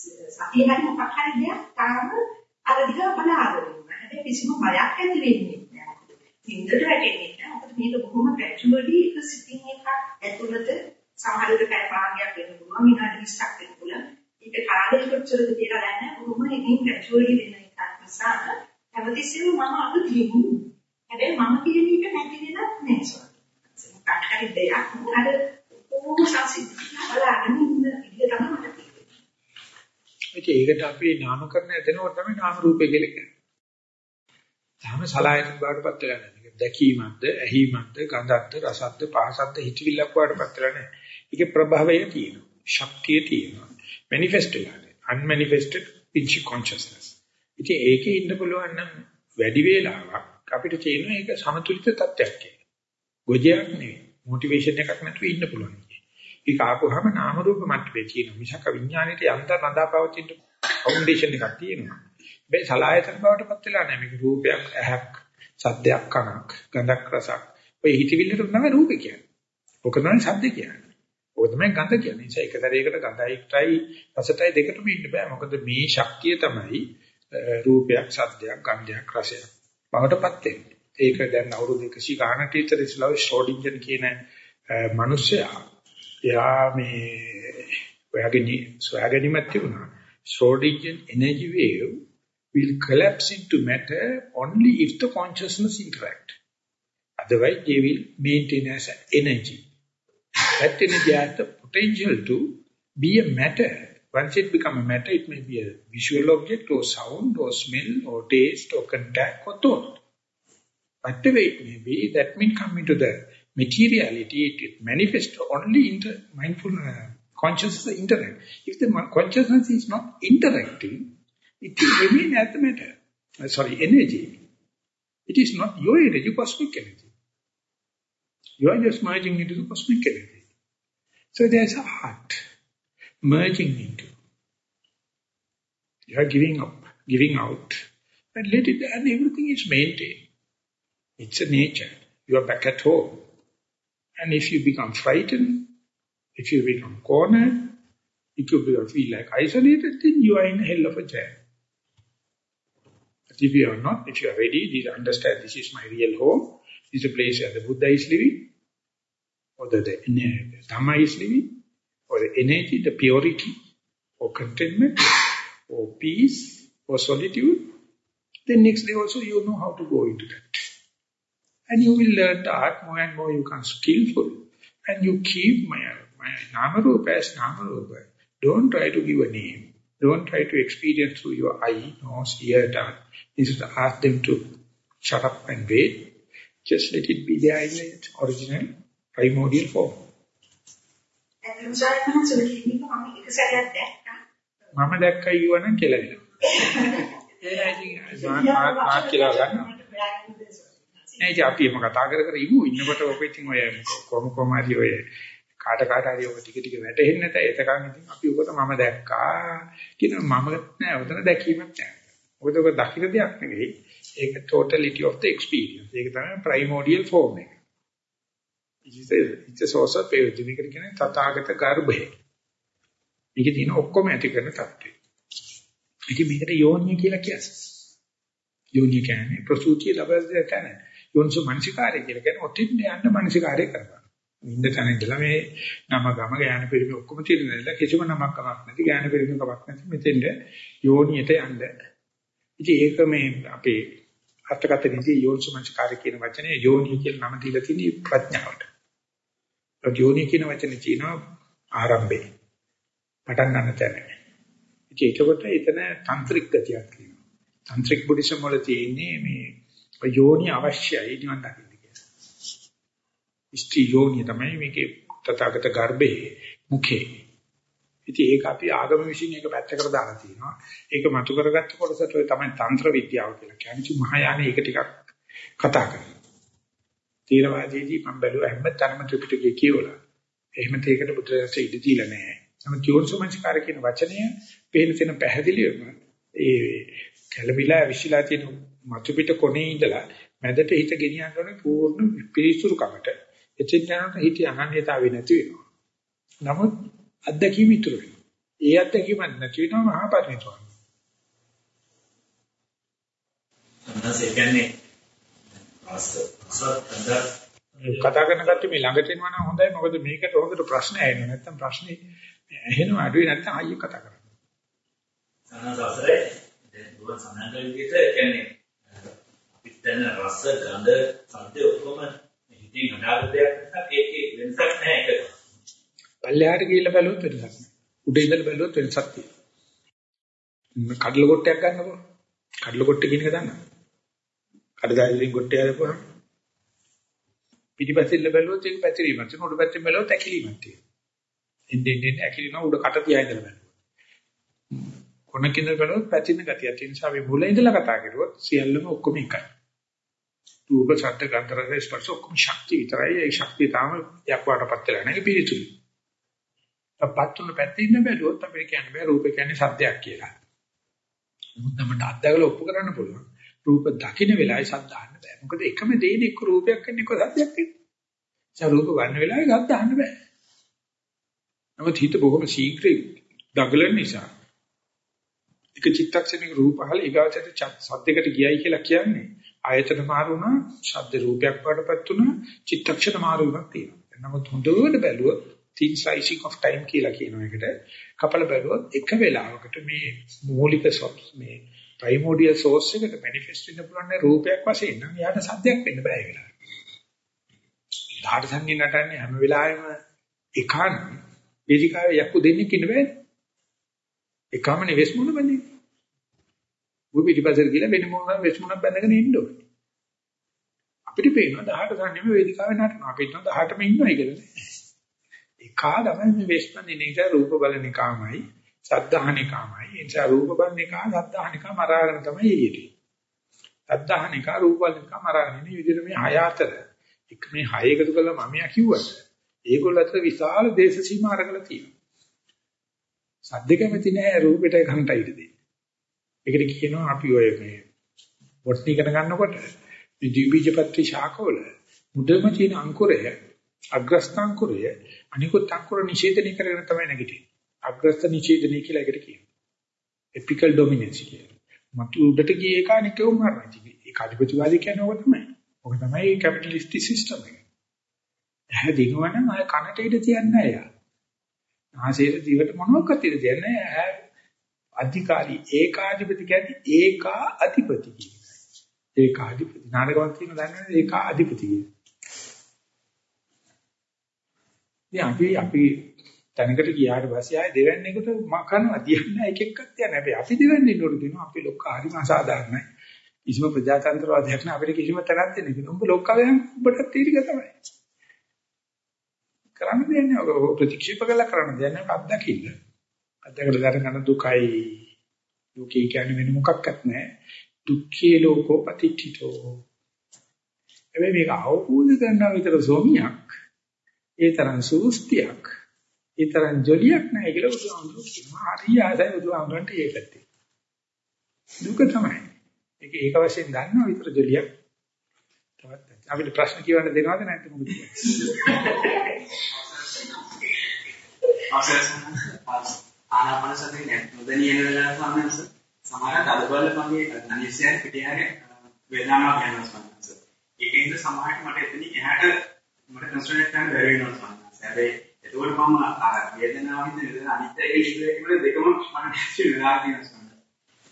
සතිය හරි මොකක් හරි දෙයක් තාම අර දිහා බලාගෙන ඉන්නවා. හැබැයි කිසිම බයක් ඇති වෙන්නේ නැහැ. නින්දට වැටෙන්නේ නැහැ. මොකද මේක බොහොම ගැටුවලි එක සිටින් එකක් ඇතුළත සමහර විට පැය භාගයක් වෙන්න පුළුවන්. විනාඩි 20ක් වෙන්න පුළුවන්. ඒක කාලය කොච්චරද කියලා දන්නේ නැහැ. බොහොම එකකින් ගැටුවලි වෙන එකක් නිසා හැමතිස්සෙම මම අලුතින් හැබැයි මම කියන එක නැති වෙනත් නෑ සෝන. මොකක් හරි දෙයක් අර කොහොම සංසිද්ධිය බලාගෙන ඉන්න විදිහ තමයි මට ඒකට අපි නාමකරණය දෙනකොට තමයි නාම රූපය කියලා කියන්නේ. තාම සලායතන බාටපත් වෙලා නැහැ. දැකීමක්ද, ඇහිීමක්ද, ගඳක්ද, රසක්ද, පහසක්ද, හිතවිල්ලක් බාටපත් වෙලා නැහැ. ඒකේ ප්‍රභාවය තියෙනවා. ශක්තිය තියෙනවා. මැනිෆෙස්ට් වෙලා නැහැ. unmanifested pinch consciousness. ඉතින් ඒකේ ඉන්න පුළුවන් නම් වැඩි වේලාවක් අපිට තියෙන එක සමතුලිත තත්ත්වයක් කියලා. ගොජයක් නෙවෙයි. මොටිවේෂන් එකක් නැතුව ඉන්න පුළුවන්. ඒක ආපුවාම නාම රූප මට්ටමේ තියෙනවා. මිසක විඥාණයට යන්තම් රඳාපවතින ෆවුන්ඩේෂන් එකක් තියෙනවා. මේ සලායතන බවටපත් වෙලා නැහැ. මේක රූපයක්, ඇහක්, සද්දයක්, කනක්, ගඳක්, රසක්. ඔය හිතවිල්ලට තමයි රූපේ කියන්නේ. ඔක තමයි සද්ද කියන්නේ. ඔක තමයි ගඳ කියන්නේ. ඒ එක දරයකට ගඳයිටයි රසටයි දෙකටම ඉන්න බෑ. මොකද මේ ශක්තිය තමයි රූපයක්, සද්දයක්, ගන්ධයක්, රසයක් බවටපත් වෙන්නේ. ඒක දැන් අවුරුදු 100 ගානට විතර ඉස්ලාව ෂෝඩින්ජන් කියන මිනිසයා එයා මේ ඔයාගේ සොයාගැනීමක් තිබුණා. Schrodinger energy wave will collapse into matter only if the consciousness interact. Otherwise, they will maintain as energy. That energy has the potential to be a matter. Once it become a matter, it may be a visual object or sound or smell or taste or contact or thought. Whatever it may be, that may come into the materiality, it, it manifests only in the mindful uh, consciousness interact. If the consciousness is not interacting, it will remain as the matter. Uh, sorry, energy. It is not your energy, cosmic energy. You are just merging into the cosmic energy. So there's a heart merging into. You are giving up, giving out, and let it, and everything is maintained. It's a nature. You are back at home. And if you become frightened, if you become cornered, if you feel like isolated, then you are in hell of a jam. But if you are not, if you are ready, you understand this is my real home, this is a place where the Buddha is living, or the, the, the Dhamma is living, or the energy, the purity, or contentment, or peace, or solitude, then next day also you know how to go into that. And you will learn the art more and more you become skillful. And you keep my, my Namarupa as Namarupa. Don't try to give a name. Don't try to experience through your eye, nose, ear, tongue. Instead ask them to shut up and wait. Just let it be there in its original primordial form. ඇත්තටම සායනහස ඔය කියන එක මම එක සැරයක් දැක්කා. මම දැක්කයි කියවනම් කියලා වෙනවා. ඒ ඉතින් මාත් මාත් කියලා ගන්නවා. නෑ ඉතින් අපි එම කතා කර කර ඉමු. ඉන්නකොට ඔක ඉතින් ඔය කොම කොම හරි ඔය කාට කාට හරි ඔක ටික ටික වැටෙන්නේ නැත එතකන් ඉතින් අපි ඔකට මම දැක්කා කියන මම නෑ උතන දැකීමක් නෑ. මොකද ඔක දකින්න දෙයක් නෙවෙයි. ඒක totality of the experience. ඒක තමයි primordial form එක. It's a source of purity මේකට කියන්නේ තථාගත ගර්භය. මේකේ තියෙන ඔක්කොම ඇති කරන தත්ත්වය. ඉතින් මේකට යෝනිය කියලා කියන්නේ. යෝනිය කියන්නේ ප්‍රසූතිය ලබන තැන. යෝනිසු මනසිකාරය කියලා කියන්නේ ඔතින් යන්න මනසිකාරය කරනවා. ඉන්න තැන ඉඳලා මේ නම ගම ගෑන පිරිමි ඔක්කොම තියෙනවා කිසිම නමක් කමක් නැති ගෑන පිරිමි කමක් නැති මෙතෙන්ද යෝනියට යන්න. ඉතින් ඒක මේ අපේ අර්ථකථනයේදී යෝනිසු මනසිකාරය කියන වචනේ යෝනිය කියලා නම දීලා තියෙන ප්‍රඥාවට. යෝනිය කියන වචනේ තියෙනවා ආරම්භේ. පටන් ගන්න තැන. ඉතින් ඒකකොට එතන තන්ත්‍රික ගතියක් තියෙනවා. තන්ත්‍රික බුද්ධිසම වල තියෙන්නේ මේ යෝනි අවශ්‍යයි නිවන් දකින්න කියලා. ඉස්ටි යෝනිය තමයි මේකේ තථාගත ගර්භයේ මුඛේ. ඉතින් ඒක අපි ආගම විශ්ින් එක පැත්තකට දාලා තියෙනවා. ඒක මතු කරගත්ත කොටසට ඔය තමයි තන්ත්‍ර විද්‍යාව කියලා කියන්නේ. මහායානෙ ඒක ටිකක් කතා කරනවා. තීරවාදයේදී මම බැලුවා හැම තැනම ත්‍රිපිටකය කියවලා. එහෙම තේකට බුදුරජාණන් ඉඳ දීලා නැහැ. නමුත් යෝනිසෝමනසිකාර කියන වචනය පේන තැන පැහැදිලිවම ඒ කැළඹිලා විශ්ලා තියෙන මතු පිට කොනේ ඉඳලා මැදට හිත ගෙනියන්න ඕනේ පූර්ණ පිරිසුරු කමට. එචින් යනකොට හිත අනන්‍යතාවය නැති වෙනවා. නමුත් අත්දැකීම ඉතුරු වෙනවා. ඒ අත්දැකීම නැති වෙනවා මහා පරිණිතවන. කතා කරන කට්ටිය මේ ළඟට එනවා නම් හොඳයි මොකද මේකට හොඳට ප්‍රශ්න ඇහෙනවා නැත්නම් ප්‍රශ්නේ ඇහෙනවා අඩුයි නැත්නම් ආයෙ කතා කරන්න. සනසසරේ දැන් දුර සමහර විදිහට කියන්නේ දැන රස ගඳ සද්ද ඔක්කොම හිතින් හදාගත්ත දෙයක් නිසා ඒකේ වෙනසක් නැහැ ඒක. පල්ලෙහාට ගිහිල්ලා බැලුවොත් වෙනසක් නැහැ. උඩ ඉඳලා බැලුවොත් වෙනසක් තියෙනවා. කඩල කොටයක් ගන්නකො. කඩල කොට්ට කියන එක දන්නවද? කඩදාසියෙන් කොට්ටය හදපුවම පිටිපස්සෙල්ල බැලුවොත් ඒක පැතිරීමක් තියෙනවා. උඩ පැත්තෙන් බැලුවොත් ඇකිලීමක් තියෙනවා. ඉන්නේ ඉන්නේ ඇකිලිනවා උඩ කට තියා ඉඳලා බලනවා. කොනකින්ද බලනොත් පැතින ගතියක් තියෙන නිසා අපි මුල ඉඳලා කතා කරුවොත් සියල්ලම ඔක්කොම එකයි. රූප, ශබ්ද, ගන්ධ, රස, ස්පර්ශ ඔක්කොම ශක්තිය විතරයි. ඒ ශක්තිය තාම යක්වාටපත් වෙලා නැහැ පිළිතුරු. අපත්තුන පැත්තේ ඉන්න බැලුවොත් අපිට කියන්න බෑ රූප කියන්නේ සද්දයක් කියලා. මොකද අපිට අත්දැකලා ඔප්පු කරන්න පුළුවන්. රූප දකින්න වෙලාවේ සද්ද අහන්න බෑ. මොකද එකම දෙයින් එක්ක රූපයක් කරන එක සද්දයක් නෙවෙයි. ස්වරූප ගන්න වෙලාවේ සද්ද අහන්න බෑ. නමුත් හිත බොහොම ශීඝ්‍රයෙන් දඟලන නිසා එක චිත්තක්ෂණයක රූපහල ඊගාවට සද්දයකට ගියයි කියලා කියන්නේ ආයතන මාරු වුණා ශබ්ද රූපයක් වඩපත් වුණා චිත්තක්ෂණ මාරු වුණා තියෙනවා. නමුත් හොඳට බැලුවොත් thin slicing of time කියලා කියන එකට කපල බැලුවොත් එක වෙලාවකට මේ මූලික මේ primordial source එකට manifest වෙන්න පුළුවන් රූපයක් වශයෙන් නම් යාට සද්දයක් වෙන්න බෑ ඒ වෙලාවට. ධාට සංගී නටන්නේ හැම වෙලාවෙම එකන වේදිකාවේ යක්කු දෙන්නෙක් ඉන්න බෑනේ. එකම නෙවෙස් මොන බඳින්නේ. ඔය පිටිපස්සට ගිහලා වෙන මොනවා වෙස් මොනක් බඳගෙන ඉන්න ඕනේ. අපිට පේනවා 18 සම්නෙම වේදිකාවේ නටනවා. අපි හිතනවා 18ම ඉන්නවා කියලා නේ. එකා තමයි මේ වෙස් බඳින එක රූප බලන එකමයි, සද්ධාහන එකමයි. ඒ නිසා රූප බලන එක සද්ධාහන එක මරාගෙන තමයි එළියට. සද්ධාහන එක රූප බලන එක මරාගෙන ඉන්නේ විදිහට මේ හය අතර. එක මේ හය එකතු කළා මම යා කිව්වට ඒගොල්ලෝ අතර විශාල දේශ සීමා අරගෙන තියෙනවා. සද්ද කැමති නෑ රූපෙට කනටයි දෙන්නේ. ඒකට කියනවා අපි ඔය මේ බොට්නි ඉගෙන ගන්නකොට මේ ද්විබීජපත්‍රි ශාකවල මුදම තියෙන අංකුරය අග්‍රස්ත අංකුරය අනිකුත් අංකුර නිෂේධනය කරගෙන තමයි නැගිටින්නේ. අග්‍රස්ත නිෂේධනය කියලා එකට කියනවා. එපිකල් ඩොමිනන්ස් කියලා. මතු උඩට ගියේ එක අනිකව මරනවා. ඒක අධිපතිවාදී කියන්නේ ඕක තමයි. ඕක තමයි කැපිටලිස්ටික් සිස්ටම් එක. ඇහැ දිනවනම් ආය කනට ඉඳ තියන්නේ නැහැ. ආශේර දිවට මොනවක්වත් ඉඳ තියන්නේ නැහැ. අධිකාරී ඒකාධිපති කියන්නේ ඒකා අධිපති කියන්නේ. ඒකාධිපති නාටකයක් තියෙන දන්නවනේ ඒකා අධිපති කියන්නේ. ඉතින් අපි අපි තැනකට ගියාට පස්සේ ආයේ දෙවන්නේකට මකනවා දියන්නේ එක එකක් තියන්නේ. හැබැයි අපි දෙවන්නේ නෝර කියනවා අපි ලොක්කා හරිම අසාධාරණයි. කිසිම ප්‍රජාතන්ත්‍රවාදයක් නෑ අපිට කිසිම තැනක් දෙන්නේ නැහැ. උඹ ලොක්කා වෙන උඹට තීරික තමයි. කරන්න දෙන්නේ ඔය ප්‍රතික්ෂේප කළා කරන්න දෙන්නේ අත්දකින්න. අත්දකලා දැනගන්න දුකයි. දුකේ කියන්නේ වෙන මොකක්වත් නැහැ. දුක්ඛේ ලෝකෝ පතිච්චිතෝ. හැබැයි මේක අවබෝධ කරනවා විතර සෝමියක්. ඒ තරම් සූස්තියක්. ඒ තරම් ජොලියක් නැහැ කියලා බුදුහාමුදුරුවෝ කියනවා. හරි ආසයි බුදුහාමුදුරන්ට ඒකත්. දුක තමයි. ඒක ඒක වශයෙන් දන්නවා විතර ජොලියක්. තවත් අපිට ප්‍රශ්න කියවන්න දෙනවද නැත්නම් මොකද ආනාපාන සතිය නැත්නම් වෙලාව සමහරවිට සමහරවිට අදබල මගේ අනිශ්චය පිටියගේ වේදනාවක් යනවා සමහරවිට. ඒකින්ද සමහරවිට මට එතනින් එහාට මට කන්ස්ට්‍රක්ට් කරන්න බැරි වෙනවා සමහරවිට. හැබැයි එතකොට මම අර වේදනාවින්ද වේදන අනිත් එක ඉස්සරහට දෙකම මට නැති වෙලා තියෙනවා සමහරවිට.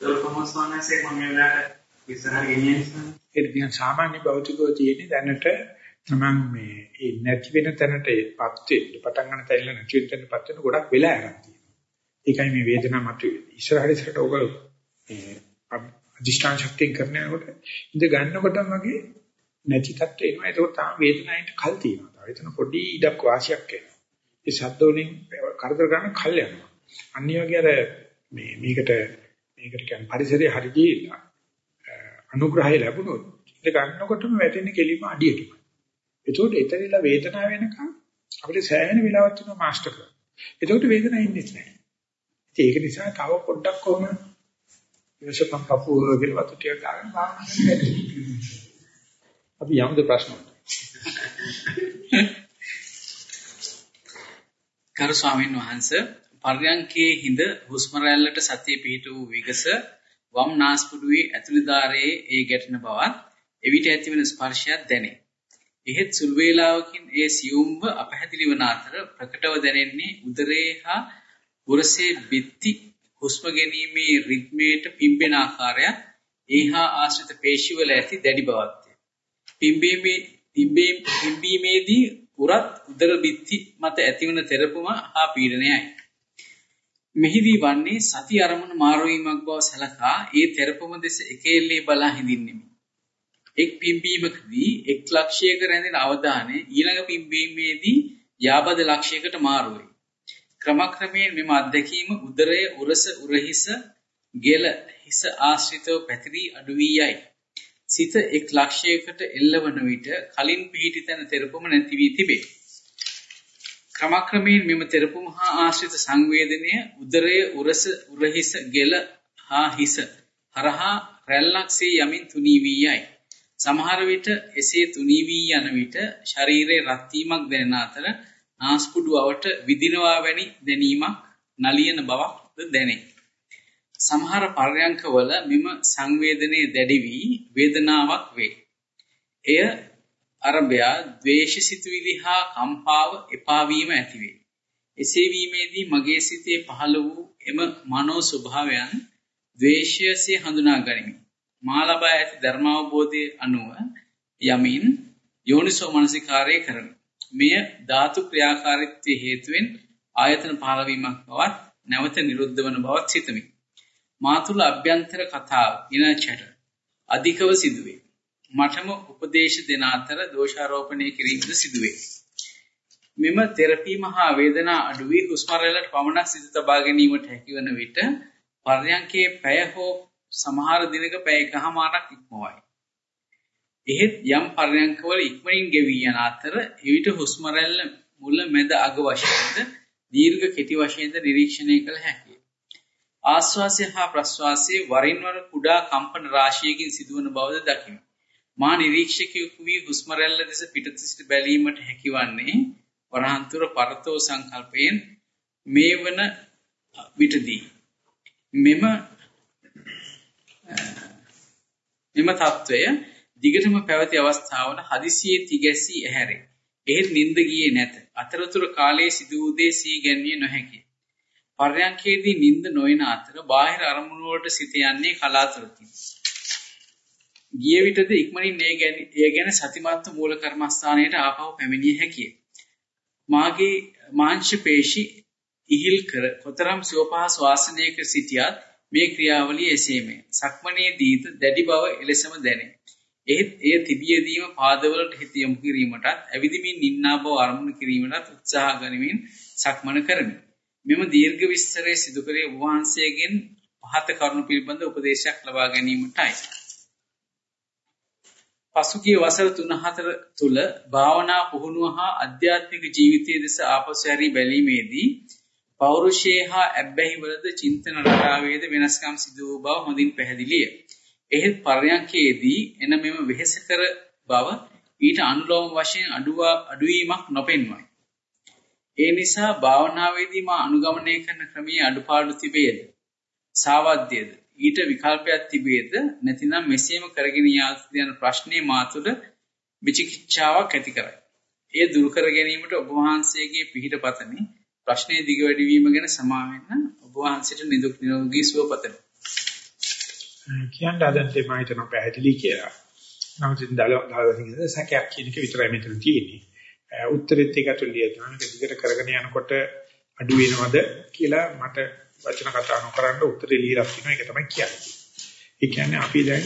ඒක කොහොමද සමහරවිට මම මේ වෙලාවට ඉස්සරහට ගෙනියන්නේ ඒක දිහා සාමාන්‍ය භෞතිකව තියෙන්නේ දැනට තමන් මේ ඒ නැති වෙන තැනටපත් වෙන්න පටන් ගන්න තැනල නැති වෙන තැනටපත් වෙන ගොඩක් වෙලා යනවා තියෙනවා. ඒකයි මේ වේදනාව මතුවේ. ඉස්සරහට ඉස්සරහට ඔබ මේ අධිෂ්ඨාන ශක්තිය කරනකොට ඉඳ ගන්නකොටම වගේ නැති තත්ත්වෙ එනවා. ඒක තාම වේදනාවට කල් තියෙනවා. තව එතන පොඩි ඉඩක් වාසියක් එනවා. ඒ ශබ්ද වලින් කරදර ගන්න කල් යනවා. අනිත් වගේ අර මේ මේකට මේකට කියන්නේ පරිසරය හරි ගිහිල්ලා අනුග්‍රහය ලැබුණොත් ඉඳ ගන්නකොටම වැටෙන්නේ කෙලිම අඩියටම. ඒකෝට එතනilla වේදනාව වෙනකම් අපිට සෑහෙන වෙලාවක් තියෙනවා මාස්ටර් කරලා. ඒකට වේදනාවක් ඉන්නේ නැහැ. ඒක නිසා තව පොඩ්ඩක් කොහොම විශේෂම පපුව කියලා වතු ටික ගන්න බාන්න. අපි යමුද ප්‍රශ්න කරු ස්වාමීන් වහන්සේ පර්යංකයේ හිඳ හුස්ම රැල්ලට සතිය පිහිට වූ විගස වම් නාස්පුඩුවේ ඇතුළේ ධාරයේ ඒ ගැටෙන බවත් එවිට ඇතිවන ස්පර්ශයක් දැනේ. එහෙත් සුළු වේලාවකින් ඒ සියුම්ව අපහැදිලි වන අතර ප්‍රකටව දැනෙන්නේ උදරයේ හා උරසේ බිත්ති හුස්ම ගැනීමේ රිද්මයට පිම්බෙන ආකාරය ඒහා ආශ්‍රිත පේශිවල ඇති දැඩි බවක්ය. පිම්බීමේ පිම්බීමේදී උරත් උදර බිත්ති මත ඇතිවන තෙරපුම හා පීඩනයයි. මෙහිදී වන්නේ සති අරමුණ මාරු වීමක් බව සැලකා ඒ තෙරපුම දෙස එකෙල්ලේ බලා හිඳින්නෙමි. එක් පිම්බීමකදී එක් ලක්ෂයක රැඳෙන අවධානය ඊළඟ පිම්බීමේදී යාබද ලක්ෂයකට මාරු වේ. ක්‍රමක්‍රමයෙන් මෙම අත්දැකීම උදරය උරස උරහිස ගෙල හිස ආශ්‍රිතව පැතිරී අඩු වී යයි. සිත එක් ලක්ෂයකට එල්ලවන විට කලින් පිහිටි තැන තෙරපුම නැති වී තිබේ. ක්‍රමක්‍රමයෙන් මෙම තෙරපුම හා ආශ්‍රිත සංවේදනය උදරය උරස උරහිස ගෙල හා හිස හරහා රැල්ලක්සේ යමින් තුනී වී යයි. සමහර විට එසේ තුනී වී යන විට ශරීරයේ රත් වීමක් දැනෙන අතර නාස්පුඩු අවට විදිනවා වැනි දැනීමක් නලියන බවක්ද දැනේ. සමහර පර්යංකවල මෙම සංවේදනයේ දැඩි වී වේදනාවක් වේ. එය අරබයා ද්වේෂ සිතුවිලි හා කම්පාව එපා වීම ඇතිවේ. එසේ වීමේදී මගේ සිතේ පහළ වූ එම මනෝ ස්වභාවයන් ද්වේෂයසේ හඳුනා ගනිමි. මා ලබා ඇති ධර්මාවබෝධයේ අනුව යමින් යෝනිසෝ මනසිකාරය කරමි. මෙය ධාතු ක්‍රියාකාරීත්වයේ හේතුවෙන් ආයතන පහළ වීමක් බවත් නැවත නිරුද්ධ වන බවත් සිතමි. මා තුල අභ්‍යන්තර කතාව ඉන චැට අධිකව සිදුවේ. මටම උපදේශ දෙන අතර දෝෂාරෝපණය කිරීමද සිදුවේ. මෙම තෙරපීම හා වේදනා අඩු වී හුස්ම රැල්ලට පමණක් සිත තබා ගැනීමට හැකිවන විට පර්යංකයේ පැය හෝ සමහර දිනක පැය එකහමාරක් ඉක්මවයි. එහෙත් යම් පරයන්කවල ඉක්මනින් ගෙවී යන අතර එවිට හුස්ම රැල්ල මුල මැද අග වශයෙන්ද දීර්ඝ කෙටි වශයෙන්ද නිරීක්ෂණය කළ හැකිය. ආස්වාසය හා ප්‍රස්වාසයේ වරින් වර කුඩා කම්පන රාශියකින් සිදුවන බවද දකිමි. මා නිරීක්ෂකයෙකු වී හුස්ම රැල්ල දෙස පිටත සිට බැලීමට හැකිවන්නේ වරහන්තුර පරතෝ සංකල්පයෙන් මේ වන විටදී. මෙම මෙම తত্ত্বය දිගටම පැවති අවස්ථාවල හදිසියේ තිගැසී ඇහැරේ. එහෙත් නිින්ද ගියේ නැත. අතරතුර කාලයේ සිදු වූ දේ සී ගැන්විය නොහැකිය. පර්යංකයේදී නිින්ද නොයන අතර බාහිර අරමුණු වලට සිත යන්නේ කලාතුරකින්. ගිය විටද ඉක්මනින් ඒ ගැන ඒ ගැන සතිමත්ව මූල කර්මස්ථානයට ආපහු පැමිණිය හැකිය. මාගේ මාංශ පේශි ඉහිල් කර කොතරම් සුවපහසු වාසනයක සිටියත් මේ ක්‍රියාවලිය එසේමය. සක්මණේදීද දැඩි බව එලෙසම දැනේ. එහෙත් එය තිබියදීම පාදවලට හිත යොමු කිරීමටත් ඇවිදිමින් නින්නා බව අරමුණු කිරීමටත් උත්සාහ ගනිමින් සක්මන කරමි. මෙම දීර්ඝ විස්තරය සිදු කරේ ඔබ වහන්සේගෙන් පහත කරුණු පිළිබඳ උපදේශයක් ලබා ගැනීමටයි. පසුගිය වසර 3-4 තුල භාවනා පුහුණුව හා අධ්‍යාත්මික ජීවිතයේ දෙස ආපසු හැරී බැලීමේදී පෞරුෂයේ හා ඇබ්බැහි වලද චින්තන රටාවේද වෙනස්කම් සිදු වූ බව හොඳින් පැහැදිලිය. එහෙත් පර්යංකයේදී එන මෙම වෙහෙසකර බව ඊට අනුලෝම වශයෙන් අඩුවා අඩුවීමක් නොපෙන්වයි. ඒ නිසා භාවනාවේදී මා අනුගමනය කරන ක්‍රමයේ අඩුපාඩු තිබේද? සාවද්‍යද? ඊට විකල්පයක් තිබේද? නැතිනම් මෙසේම කරගෙන යාතු යන ප්‍රශ්නේ මා තුළ විචිකිච්ඡාවක් ඇති කරයි. එය දුරු කර ගැනීමට ඔබ වහන්සේගේ පිහිට පතමි. ප්‍රශ්නේ දිග වැඩි වීම ගැන සමා වෙන්න ඔබ වහන්සේට නිදුක් නිරෝගී සුව පතමි. කියන්න හදන්නේ මම හිතනවා පැහැදිලි කියලා. නමුත් ඉතින් දාලා සැකයක් කියන එක විතරයි මෙතන තියෙන්නේ. උත්තරෙත් එක ඇතුළේ තියෙනවා. මේක දිගට කරගෙන යනකොට අඩු වෙනවද කියලා මට වචන කතා නොකරන උත්තරේ ලියලා තියෙනවා. ඒක තමයි කියන්නේ. ඒ කියන්නේ අපි දැන්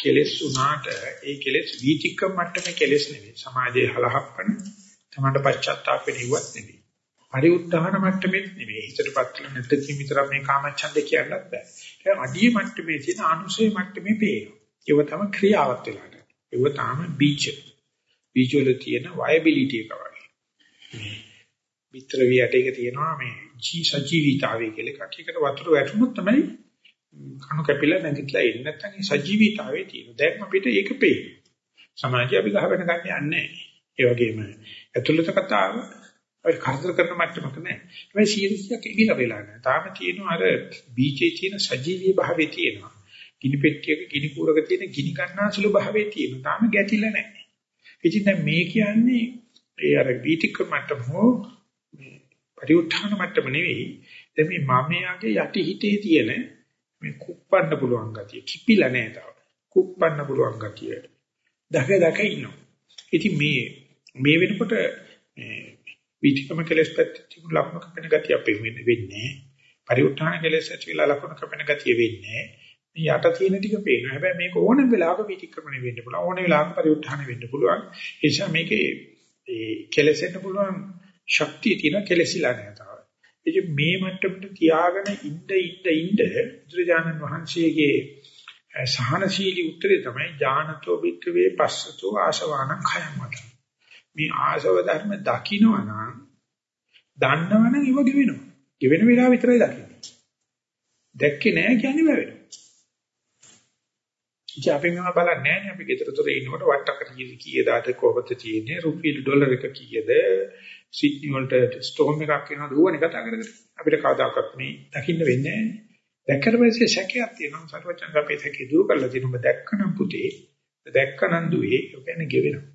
කෙලෙස් උනාට ඒ කෙලෙස් වීතික්කම් මට්ටමේ කෙලෙස් නෙවෙයි. සමාජයේ හලහප්පන තමන්ට පශ්චාත්තාප වෙන්නවත් නෙවෙයි. පරිඋත්ථාන මට්ටමේ නෙවෙයි. හිතටපත් කළ නැත්නම් විතර මේ කාමච්ඡන්ද කියන්නත් බෑ. ඒ අඩිය මට්ටමේ තියෙන අනුසය මට්ටමේ පේනවා. ඒව තමයි ක්‍රියාවත් වෙලා නැහැ. ඒව තමයි බීජ. බීජ වල තියෙන වයබිලිටි එක වගේ. මේ විතර වියට එක තියෙනවා මේ ජී සජීවිතාවය කියලා එකක්. ඒකට වතුර වැටුනොත් තමයි කණු කැපිලා නැගිටලා එන්නේ. නැත්නම් ඒ සජීවිතාවේ තියෙන. දැන් අපිට ඒක පේනවා. සමාජය අපි ගහගෙන ගන්න යන්නේ නැහැ. ඒ වගේම ඇතුළත කතාව ඔය කරදර කරන මට්ටමක නෑ. මේ සීරියස්යක් ඉවිලා වෙලා නෑ. තාම තියෙනවා අර බීජේ තියෙන සජීවී භාවයේ තියෙනවා. ගිනි පෙට්ටියක ගිනි කූරක තියෙන ගිනි ගන්නාසුළු භාවයේ තියෙනවා. තාම ගැටිලා නෑ. ඉතින් දැන් මේ කියන්නේ ඒ අර බීතික මට්ටම හෝ මේ පරිඋත්ථාන මට්ටම නෙවෙයි. දැන් මේ මමයාගේ යටි හිතේ තියෙන මේ කුප්පන්න පුළුවන් ගතිය. කිපිලා නෑ තාම. කුප්පන්න පුළුවන් ගතිය. දක දක ඉන්නවා. ඉතින් මේ මේ වෙනකොට මේ වීතිකම කෙලස් පැත්තේ තිබුණු ලක්ෂණ කපෙන ගතිය අපේ වෙන්නේ පරිඋත්ථාන කෙලස් ඇතිලා ලක්ෂණ කපෙන ගතිය වෙන්නේ මේ යට තියෙන ටික පේනවා. හැබැයි මේක ඕනෙම වෙලාවක වීතික්‍රමණය වෙන්න පුළුවන්. ඕනෙම වෙලාවක පරිඋත්ථාන වෙන්න පුළුවන්. ඒ නිසා මේකේ ඒ කෙලසෙන්න පුළුවන් ශක්තිය තියෙන කෙලසිලා නැහැ තාම. ඉතින් මේ මට්ටමට තියාගෙන ඉන්න ඉන්න ඉන්න බුදුරජාණන් වහන්සේගේ සහනශීලී උත්තරේ තමයි ඥානතෝ වික්කවේ පස්සතෝ ආශවානං khයම් මත මේ ආසව ධර්ම දකින්නවනම් දන්නවනම් ඉව ගෙවෙනවා. ගෙවෙන වෙලාව විතරයි දකින්නේ. දැක්කේ නැහැ කියන්නේ වැවෙනවා. ඉතින් අපි මේවා බලන්නේ නැහැ නේ අපි ගෙදරතොර ඉන්නකොට වට්ටක කීයද අද කොහොමද තියෙන්නේ රුපියල් ඩොලර් එක කීයද සිඩ්නි වලට ස්ටෝම් එකක් වෙනවද ඌවනේ කතා කරගෙන අපිට කවදාකවත් මේ දකින්න වෙන්නේ නැහැ. දැක්කට පස්සේ සැකයක් තියෙනවා සර්වචන් අපේ සැකේ දුරු කරලා තියෙනවා දැක්කනම් පුතේ දැක්කනම් දුවේ ඔය කියන්නේ ගෙවෙනවා.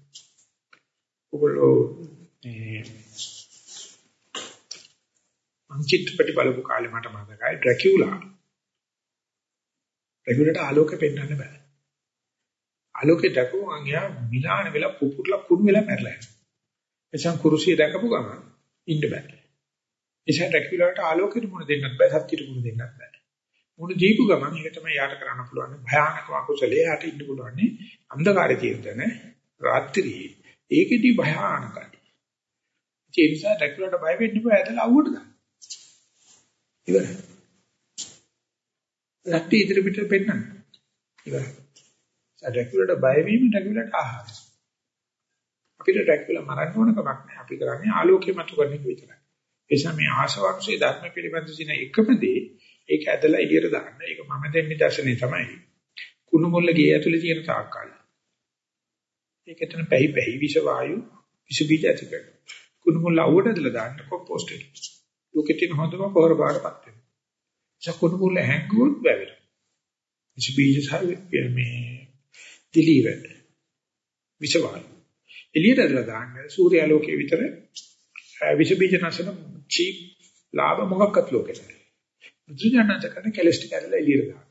ඔගොල්ලෝ මේ මං චිත්‍රපටි බලපු කාලේ මට මතකයි ඩ්‍රැකියුලා. ඩ්‍රැකියුලාට ආලෝකෙ පෙන්වන්න බෑ. ආලෝකෙ දැකුවාන් යා මිලාන වෙලා පුපුරලා කුණු වෙලා මැරලා යනවා. එසම් කුරුසිය දැකපු ගමන් ඉන්න බෑ. නිසා ඩ්‍රැකියුලාට ආලෝකෙට මුණ දෙන්නත් බෑ සත්‍යෙට මුණ දෙන්නත් බෑ. මුණ දීපු ගමන් ඒක තමයි යාට කරන්න පුළුවන් භයානක අකුසලයේ යාට ඉන්න පුළුවන් අන්ධකාරයේ තියෙන රාත්‍රියේ ඒකෙදි භයානකයි. ඒ නිසා ඩ්‍රැකියුලාට බය වෙන්න බෑ ඇදලා අවුවට දාන්න. ඉවරයි. රැටි ඉදිරි පිට පෙන්නන්න. ඉවරයි. ඩ්‍රැකියුලාට බය වීම ඩ්‍රැකියුලාට ආහාරය. අපිට ඩ්‍රැකියුලා මරන්න ඕන කමක් නැහැ. අපි කරන්නේ ආලෝකය මතු කරන එක විතරයි. ඒ නිසා මේ ආශවංශයේ ධර්ම පිළිබඳ සින එකම දේ ඒක ඇදලා එළියට දාන්න. ඒක මම දෙන්නේ දැසනේ තමයි. කුණු මුල්ල ගේ ඇතුලේ තියෙන තාක්කල්. ඒක එතන පැහි පැහි විෂ වායු විෂ බීජ ඇති කරනවා. කුණු මුල්ල අවුවට ඇදලා දාන්න කොම්පෝස්ට් එක. ලෝකෙ තියෙන හොඳම පොහොර බාරපත් වෙනවා. චකුණු මුල්ල හැංගුවොත් වැවෙනවා. විෂ බීජ සහ මේ දිලීවැඩ විෂ වායු. එළියට ඇදලා දාන්න සූර්යාලෝකයේ විතර විෂ බීජ නැසන චීප් ලාභ මොකක්වත් ලෝකෙට නැහැ. බුදුජානක කරන කෙලස්ටි කරලා එළියට දාන්න.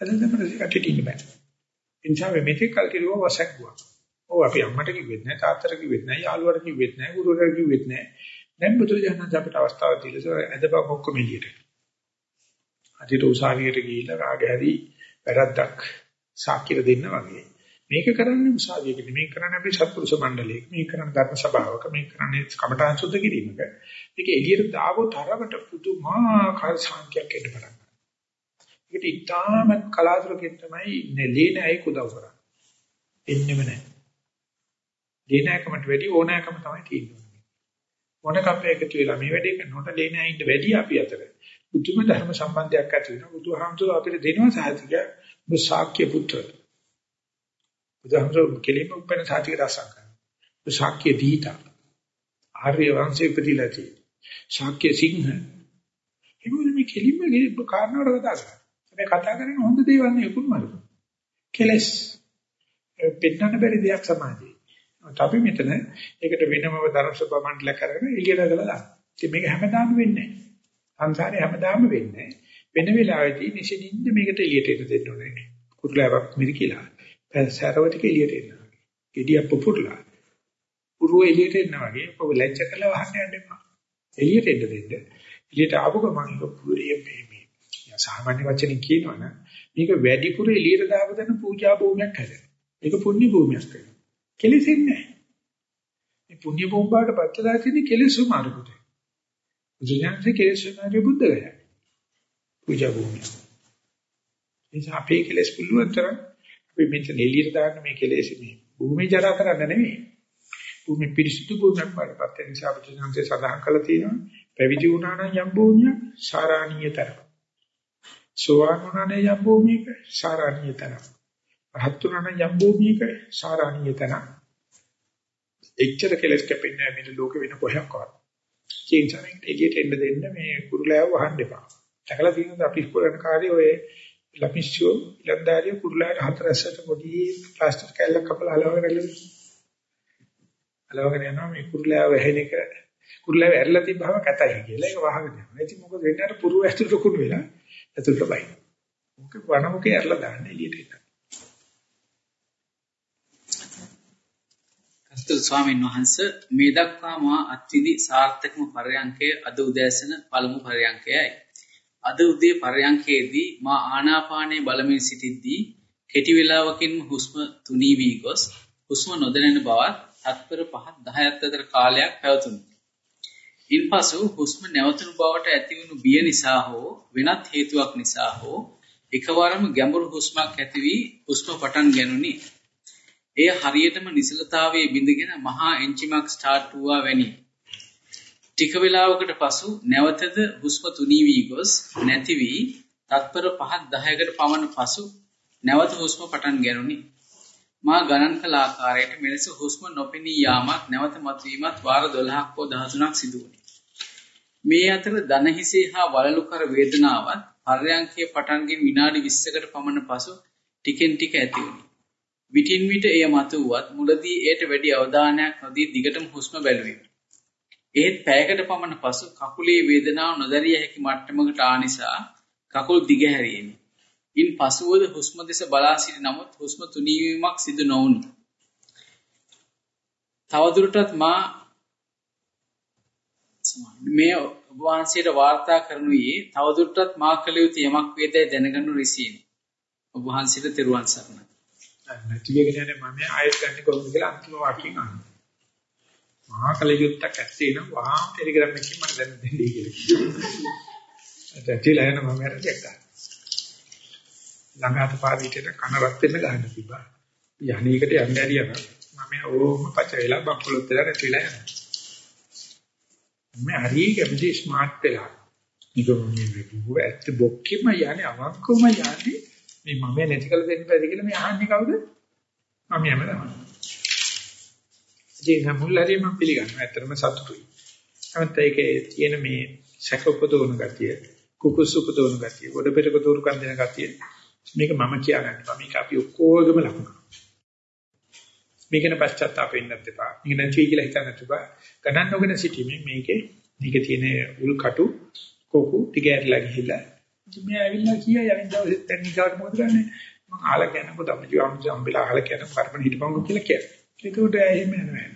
එතන තමයි කටට ඉන්න බෑ. ඉන්ජාවේ මෙතෙක් කල් කිරුවා වසක්කුවා. ඔව් අපි අම්මට කිව්වෙත් නැහැ තාත්තට කිව්වෙත් නැහැ යාළුවට කිව්වෙත් නැහැ ගුරුවරට කිව්වෙත් නැහැ. දැන් බුදුජානක අපිට අවස්ථාවක් දීලා ඇදපක් ඔක්කොම එළියට. අදිට උසාවියට ගිහිල්ලා කාගේ හරි වැරද්දක් සාක්කිය දෙන්න වගේ. මේක කරන්නේ උසාවියක නෙමෙයි කරන්නේ අපි සත්පුරුෂ මණ්ඩලයක. මේක කරන්නේ ධර්ම සභාවක. මේක කරන්නේ කමඨාන් සුද්ධ කිරීමක. මේක එළියට දාවෝ තරමට පුදුමාකාර සාන්තියක් එන්න පටන් ගන්නවා. ඒකට ඉතාම කලාතුරකින් තමයි නෙලේනයි කුදව කරන්නේ. එන්නෙම නැහැ. ලේනකමට වැඩි ඕනෑකම තමයි තියෙන්නේ. මොනකප්ප එකතු වෙලා මේ වැඩේ කරනකොට ලේනයින්ට වැඩි අපි අතර. බුදුම ධර්ම සම්බන්ධයක් ඇති වෙනවා. බුදුහාමුදුරුවෝ අපිට දෙනවා සාහිතික ශාක්‍ය පුත්‍ර. බුදුහාමුදුරුවෝ කෙලින්ම උපෙන සාහිතික රසක් කරනවා. ශාක්‍ය දීතා. ආර්ය වංශේ ප්‍රතිලති. ශාක්‍ය සිංහ. ඒගොල්ලෝ මේ කෙලින්ම කාරණාවට කතා කරනවා. මේ කතා කරන හොඳ දේවල් නේ උකුණමල. කෙලස් පෙන්නන්න බැරි දෙයක් සමාජයේ. අපි මෙතන ඒකට වෙනමව ධර්ම සභා මණ්ඩලයක් කරගෙන එළියට දාලා දානවා. ඉතින් මේක හැමදාම වෙන්නේ නැහැ. සංසාරේ හැමදාම වෙන්නේ වෙන වෙලාවෙදී නිසින්ින්ද මේකට එළියට එන්න දෙන්න ඕනේ. කුරුලාවක් මිරිකිලා. සැරවටික එළියට එනවා. gediya පුපුරලා. පුරුව එළියට එනවා වගේ ඔබ ලැජ්ජ කළා වහන්න යන්න එපා. එළියට එන්න දෙන්න. එළියට ආපු ගමන් පුරිය මේ මේ සාමාන්‍ය වචනින් කියනවනම් මේක වැඩිපුර එළියට දාපදන පූජා භූමියක් හැදෙනවා. ඒක පුණ්‍ය භූමියක් වෙනවා. කෙලෙසෙන්නේ නැහැ. මේ පුණ්‍ය භූමියට පත්ලා තියෙන කෙලෙසු මාර්ගුට. බුදුන්සේ කෙලෙසු මාර්ගය බුද්ධ ගයා. පූජා භූමිය. එනිසා අපේ කෙලෙස් පුළුවන් තරම් අපි මෙතන එළියට දාන්න මේ කෙලෙස් මේ භූමිය ජරා කරන්න නෙමෙයි. භූමි පිරිසුදු භූමියක් වඩපත් වෙන නිසා බුදුන්සේ සඳහන් කළා තියෙනවා පැවිදි වුණා නම් යම් භූමියක් සාරාණීයතර. සෝවාන් වුණා නම් යම් භූමියක සාරාණීයතර. රහත් වුණා නම් යම් භූමියක සාරාණීයතර. එච්චර කෙලස් කැපෙන්නේ නැහැ මේ ලෝකෙ වෙන කොහොක්වත්. චේන්ජරෙන් එළියට එන්න දෙන්න මේ කුරුලෑව වහන්න එපා. දැකලා තියෙනවද අපි ඉස්කෝලේ කාර්යය ඔය ළමිස්සු ඉලන්දාරිය කුරුලෑට හතරැස්සට පොඩි ප්ලාස්ටික් කැල්ලක් කපලා අලවගෙන ඉල්ලුවා. අලවගෙන යනවා මේ කුරුලෑව වැහෙන එක කුරුලෑව ඇරලා තිබ්බහම කැතයි කියලා ඒක වහගෙන යනවා. ඉතින් මොකද වෙන්නේ අර පුරුව ඇතුළට කුණු වෙලා ඇතුළට බයි. මොකද වනමුකේ ඇරලා දාන්න එළියට එන්න. කස්තුල් ස්වාමීන් වහන්ස මේ දක්වා මා අත්විදි සාර්ථකම පරයන්කය අද උදෑසන පළමු පරයන්කයයි. අද උදේ පරයන්කේදී මා ආනාපානයේ බලමින් සිටිද්දී කෙටි වේලාවකින් හුස්ම තුනී වී ගොස් හුස්ම නොදැනෙන බවත් තත්පර 5 10ක් අතර කාලයක් පැවතුණි. ඉන්පසු හුස්ම නැවතුණු බවට ඇතිවුණු බිය නිසා හෝ වෙනත් හේතුවක් නිසා හෝ එකවරම ගැඹුරු හුස්මක් ඇති වී හුස්ම පටන් ගැනුණි. එය හරියටම නිසලතාවයේ බිඳගෙන මහා එන්ජිමක් ස්ටාර්ට් වූවා වැනි. ටික වේලාවකට පසු නැවතද හුස්ම තුනී වී ගොස් නැති වී තත්පර 5 10කට පමණ පසු නැවත හුස්ම පටන් ගැනුණි. මා ගණන් කළ ආකාරයට මෙලෙස හුස්ම නොපෙනී යාමක් නැවත මතුවීමත් වාර 12ක් හෝ 13ක් සිදු වුණි. මේ අතර දන හිසේ හා වලලු කර වේදනාවත් පර්යංකයේ පටන්ගෙන විනාඩි 20කට පමණ පසු ටිකෙන් ටික ඇති වුණි. විටින් විට එය මතුවත් මුලදී එයට වැඩි අවධානයක් නොදී දිගටම හුස්ම බැලුවෙමි. ඒත් පැයකට පමණ පසු කකුලේ වේදනාව නොදැරිය හැකි මට්ටමකට ආ නිසා කකුල් දිගහැරියෙමි. ඉන් පසුවද හුස්ම දෙස බලා සිටි නමුත් හුස්ම තුනීවීමක් සිදු නොවුනි. තවදුරටත් මා මේ ඔබ වහන්සේට වාර්තා කරනුයේ තවදුරටත් මා කළ යුතු යමක් වේදයි දැනගනු රිසීනි. ඔබ වහන්සේට තෙරුවන් සරණයි. නැති වෙගෙන යන්නේ මම ආයෙත් ගන්න කොහොමද කියලා අන්තිම වාක්‍යයෙන් අහනවා. මහා කලියුත්තක් ඇත්තේ නම් වහාම ටෙලිග්‍රෑම් එකකින් මට දැන් දෙන්නයි කියලා. ඇත්තටලා යන මම හරි දැක්කා. ළඟාත පාරීටට කන රත් වෙන්න ගන්න තිබ්බා. යහනීකට යන්න ඇරියා මම ඕම පච වෙලා බම්පලොත් වෙලා නැති වෙලා යනවා. මම හරි කැමති ස්මාර්ට් වෙලා. නිකම් මේ බුව ඇත්ත බොක්කෙම යන්නේ අවංකවම යන්නේ මේ මම නැති කළ දෙන්න බැරි කියලා මේ අහන්නේ කවුද? මම යම තමයි. ඉතින් මුල් හරිය මම පිළිගන්නවා. ඇත්තටම සතුටුයි. නමුත් ඒකේ තියෙන මේ සැක උපදවන ගතිය, කුකුස් උපදවන ගතිය, ගොඩ පෙරක දුරුකම් දෙන ගතිය. මේක මම කියාගන්නවා. මේක අපි ඔක්කොගම ලකුණු. මේකන පශ්චාත්තාප වෙන්නත් එපා. මේක නැති කියලා හිතන්නත් එපා. ගණන් නොගෙන සිටීමෙන් මේකේ මේකේ තියෙන උල් කටු කොකු ටික ඇරිලා ගිහිල්ලා මේ ඇවිල්ලා කියයි අනිද්දා දැන් නිකාට මොකද කරන්නේ? මම අහලා කියනකොට අපි අම්බිලා අහලා කියන කර්මණ හිටපංගු කියලා කියනවා ඒකට එහෙම යනවා.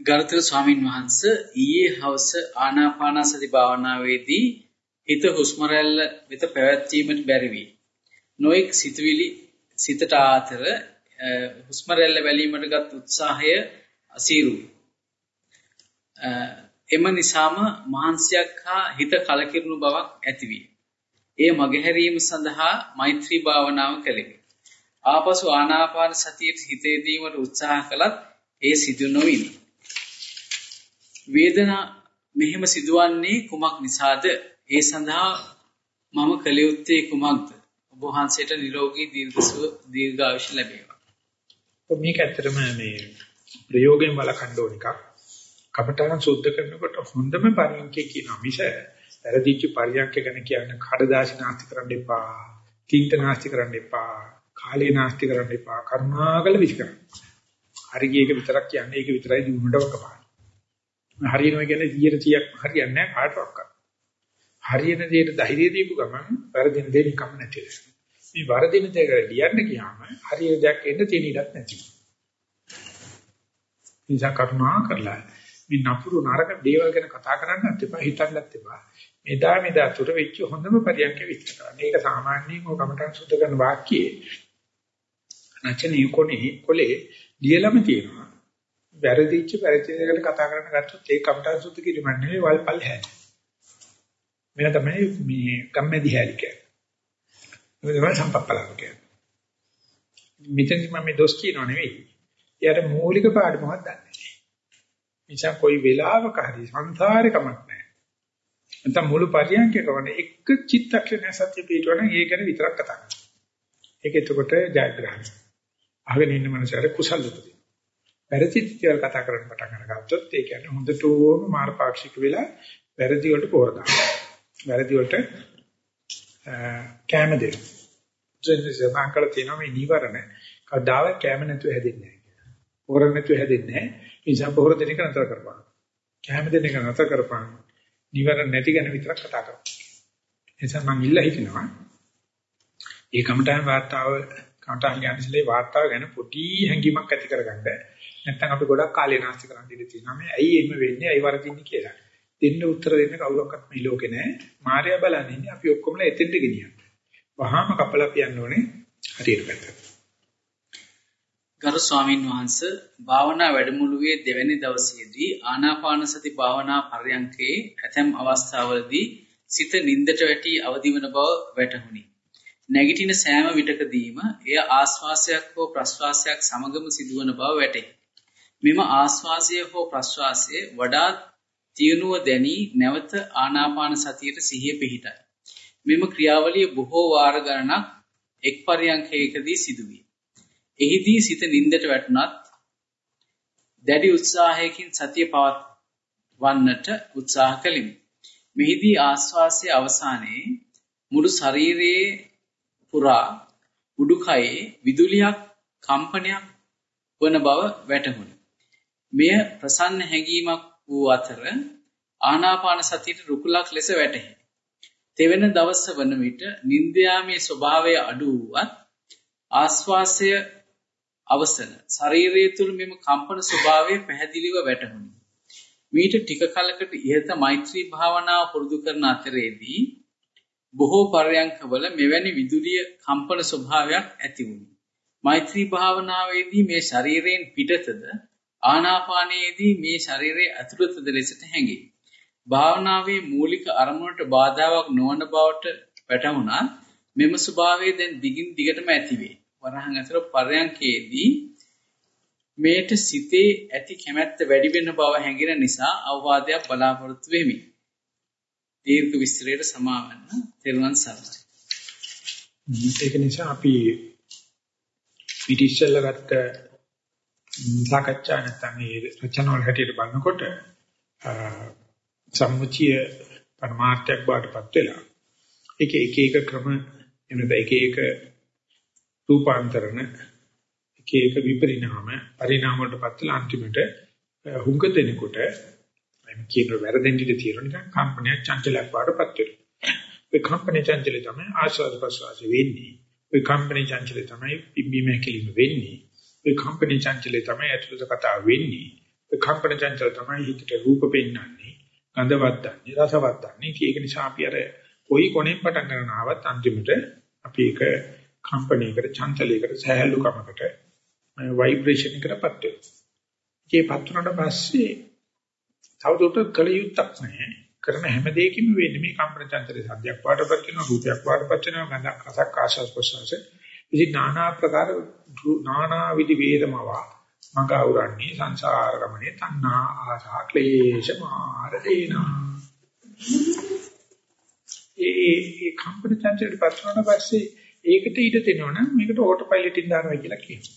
ගරුතර ස්වාමින් වහන්සේ ඊයේ හවස ආනාපානසති භාවනාවේදී හිත හුස්ම රැල්ල වෙත පැවැත්වීමට බැරි වී නොඑක් සිතුවිලි සිතට ආතර හුස්ම රැල්ල බැලීමට ගත් උත්සාහය අසීරුයි එම නිසාම මහන්සියක් හා හිත කලකිරුණු බවක් ඇතිවිය. එය මගහැරීම සඳහා මෛත්‍රී භාවනාව කළෙමි. ආපසු ආනාපාන සතියට හිතේදීමට උත්සාහ කළත් ඒ සිදු නොවිනි. වේදනා මෙහෙම සිදුවන්නේ කුමක් නිසාද? ඒ සඳහා මම කළ යුත්තේ කුමක්ද? ඔබ වහන්සේට නිරෝගී දීර්ඝසුව දීර්ඝායුෂ ලැබේවා. මේක ඇත්තටම මේ ප්‍රයෝගයෙන් වලකන්න ඕන එකක්. කපටහන් සුද්ධ කරනකොට හොඳම පරියන්කේ කියනවා මිස වැරදිච්ච පරියන්ක ගැන කියන්න කඩදාසි නාස්ති කරන්න එපා. තීන්ත නාස්ති කරන්න එපා. කාලේ නාස්ති කරන්න එපා. කරුණාකර විශ්කරන්න. හරි ගියක විතරක් කියන්නේ ඒක විතරයි දිනුනට වකපාන. හරියනවා කියන්නේ 100%ක් හරියන්නේ නැහැ කාටවත්. හරියන දෙයට ධෛර්යය දීපු ගමන් වැරදින දෙයක් කම නැති වෙනවා. මේ වරදින දෙයක ලියන්න ගියාම හරියන දෙයක් එන්න තියෙන ඉඩක් නැති වෙනවා. නිසා කරුණා කරලා මේ නපුරු නරක දේවල් ගැන කතා කරන්නත් එපා හිතන්නත් එපා. මෙදා මෙදා තුර වෙච්ච හොඳම පරියන්ක විස්තර කරන්න. ඒක සාමාන්‍යයෙන් ඔය කමටන් සුද්ධ කරන වාක්‍යයේ රචනයේ කොනේ කොලේ ලියලම තියෙනවා. වැරදිච්ච පරිචයයකට කතා කරන්න ගත්තොත් ඒ කමටන් සුද්ධ කිරීම නෙවෙයි වල්පල් හැදේ. මෙන්න තමයි මේ කම්මැදි හැලි කියන්නේ. ඒක තමයි සම්පප්පලාව කියන්නේ. මෙතනදි මම මේ දොස් කියනව නෙවෙයි. එයාට මූලික පාඩමක් දන්නේ නැහැ. නිසා කොයි වෙලාවක හරි සංසාරේ කමක් නැහැ. නැත්නම් මුළු පරියන්කේකවන එක චිත්තක්ෂණය සත්‍ය පිටවන ඒ ගැන විතරක් කතා කරනවා. ඒක එතකොට ජයග්‍රහණය. අහගෙන ඉන්න මනසට කුසල උපදින. වැරදිත් කියලා කතා කරන්න පටන් අරගත්තොත් ඒ කියන්නේ හොඳටම මාර්ගපාක්ෂික වෙලා වැරදි වලට පෝර දානවා. වැරදි වලට කැම දෙනවා. ජෙනසෙන් කල තියෙනවා මේ නිවරණ කවදාවත් කැම නැතුව හැදෙන්නේ නැහැ කියලා. පෝර නැතුව හැදෙන්නේ නැහැ. ඒ නිසා පොහොර දෙන එක නතර කරපන්. කැම දෙන එක නතර කරපන්. නිවරණ නැති ගැන විතරක් කතා කරමු. එනිසා මම ඉල්ලා හිටිනවා. ඒ කමඨාන් වාර්තාව කමඨාන් ඥානශීලී වාර්තාව ගැන පොඩි හැඟීමක් ඇති කරගන්න. නැත්නම් අපි ගොඩක් කාලේ නාස්ති කරන් ඉඳී තියෙනවා. මේ ඇයි එහෙම වෙන්නේ? ඇයි වරදින්නේ කියලා. දෙන්න උත්තර දෙන්න කවුරක්වත් මේ ලෝකේ නැහැ. මායя බලන්නේ අපි ඔක්කොමලා එතෙන්ට ගෙනියන්න. වහාම කපලා පියන්න ඕනේ හරියට පැත්තට. ගරු ස්වාමින් වහන්සේ භාවනා වැඩමුළුවේ දෙවැනි දවසේදී ආනාපාන සති භාවනා පර්යංකේ ඇතැම් අවස්ථාවලදී සිත නින්දට වැටි අවදිවන බව වැටහුණි. නැගිටින සෑම විටකදීම එය ආස්වාසයක් හෝ ප්‍රස්වාසයක් සමගම සිදුවන බව වැටේ. මෙම ආස්වාසය හෝ ප්‍රස්වාසය වඩා තියුණුව දැනි නැවත ආනාපාන සතියට සිහිය පිහිටයි. මෙම ක්‍රියාවලිය බොහෝ වාර ගණනක් එක් පරියන්කයකදී සිදුවේ. එහිදී සිත නින්දට වැටුණත් දැඩි උත්සාහයකින් සතිය පවත්වන්නට උත්සාහ කළෙමි. මෙහිදී ආස්වාසයේ අවසානයේ මුළු ශරීරයේ පුරා උඩුකයේ විදුලියක් කම්පනයක් වන බව වැටහුණි. මෙය ප්‍රසන්න හැඟීමක් වූ අතර ආනාපාන සතියට රුකුලක් ලෙස වැටහි. තෙවන දවස වන විට නින්දයාමේ ස්වභාවය අඩු වුවත් ආස්වාසය අවසන ශරීරය තුළ මෙම කම්පන ස්වභාවය පැහැදිලිව වැටහුණි. මීට ටික කලකට ඉහත මෛත්‍රී භාවනාව පුරුදු කරන අතරේදී බොහෝ පරයන්කවල මෙවැනි විදුලිය කම්පන ස්වභාවයක් ඇති වුණි. මෛත්‍රී භාවනාවේදී මේ ශරීරයෙන් පිටතද ආනාපානයේදී මේ ශරීරයේ ඇතුළතද ලෙසට හැඟේ. භාවනාවේ මූලික අරමුණට බාධාවක් නොවන බවට වැටහුණා මෙම ස්වභාවය දැන් දිගින් දිගටම ඇතිවේ. වරහන් අතර පරයන්කේදී මේට සිතේ ඇති කැමැත්ත වැඩි වෙන බව හැඟෙන නිසා අවවාදයක් බලාපොරොත්තු වෙමි. දීර්ඝ විස්තරයට සමාවන්න තෙරුවන් සරණයි. ඒක නිසා අපි පිටිස්සල්ල ගත්ත සාකච්ඡා නැත්නම් මේ රචන වල හැටියට බලනකොට සම්මුතිය පරමාර්ථයක් බාටපත් වෙලා ඒක එක එක ක්‍රම එනද එක එක රූපාන්තරණ එක එක විපරිණාම පරිණාම වලටපත් වෙලා අන්තිමට හුඟ දෙනකොට මම කියන වැරදෙන් ඉඳී තියෙන නිකන් කම්පනයක් චංචලයක් වඩපත් වෙනවා. ඒ කම්පන චංචලය තමයි ආස්වාද ප්‍රසවාස වෙන්නේ. ඒ කම්පන චංචලය තමයි පිම්බීම හැකිලිම වෙන්නේ. ඒ කම්පන චංචලය තමයි අතුලත කතා වෙන්නේ. ඒ කම්පන චංචල තමයි හිතට රූප පෙන්වන්නේ, ගඳවත් දන්නේ, රසවත් දන්නේ. ඒක නිසා අපි අර කොයි කොනෙන් පටන් ගන්න ආවත් අන්තිමට අපි ඒක කම්පණයකට, චංචලයකට, සහැල්ලුකමකට, ভাইබ්‍රේෂන් එකකටපත් වෙනවා. ඒකපත් උනට පස්සේ තවදුරටත් කල යුත්තක් නැහැ. කරන හැම දෙයකින්ම වෙන්නේ මේ කම්පන චංචල සද්දයක් පාටපත් වෙනවා, රූපයක් පාටපත් වෙනවා, ගඳක් රසක් ආශස් ප්‍රසංස. ඉතින් নানা ආකාර নানা විදි වේදමවා මඟ අවරන්නේ සංසාර ගමනේ තණ්හා ආසා ක්ලේශ මාර දේනා ඒ ඒ කම්පන චංචලට පත් වුණා පස්සේ ඒකට ඊට දෙනවනම් මේකට ඕටෝ පයිලට් එකෙන් දානවා කියලා කියනවා.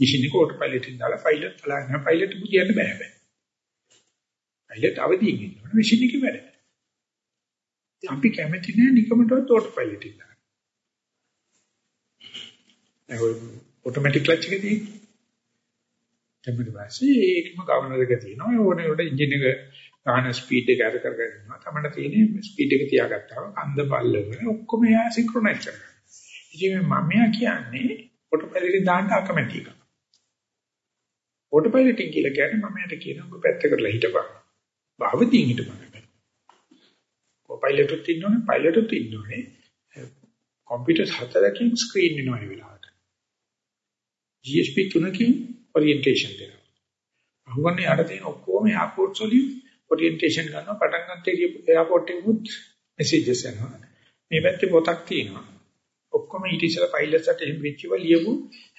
මැෂින් එක ඕටෝ පයිලට් එකෙන් දාලා පයිලට් බලන්න පයිලට් බුදියන්න බෑ බෑ. පයිලට් අවදියෙන් ඉන්නවා මැෂින් එකේ වැඩ. අපි කැමති නෑ නිකමටවත් ඕටෝ පයිලට් එක දාන්න. ඒ ඔටෝමැටික් ක්ලච් එක තියෙන්නේ. ඊට පස්සේ ඒකම ගවර්නර් එක තියෙනවා. ඕනේ උඩ එන්ජින් එක ගන්න ස්පීඩ් එක අර කරගෙන ඉන්නවා. තමයි තියෙන්නේ ස්පීඩ් එක තියාගත්තාම කන්ද බල්ලගෙන ඔක්කොම එයා සින්ක්‍රොනයිස් කරනවා. ඉතින් මම මෙයා කියන්නේ ඔටෝ පයිලට් දාන්න අකමැති එක. ඔටෝ පයිලට් කියලා කියන්නේ මම යට කියනවා ඔබ පැත්තකට හිටපන්. භාවතියින් හිටපන්. කොපයිලට්ුත් ඉන්නෝනේ පයිලට්ුත් ඉන්නෝනේ. කම්පියුටර් හතරකින් ස්ක්‍රීන් වෙනවා ඒ වෙලාවට. GSP තුනකින් ඔරියන්ටේෂන් දෙනවා. අහුවන්නේ අර තියෙන ඔක්කොම එයාපෝට්ස් වලින් ඔරියන්ටේෂන් ගන්නවා පටන් ගන්නත් එයාපෝට් එකෙමුත් මෙසේජස් එනවා. මේ පැත්තේ පොතක් තියෙනවා. ඔක්කොම ඊට ඉස්සෙල්ලා පයිලට්ස්ට එහෙම වෙච්චව ලියපු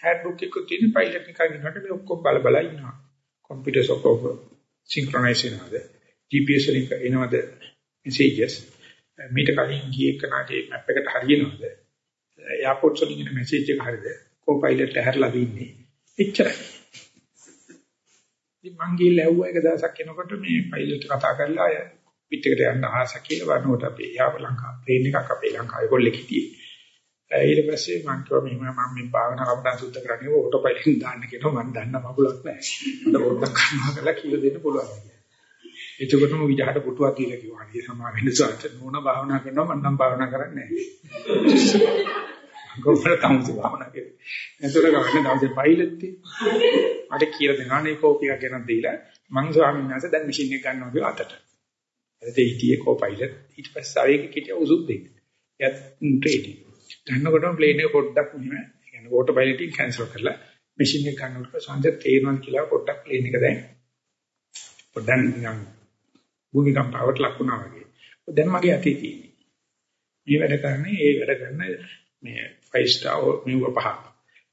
හෑන්ඩ්බුක් එකක් තියෙන පයිලට් නිකන් ඉන්නකොට මේ ඔක්කොම බල බල ඉන්නවා. කම්පියුටර්ස් ඔක්කොම සින්ක්‍රොනයිස් වෙනවද? GPS වලින් එනවද මෙසේජස්? මීට කලින් ගියේ කනාගේ මැප් එකට හරියනවද? එයාපෝට්ස් වලින් එන මෙසේජ් එක හරියද? කෝ-පයිලට් ඇහැරලා දින්නේ. එච්චරයි. ඉතින් මං ගිහලා ඇහුවා එක දවසක් එනකොට මේ පයිලට් කතා කරලා අය පිටකට යන්න ආස කියලා වනෝට අපි යාව ලංකාව ප්ලේන් එකක් අපේ ලංකාවේ කොල්ලෙක් හිටියේ. ඊට පස්සේ මං කිව්වා මෙහෙම මම මේ භාවනා කමටහන් සුද්ධ කරන්නේ ඕටෝ පයිලට් දාන්න කියනවා මම දන්න මගුලක් නැහැ. මට පොඩ්ඩක් කරනවා කියලා කියලා දෙන්න පුළුවන් කියලා. එතකොටම විජහට පුටුවක් දීලා කිව්වා. "අනේ සමා වෙනසට නෝන භාවනා කරනවා මම නම් භාවනා කරන්නේ නැහැ." ගොපර තමයි භාවනා කරේ. එතකොට ගන්න දවසේ පයිලට් මට කියලා දෙනවා නේ කෝපි එකක් ගෙනත් දීලා මං ස්වාමීන් වහන්සේ දැන් මැෂින් එක ගන්නවා කියලා අතට. එතකොට හිටියේ කෝ පයිලට් ඊට පස්සේ ආවේක කිටිය උසුත් දෙන්න. එයත් ට්‍රේඩින්. ගන්නකොටම ප්ලේන් එක පොඩ්ඩක් මෙහෙම කියන්නේ ඕටෝ පයිලට් එක කැන්සල් කරලා මැෂින් එක ගන්නකොට සංජය තේරෙනවා කියලා පොඩ්ඩක් ප්ලේන් එක දැන්. පොඩ්ඩක් නිකන් භූමිකම්පාවට ලක් වුණා වගේ. දැන් මගේ අතේ තියෙන්නේ. මේ වැඩ කරන්නේ ඒ වැඩ කරන මේ 5 star මෙව පහ.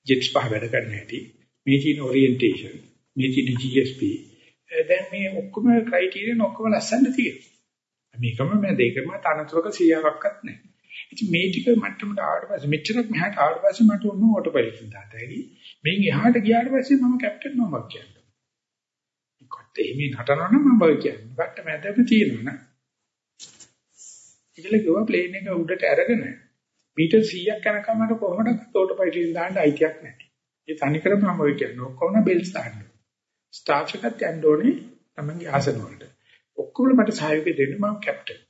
ජෙට්ස් පහ වැඩ කරන හැටි. මේ තියෙන ඔරියන්ටේෂන් මේ තියෙන GSP දැන් මේ ඔක්කොම ක්‍රයිටීරියන් ඔක්කොම ලස්සනට තියෙනවා. මේකම මම දෙකම තනතුරක 100ක්වත් නැහැ. ඉතින් මේ ටික මට්ටමට ආවට පස්සේ මෙච්චරක් මෙහාට ආවට පස්සේ මට ඔන්න ඔටෝ පයිලට් දාත ඇයි මේන් එහාට ගියාට පස්සේ මම කැප්ටන් මම බක් කියනවා ඒකට එමේ නටනවනම් මම බක් කියනවා මට මැදම තියෙනවනේ ඒකල ගියා ප්ලේන් එක උඩට අරගෙන මීටර් 100ක් යනකම් මට කොහොමද ඔටෝ පයිලට් දාන්න අයිතියක් නැහැ ඒ තනි කරම මම ඔය කියන්නේ ඔක්කොම බෙල්ස් දාන්න. ස්ටාර්ච් එකත් යන්න ඕනේ තමන්ගේ ආසන වලට. ඔක්කොම මට සහයෝගය දෙන්න මම කැප්ටන්.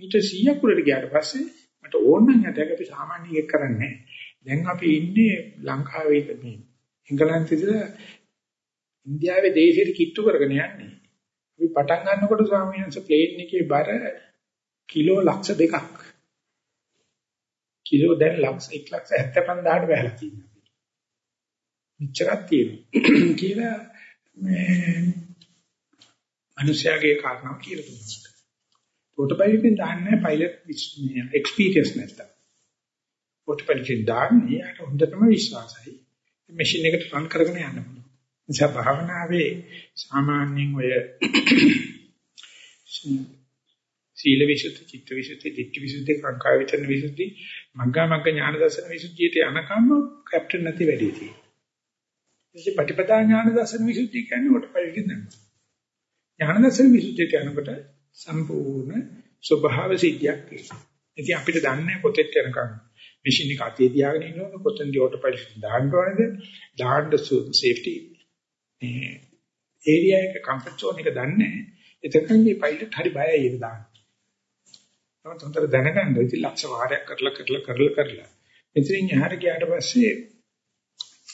මීටර් 100ක් උඩට ගියාට පස්සේ මට ඕන නම් යටක අපි සාමාන්‍ය එක කරන්නේ දැන් අපි ඉන්නේ ලංකාවේ මේ එංගලන්තයේද ඉන්දියාවේ දේශයට කිට්ටු කරගෙන යන්නේ අපි පටන් ගන්නකොට ස්වාමීන් වහන්සේ ප්ලේන් එකේ බර කිලෝ ලක්ෂ දෙකක්. කිලෝ දැන් ලක්ෂ 175000ට බහැලා තියෙනවා. මෙච්චරක් තියෙනවා. කියලා මේ මිනිස්යාගේ කාරණාව කියලා දුන්නා. පොටබයිලෙන් දාන්නේ පයිලට් එක්ස්පීරියන්ස් නැත්තම්. පොටබයිලෙන් දාන්නේ යාට හොඳටම විශ්වාසයි. මැෂින් එකට රන් කරගෙන යන්න පුළුවන්. නිසා භාවනාවේ සාමාන්‍යයෙන් ඔය සීල විසුද්ධි, චිත්ත විසුද්ධි, ධිට්ඨි විසුද්ධි, කාංකා විචන විසුද්ධි, මග්ගා මග්ග ඥාන දර්ශන විසුද්ධියට යනකම් කැප්ටන් නැති වැඩි තියෙනවා. ඉතින් පටිපදා ඥාන දර්ශන විසුද්ධිය කියන්නේ කොට පරිදි නෑ. ඥාන දර්ශන විසුද්ධියට යනකොට සම්පූර්ණ ස්වභාව සිද්ධියක් තියෙනවා. ඉතින් අපිට දන්නේ පොතෙත් යනකම් මැෂින් එක අතේ තියාගෙන ඉන්නවද කොතනද ඕටෝ පයිලට් දාන්න ඕනද දාන්න සේෆ්ටි මේ ඒරියා එක කම්ෆර්ට් zone එක දන්නේ එතකන් මේ පයිලට් හරි බයයි ඒක දාන්න. නමුත් හොඳට දැනගන්න ඉතින් ලක්ෂ වාරයක් කරලා කරලා කරලා කරලා ඉතින් එහාට ගියාට පස්සේ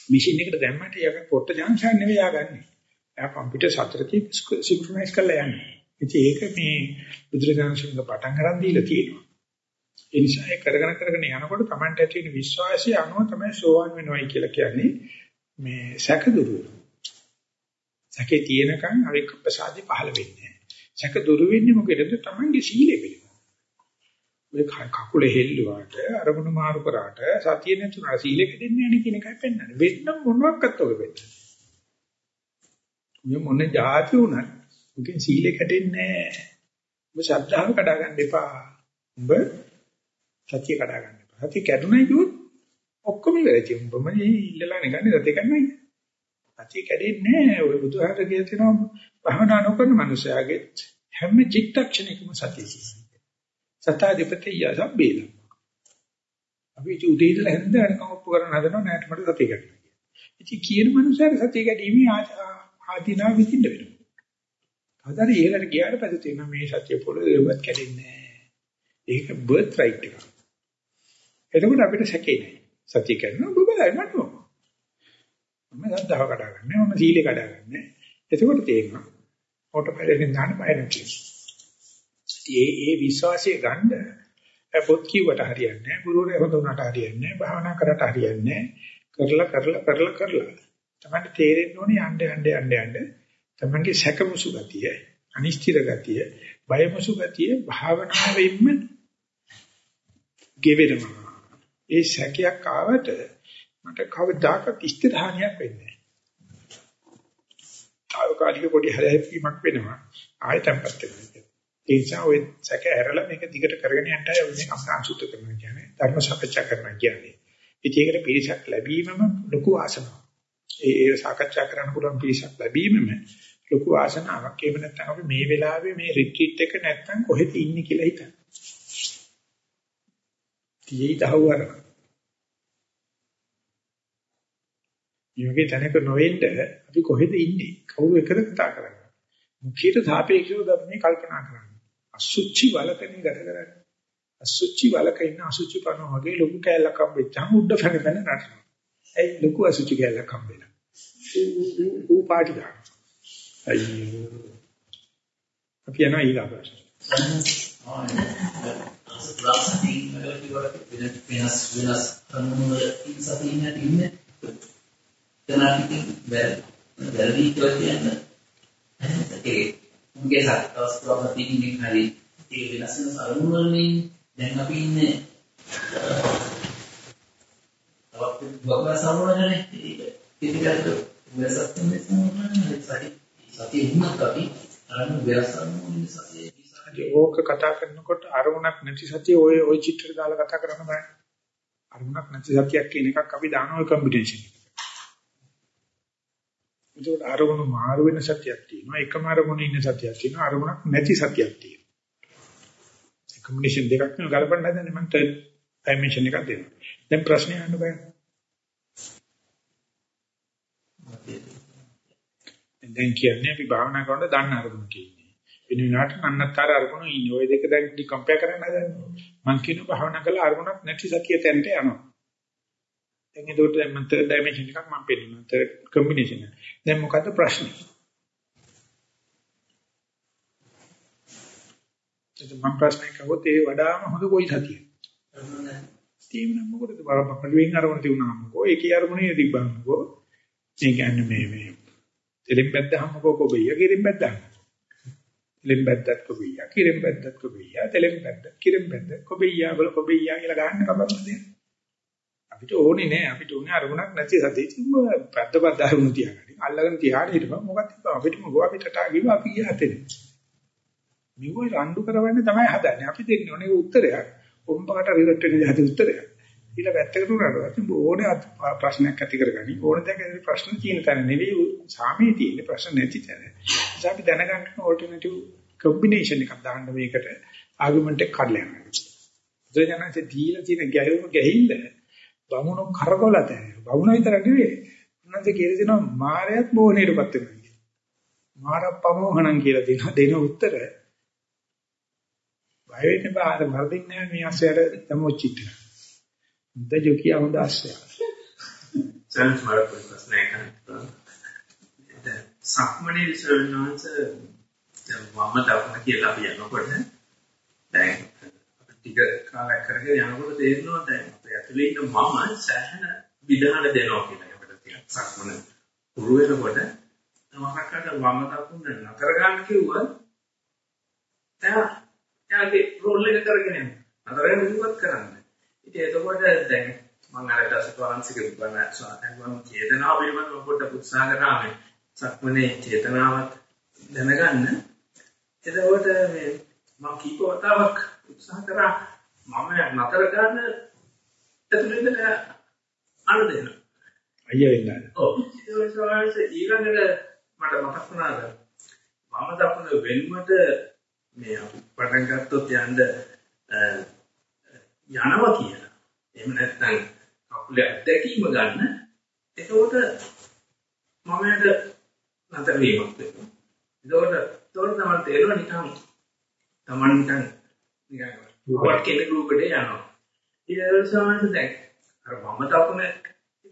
මැෂින් එකට දැම්මට යාක පොට්ට ජංක්ෂන් නෙවෙයි යාගන්නේ. එයා කම්පියුටර් සතරකින් සින්ක්‍රොනයිස් කරලා යන්නේ. ඉතින් ඒක මේ බුදුරජාණන් ශ්‍රීංග පටන් ගන්න දීලා තියෙනවා. ඒ නිසා ඒ කරගෙන කරගෙන යනකොට Tamanට ඇති වෙන විශ්වාසය අනුව තමයි සෝවන් වෙනවයි කියලා කියන්නේ මේ සැක දුරු සැකේ තියෙනකන් අවික ප්‍රසාදි පහළ වෙන්නේ සැක දුරු වෙන්නේ මොකේද? Tamanගේ සීලෙ පිළිබඳ ඔය කකුලේ හෙල්ලුවාට අරමුණු මාරු කරාට සතිය නැතුණා සීලෙ කැඩෙන්නේ නැහැ කියන එකයි පෙන්වන්නේ. වෙන්න මොනවාක්වත් ඔය වෙන්නේ ඔය මොන જાති උනත් උගෙන් සීලෙ කැඩෙන්නේ නැහැ ඔබ ශ්‍රද්ධාව කඩා ගන්න එපා ඔබ සතිය කඩා ගන්න එපා. සතිය කැඩුනයි කිව්වොත් ඔක්කොම ඉවරයි. උඹම ඉල්ලලා නෙගන්නේ සතිය කන්නයි. සතිය කැඩෙන්නේ නැහැ. ඔය බුදුහාර කියලා තියෙනවා භවනා නොකරන මනුස්සයාගේ හැම චිත්තක්ෂණයකම සතිය තියෙනවා. සතාධිපති යසබ්බේල. අපි උදේ ඉඳලා හැන්ද වෙනකම් ඔප්පු කරන හදනව නෑට මට සතිය කැඩෙනවා. ඉතින් කියන මනුස්සයාට සතිය කැඩීමේ ආදීනා විඳින්න වෙනවා. කවදාද ඊළඟට ගියාට පස්සේ තියෙනවා මේ සතිය පොළොවේවත් කැඩෙන්නේ නැහැ. ඒක බර්ත් රයිට් එකක්. එතකොට අපිට සැකේ නැහැ. සතිය කරනවා ඔබ බලයි මට ඕන. මම සද්ධාව කඩාගන්නේ මම සීලේ කඩාගන්නේ. එතකොට තේරෙනවා ඔටෝපයිලට්ෙන් දාන්න බය නැති. ඒ ඒ විශ්වාසය ගන්න පොත් කිව්වට හරියන්නේ නැහැ. ගුරුවරයා හොඳ උනාට හරියන්නේ නැහැ. භාවනා කරාට හරියන්නේ නැහැ. කරලා කරලා කරලා කරලා තමයි තේරෙන්න ඕනේ යන්න යන්න යන්න යන්න තමන්ගේ සැකමුසු ගතිය අනිශ්චිත ගතිය බයමුසු ගතිය භාවනාවෙන්ම ගෙවෙනවා ඒ සැකයක් ආවට මට කවදාකවත් ස්ථිරහානියක් වෙන්නේ නැහැ. తాවකාලික පොඩි හැලහැප්පීමක් වෙනවා. ආයෙ තැම්පත් වෙනවා. ඒ නිසා ඔය සැක ඇරලා මේක දිගට කරගෙන යන්නයි ඔය මේ අසංසුත කරනවා කියන්නේ. ධර්ම සාකච්ඡා කරනවා කියන්නේ. ඉතින් ඒකට පිළිසක් ලැබීමම ලොකු ආසනාවක්. ඒ ඒ සාකච්ඡා කරන්න පුළුවන් පිළිසක් ලැබීමම ලොකු ආසනාවක්. ඒක නැත්නම් අපි මේ වෙලාවේ මේ රිට්‍රීට් එක නැත්නම් කොහෙද ඉන්නේ කියලා හිතන්න. තියෙයි දහවර. යෝගේ තැනක නොවෙන්න අපි කොහෙද ඉන්නේ? කවුරු එකද කතා කරන්නේ? මුඛයට සාපේක්ෂව ධර්මයේ කල්පනා කරන්නේ. අසුචි වලකනේ ගත කරන්නේ. අසුචි වලක ඉන්න අසුචි පන වගේ ලොකු කැලලක් හම්බෙච්චාම උඩ ፈනගෙන නටනවා. ඒ ලොකු අසුචි කැලලක් හම්බෙලා. ඌ පාටි ගන්න. අයියෝ. අපි යනවා ඊගා ප්‍රශ්න. ලක්ෂණින් වලට වෙනස් වෙනස් කනුවල සතියින් ඉන්නේ තනාටිකින් වැරදි කියලා කියන්න ඒ උන්ගේ සත්‍යස්තුවම තියෙන්නේ හරි ඒ වෙනස් වෙනස් අරමුණු වලින් දැන් අපි ඉන්නේ තවත් බබා සමෝනනේ ඉතිකට වෙනසක් තමයි සමෝනනේ සති සතිය වුණත් අපි අරමුණු වෙනස් අරමුණු සතියේ ඕක කතා කරනකොට අරමුණක් නැති සතිය ඔය ඔය චිත්‍රය දාලා කතා කරන්න බෑ. අරමුණක් නැති සතියක් කියන එකක් අපි දානවා ඔය කම්බිනේෂන් එකට. ඒකට අරමුණු මාරු වෙන සතියක් තියෙනවා. එකම අරමුණේ ඉන්න සතියක් තියෙනවා. අරමුණක් නැති සතියක් තියෙනවා. ඒ කම්බිනේෂන් දෙකක් නේ ගලපන්න හදන්නේ මම තර්ඩ් ඩයිමන්ෂන් එකක් දෙනවා. දැන් ප්‍රශ්නේ අහන්න බෑ. දැන් කියන්නේ අපි භාවනා කරනකොට දන්න අරමුණ කියන්නේ. වෙන වෙනාට අන්නතර අරමුණු ඉන්නේ. ওই දෙක දැන් කම්පෙයාර් කරන්න හදන්නේ. මම කියන භාවනා කළා අරමුණක් නැති සතිය තැනට යනවා. දැන් ඒකට දැන් මම තර්ඩ් ඩයිමන්ෂන් එකක් මම පෙන්නනවා. තර්ඩ් කම්බිනේෂන් එක. දැන් මොකද්ද ප්‍රශ්නේ? එතකොට මම ප්‍රශ්නයක් අහුවොත් ඒ වඩාම හොඳ කොයි සතියද? තේමන මොකටද බලපපළුවෙන් අරමුණ තියුණාම කො ඒකේ අරමුණේ තිබ්බමකෝ ඒ කියන්නේ මේ මේ දෙලින් බැද්දහම කො කොබිය කිරින් බැද්දහම දෙලින් බැද්දත් කොබිය කිරින් බැද්දත් කොබිය දෙලින් බැද්දත් කිරින් බැද්දත් කොබිය බල කොබිය කියලා ගන්න කබන්නේ අපිට ඕනේ නෑ අපිට ඕනේ අරමුණක් නැති සතිය තිබ්බ පැද්ද පැද්ද අරමුණ තියාගන්න. අල්ලගෙන තියාගෙන හිටපන්. මොකක්ද අපිට මොකෝ අපිට ටා ගිව අපි යතේ මෙව රණ්ඩු කරවන්න තමයි හදන්නේ. අපි දෙන්නේ ඕනේ උත්තරයක්. ඔම්බකට රිවර්ට් වෙන જાති උත්තරයක්. ඊළ වැත්තකට උනනකොට ඕනේ ප්‍රශ්නයක් ඇති කරගනි. ඕන දෙයක් ඇති ප්‍රශ්න තියෙන තැන නෙවෙයි සාමයේ තියෙන ප්‍රශ්න නැති තැන. ඒ අපි දැනගන්න ඕල්ටර්නටිව් කොම්බිනේෂන් එකක් දාන්න මේකට ආගමන්ට් එක කඩලා යනවා. දෙයයන්ට දීලා තියෙන ගැහුණු ගැහිල්ල බමුණු කරකවලා තැන. බමුණ විතර නෙවෙයි. උන්වන්සේ කියලා දෙනවා මායයත් මොහොනේටපත් වෙනවා. මාරප්පමෝහණන් කියලා දෙන දෙන උත්තර බය වෙන්න බාර වර්ධින්නේ නැහැ මේ ආශ්‍රයයට තමොච්චිට. දජෝ කියා හොඳ ආශ්‍රය. සෙන්ස් මාර ප්‍රශ්නයක් අහන්න. සක්මණේ විසරණාංශ දැන් වම දකුණ කියලා අපි යනකොට දැන් ටික කාලයක් කරගෙන යනකොට තේරෙනවා දැන් අපේ ඇතුලේ ඉන්න මම සෑහෙන විධාන දෙනවා කියලා අපිට තියෙන සක්මණ උරු වෙනකොට මොකක්ද වම දකුණ නතර ගන්න කිව්වොත් දැන් එයාගේ රෝල් එක කරගෙන යනවා. අතරෙන් මුවත් කරන්න. ඉතින් එතකොට දැන් මම අර වංශික බණ සාතන්වම චේතනාව පිළිබඳව පොඩ්ඩක් උත්සාහ කරා මේ සක්මනේ චේතනාවත් දැනගන්න. එතකොට මේ මම කීප වතාවක් උත්සාහ කරා මම නතර ගන්න ඇතුළෙන්ද අන්න දෙන්න. අයියා වෙන්න. ඔව්. ඊළඟට ඊළඟට මට මතක් වුණාද මම දක්වන වෙනුවට මේ අපි පටන් ගත්තොත් යන්න යනවා කියලා. එහෙම නැත්නම් කකුලේ අත්දැකීම ගන්න. එතකොට මමයට නතර වීමක් වෙනවා. එතකොට එතකොට තමයි තේරෙනවා නිකන් Tamanට නිකන් රුවට කෙනෙක් රූපෙට යනවා. ඊට පස්සේ දැන් අර මම තකුණ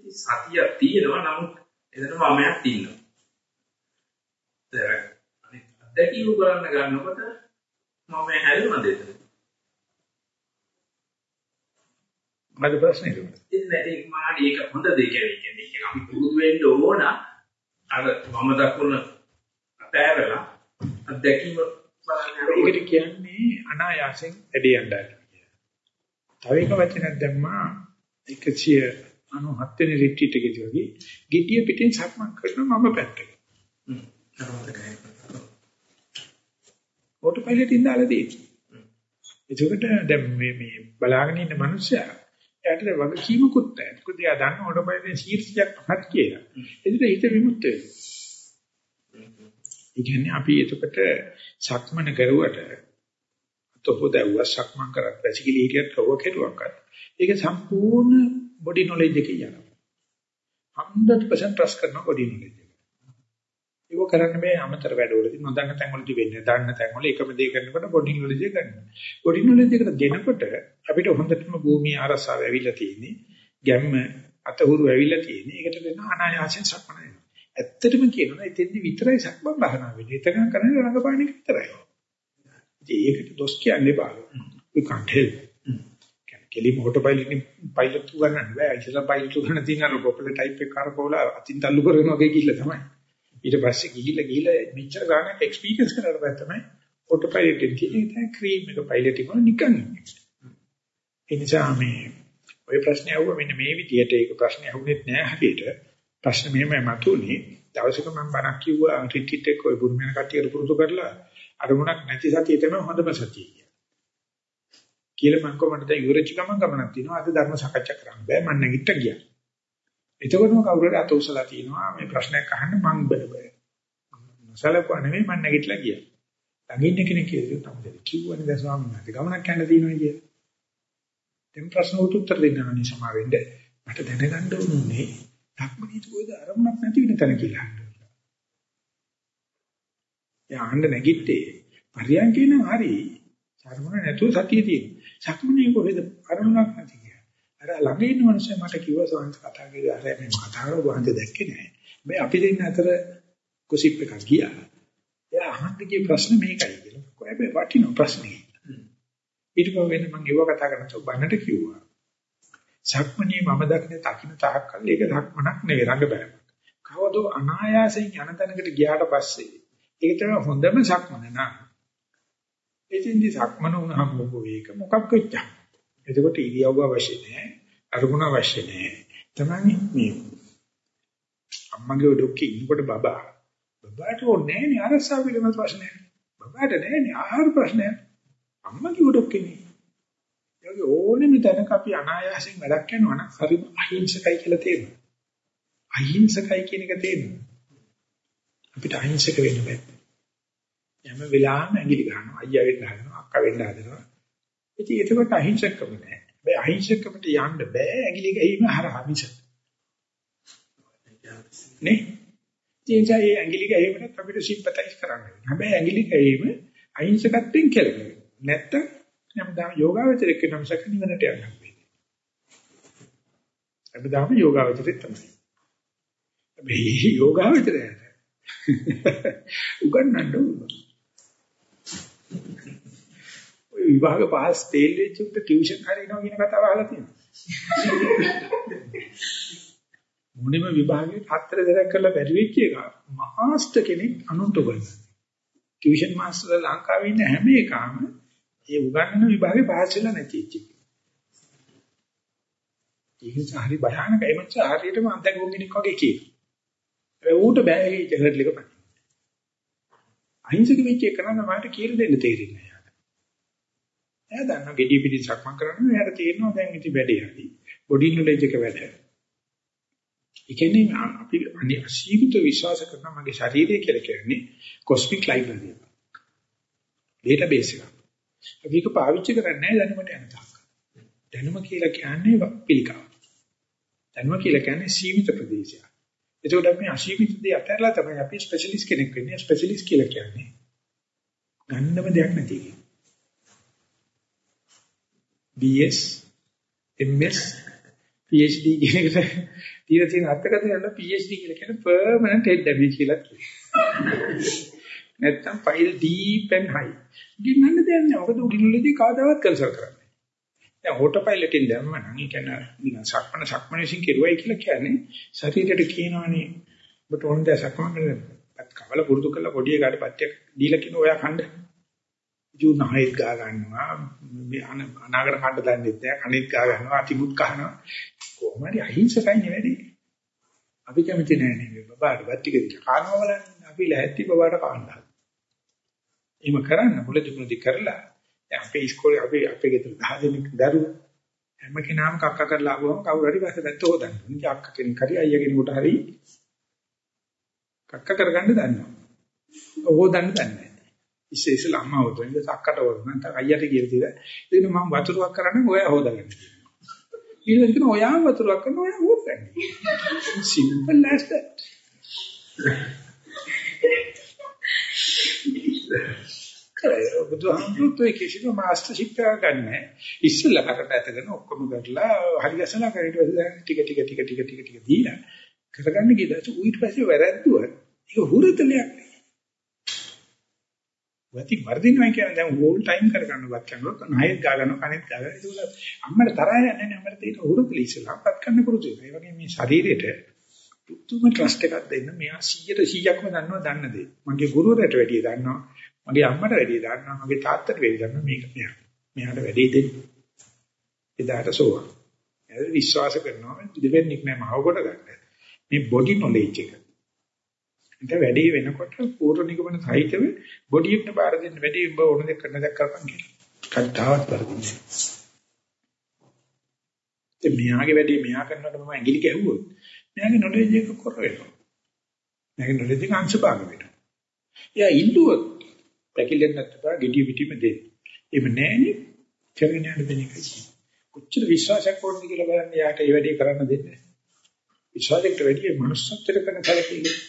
සතියක් තියෙනවා නමුත් එතන මමයක් ඉන්නවා. දැන් අනිත් අත්දැකීම කරන්න ගන්නකොට මම හැලුණද එතන? මගේ ප්‍රශ්නේ ඒක. ඉතින් ඒක මාඩි ඒක හොඳ දෙයක් කියන්නේ. ඒක අපි පුරුදු වෙන්න ඕන අර මම දක්වන අතෑරලා අත්දැකීම බලන්න ඒකට කියන්නේ අනායාසෙන් එඩේ යන්නයි. තව එක වචනයක් දැම්මා 197 වෙනි රිට්‍රීට් එකේදී වගේ gediya පිටින් සක්මන් කරනවා මම පැත්තක. හ්ම්. ඔටෝ පයිලට් ඉන්න ආලදී. එතකොට දැන් මේ මේ බලාගෙන ඉන්න මිනිස්සයා එයාට වගකීමකුත් නැහැ. මොකද එයා දන්න ඔටෝ පයිලට් සීට්ස්යක් පහත් කියලා. එදිට හිත විමුක්ත වෙනවා. ඒ කියන්නේ අපි එතකොට සක්මන කරුවට තොපොදවුව සක්මන් කරත් වැසිකිලි හිටියත් කව කෙරුවක්වත් ඒක සම්පූර්ණ බොඩි නොලෙජ් එකේ යනවා. 100% trust කරන බොඩි නොලෙජ් එක. ඒක කරන්න බෑ අමතර වැඩවලදී නොදන්න තැන්වලදී වෙන්නේ. දන්න තැන්වල එකම දේ කරනකොට බොඩි නොලෙජ් එක ගන්නවා. බොඩි නොලෙජ් එකට දෙනකොට අපිට හොඳටම භූමිය ආරසාව ඇවිල්ලා තියෙන්නේ. ගැම්ම අතහුරු ඇවිල්ලා තියෙන්නේ. ඒකට වෙන අනායාසයෙන් සක්මන වෙනවා. ඇත්තටම කියනවා එතෙන්දි විතරයි සක්මන් භාවනා වෙන්නේ. එතකන් කරන්නේ රංගපාණ එක විතරයි. ඉතින් ඒකට දොස් කියන්නේ බා. we can't help. කෙලිම ඔටෝ පයිලට් පයිලට් උගන්නන්න බෑ. ඉතින් පයිලට් උගන්න තියෙන අර ප්‍රොපෙලර් ටයිප් එක කරකවලා අතින් තල්ලු කරන වගේ ගිහිල්ලා තමයි. ඊට පස්සේ ගිහිල්ලා ගිහිල්ලා මෙච්චර ගානක් එක්ස්පීරියන්ස් කරලා පස්සේ තමයි ඔටෝ පයිලට් එකේ තියෙන ක්‍රීම් එක පයිලට් එක නිකන්. ඒ නිසා මේ ඔය ප්‍රශ්නේ අහුව මෙන්න මේ විදිහට ඒක ප්‍රශ්නේ අහුනෙත් නෑ හැටියට. ප්‍රශ්න මෙහෙමයි මතුනේ. දවසක මම බණක් කිව්වා රිට්‍රීට් එක ඔය බුරුමෙන කට්ටියට පුරුදු කරලා අරමුණක් නැති සතිය තමයි හොඳම සතිය කියලා. කියලා මම කොහොමද දැන් ඉවරච ගමන් ගමනක් තියෙනවා. අද ධර්ම සාකච්ඡා කරන්න බෑ මම නැගිට ගියා. එතකොටම කවුරු හරි අත උසලා තිනවා මේ ප්‍රශ්නයක් අහන්න මං බෑ. නොසලකුවා නෙමෙයි මම නැගිටලා ගියා. ළඟින් කෙනෙක් කියලා තමයි කිව්වනේ දැන් ස්වාමීන් වහන්සේ ගමනක් යන්න තියෙනවා කියලා. දැන් ප්‍රශ්න උත්තර දෙන්න ඕනේ සමා වෙන්න. මට දැනගන්න ඕනේ ධක්මනීත කොයිද අරමුණක් නැති වෙන තැන කියලා. එයා අහන්න නැගිට්ටේ පරියන්කේ නම් හරි. සර්වණ නැතුව සතිය තියෙනවා. සක්මනේ කොහෙද අරමුණක් නැති කියලා. අර ළඟ ඉන්න මිනිස්සු මට කිව්වා සෝන්ස් කතා කරලා අර මේ කතා කරලා වහන්ද දැක්කේ නැහැ. මේ අපි දෙන්න අතර ගොසිප් එකක් ගියා. එයා අහන්න ගිය ප්‍රශ්න මේකයි කියලා. කොහේ වටින ප්‍රශ්නේ. ඊට පස්සේ වෙන මම ඒව කතා කරනකොට බන්නට කිව්වා. සක්මණේ මම දකින තකින තාක්කල් ඒක සක්මනක් නෙවෙයි රඟ බෑමක්. කවදෝ අනායාසයෙන් යන තැනකට ගියාට පස්සේ ඒක තමයි හොඳම සක්මන නා. එතින්දි සක්මන වුණාම මොකෝ ඒක මොකක් වෙච්චා. එතකොට ඉරියව්ව අවශ්‍ය නැහැ. අරුමුණ අවශ්‍ය නැහැ. තමයි මේ අම්මගේ ඔඩොක්කේ ඉන්නකොට බබා බබාට ඕනේ නැහැ නේ අරසාව පිළිබඳ ප්‍රශ්නයක්. බබාට නැහැ නේ ආහාර ප්‍රශ්නයක්. අම්මගේ ඔඩොක්කේ නේ. ඒගේ ඕනෙම තැනක අපි අනායාසයෙන් වැඩක් කරනවා නම් හරි අහිංසකයි කියලා තේරෙනවා. අහිංසකයි කියන එක තේරෙනවා. අපිට අහිංසක වෙන්න බෑ. යම වෙලාවෙම ඇඟිලි ගන්නවා. අයියා වෙන්න හදනවා. අක්කා වෙන්න හදනවා. ඉතින් ඒකට අහිංසකකම නෑ. බෑ අහිංසකකමට යන්න බෑ ඇඟිලි ගැහිම හරහා මිස. නේ? ඉතින් ඒ ඇඟිලි ගැහිමත් අපිට සිම්පතයිස් කරන්න වෙනවා. හැබැයි ඇඟිලි ගැහිම අහිංසකත්වයෙන් කෙලවෙනවා. නැත්තම් හැමදාම යෝගාවචරයක් වෙන මිසක නිවනට යන්න බෑ. හැමදාම යෝගාවචරයක් තමයි. හැබැයි යෝගාවචරයට උගන්නන්න ඕන. ඔය විභාග පාස් තේල් වෙච්ච උන්ට ටියුෂන් හරිනවා කියන කතාව අහලා තියෙනවා. මොනෙම විභාගයේ හතර දෙනෙක් කරලා බැරි වෙච්ච එක මාස්ටර් කෙනෙක් අනුන්ට උගන්වනවා. ටියුෂන් මාස්ටර්ලා ලංකාවේ ඉන්න හැම එකම ඒ උගන්වන විභාගේ පාස් වෙලා නැති ඉච්ච. ඒක හරි භයානකයි. එමත් හරියටම අන්තගොන් කෙනෙක් වගේ කියනවා. ඒ ඌට බෑ ඒ ජහර් ලික පණ. අහිංසක වෙච්ච එක නම් මට කියලා දෙන්න තේරෙන්නේ නැහැ. එයා දන්නවා gediy pidi සක්මන් කරන්නේ එයාට තේරෙනවා දැන් ඉති වැඩේ හරි. බොඩි නොලෙජ් එක වැඩ. ඒ කියන්නේ අපි අසීමිත විශ්වාස කරන මගේ ශරීරය කියලා කියන්නේ කොස්මික් ලයිබ්‍රරි එක. ඩේටාබේස් එක. අපි ඒක පාවිච්චි කරන්නේ නැහැ දැනුමට යන තාක්. දැනුම කියලා කියන්නේ පිළිකාව. දැනුම කියලා කියන්නේ සීමිත ප්‍රදේශයක්. එතකොට අපි අසීමිත දේ අතහැරලා තමයි අපි ස්පෙෂලිස්ට් කෙනෙක් වෙන්නේ. ස්පෙෂලිස්ට් කියලා කියන්නේ ගන්නම දෙයක් නැති එක. BS MS PhD කියන එකට තියෙන තියෙන අර්ථකථනය වල PhD කියලා කියන්නේ permanent head damage කියලා කියනවා. නැත්තම් file deep and high. ගින්නන්න දෙයක් නෑ. මොකද උඩිනුලේදී කවදාවත් කන්සල් කරන්නේ. දැන් ඕටෝ පයිලට් එකෙන් දැම්ම නම් ඒ කියන්නේ නිකන් සක්මන සක්මනේසින් කෙරුවයි කියලා කියන්නේ ශරීරයට කියනවනේ ඔබට ඕන දේ සක්මන් කරන්න. කවල පුරුදු කරලා පොඩි එකාට පත්‍යක් දීලා කියන ඔයා කණ්ඩ. ජූනහයිත් ගා ගන්නවා මේ අනාගත කණ්ඩ දන්නේ නැහැ කණිත් ගා ගන්නවා අතිමුත් කහනවා කොහොම හරි අහිංසකයි නෙවෙයි. අපි කැමති නෑ නේ බබාට බත්තික කානවා බලන්න අපි ලැහැත්ති බබාට කාන්නා. එහෙම කරන්න මුලදි මුලදි කරලා අපේ ඉස්කෝලේ අපි අපේ ගෙදර 10 දෙනෙක් දරුවෝ හැම කෙනාම කක්ක කරලා ආවම කවුරු හරි පස්සේ පැත්ත හොදන්න. ඉතින් අක්ක කෙනෙක් හරි අයියා කෙනෙකුට හරි කක්ක කරගන්න දන්නවා. හොදන්න දන්නේ නැහැ. ඉස්සේ ඉස්සෙල්ලා අම්මා හොදන ඉතින් අක්කට හොදන නැත්නම් අයියට කියලා තියලා ඉතින් මම වතුරක් කරන්නේ ඔයා හොදගන්න. ඊළඟට කියන ඔයා වතුරක් කරන ඔයා හොදගන්න. simple as that. කරේ බුදුහාමුදුරුවෝ ඒ කිසිම මාස්ටර් ෂිප් එකක් ගන්නෑ. ඉස්සෙල්ලා කට පැතගෙන ඔක්කොම කරලා හරි ගැසලා කරේට පස්සේ ටික ටික ටික ටික ටික ටික දීලා කරගන්න ගියදාට ඌට පස්සේ වැරද්දුව ඒක හුරතලයක් නේ. වති වර්ධිනවා කියන්නේ දැන් ඕල් ටයිම් කරගන්නවත් කරනකොට නහයත් ගා ගන්නවා කනෙත් ගා ගන්නවා. ඒක අම්මට තරහ යන්නේ නැහැ අම්මට තියෙන හුරතල ඉස්සලාපත් කරන්න පුරුදු වෙනවා. ඒ වගේ මේ ශරීරෙට පුදුම ට්‍රස්ට් එකක් දෙන්න මෙයා 100ට 100ක්ම දන්නවා දන්න දේ. මගේ ගුරුවරයාට වැඩිය දන්නවා. මගේ අම්මට වැඩිය දන්නවා. මගේ තාත්තට වැඩිය දන්නවා මේක මෙයා. මෙයාට වැඩි දෙන්න. එදාට සෝවා. එයාට විශ්වාස කරනවා දෙවෙනික් නෑ මව කොට ගන්න. මේ බොඩි නොලෙජ් එක. ඒක වැඩි වෙනකොට පූර්ව නිගමන සහිතව බොඩි එකට බාර දෙන්න වැඩි උඹ ඕන දෙයක් කරන දෙයක් කරපන් කියලා. කද්දාවත් වරදින්නේ. ඒ මෙයාගේ වැඩි මෙයා කරනකොට මම ඇඟිලි ගැහුවොත් මෙයාගේ නොලෙජ් එක කොර වෙනවා. මෙයාගේ නොලෙජ් එක අංශභාග වෙනවා. එයා ඉල්ලුවොත් පැකිලෙන්න නැත්නම් gediy පිටිම දෙන්න. එහෙම නැහෙනේ කරගෙන යන්න දෙන එකයි. කොච්චර විශ්වාසයක් ඕනද කියලා බලන්න යාට ඒ වැඩේ කරන්න දෙන්නේ. විශ්වාසයකට වැඩිය මනුස්සත්වයට කරන කලකිරීම.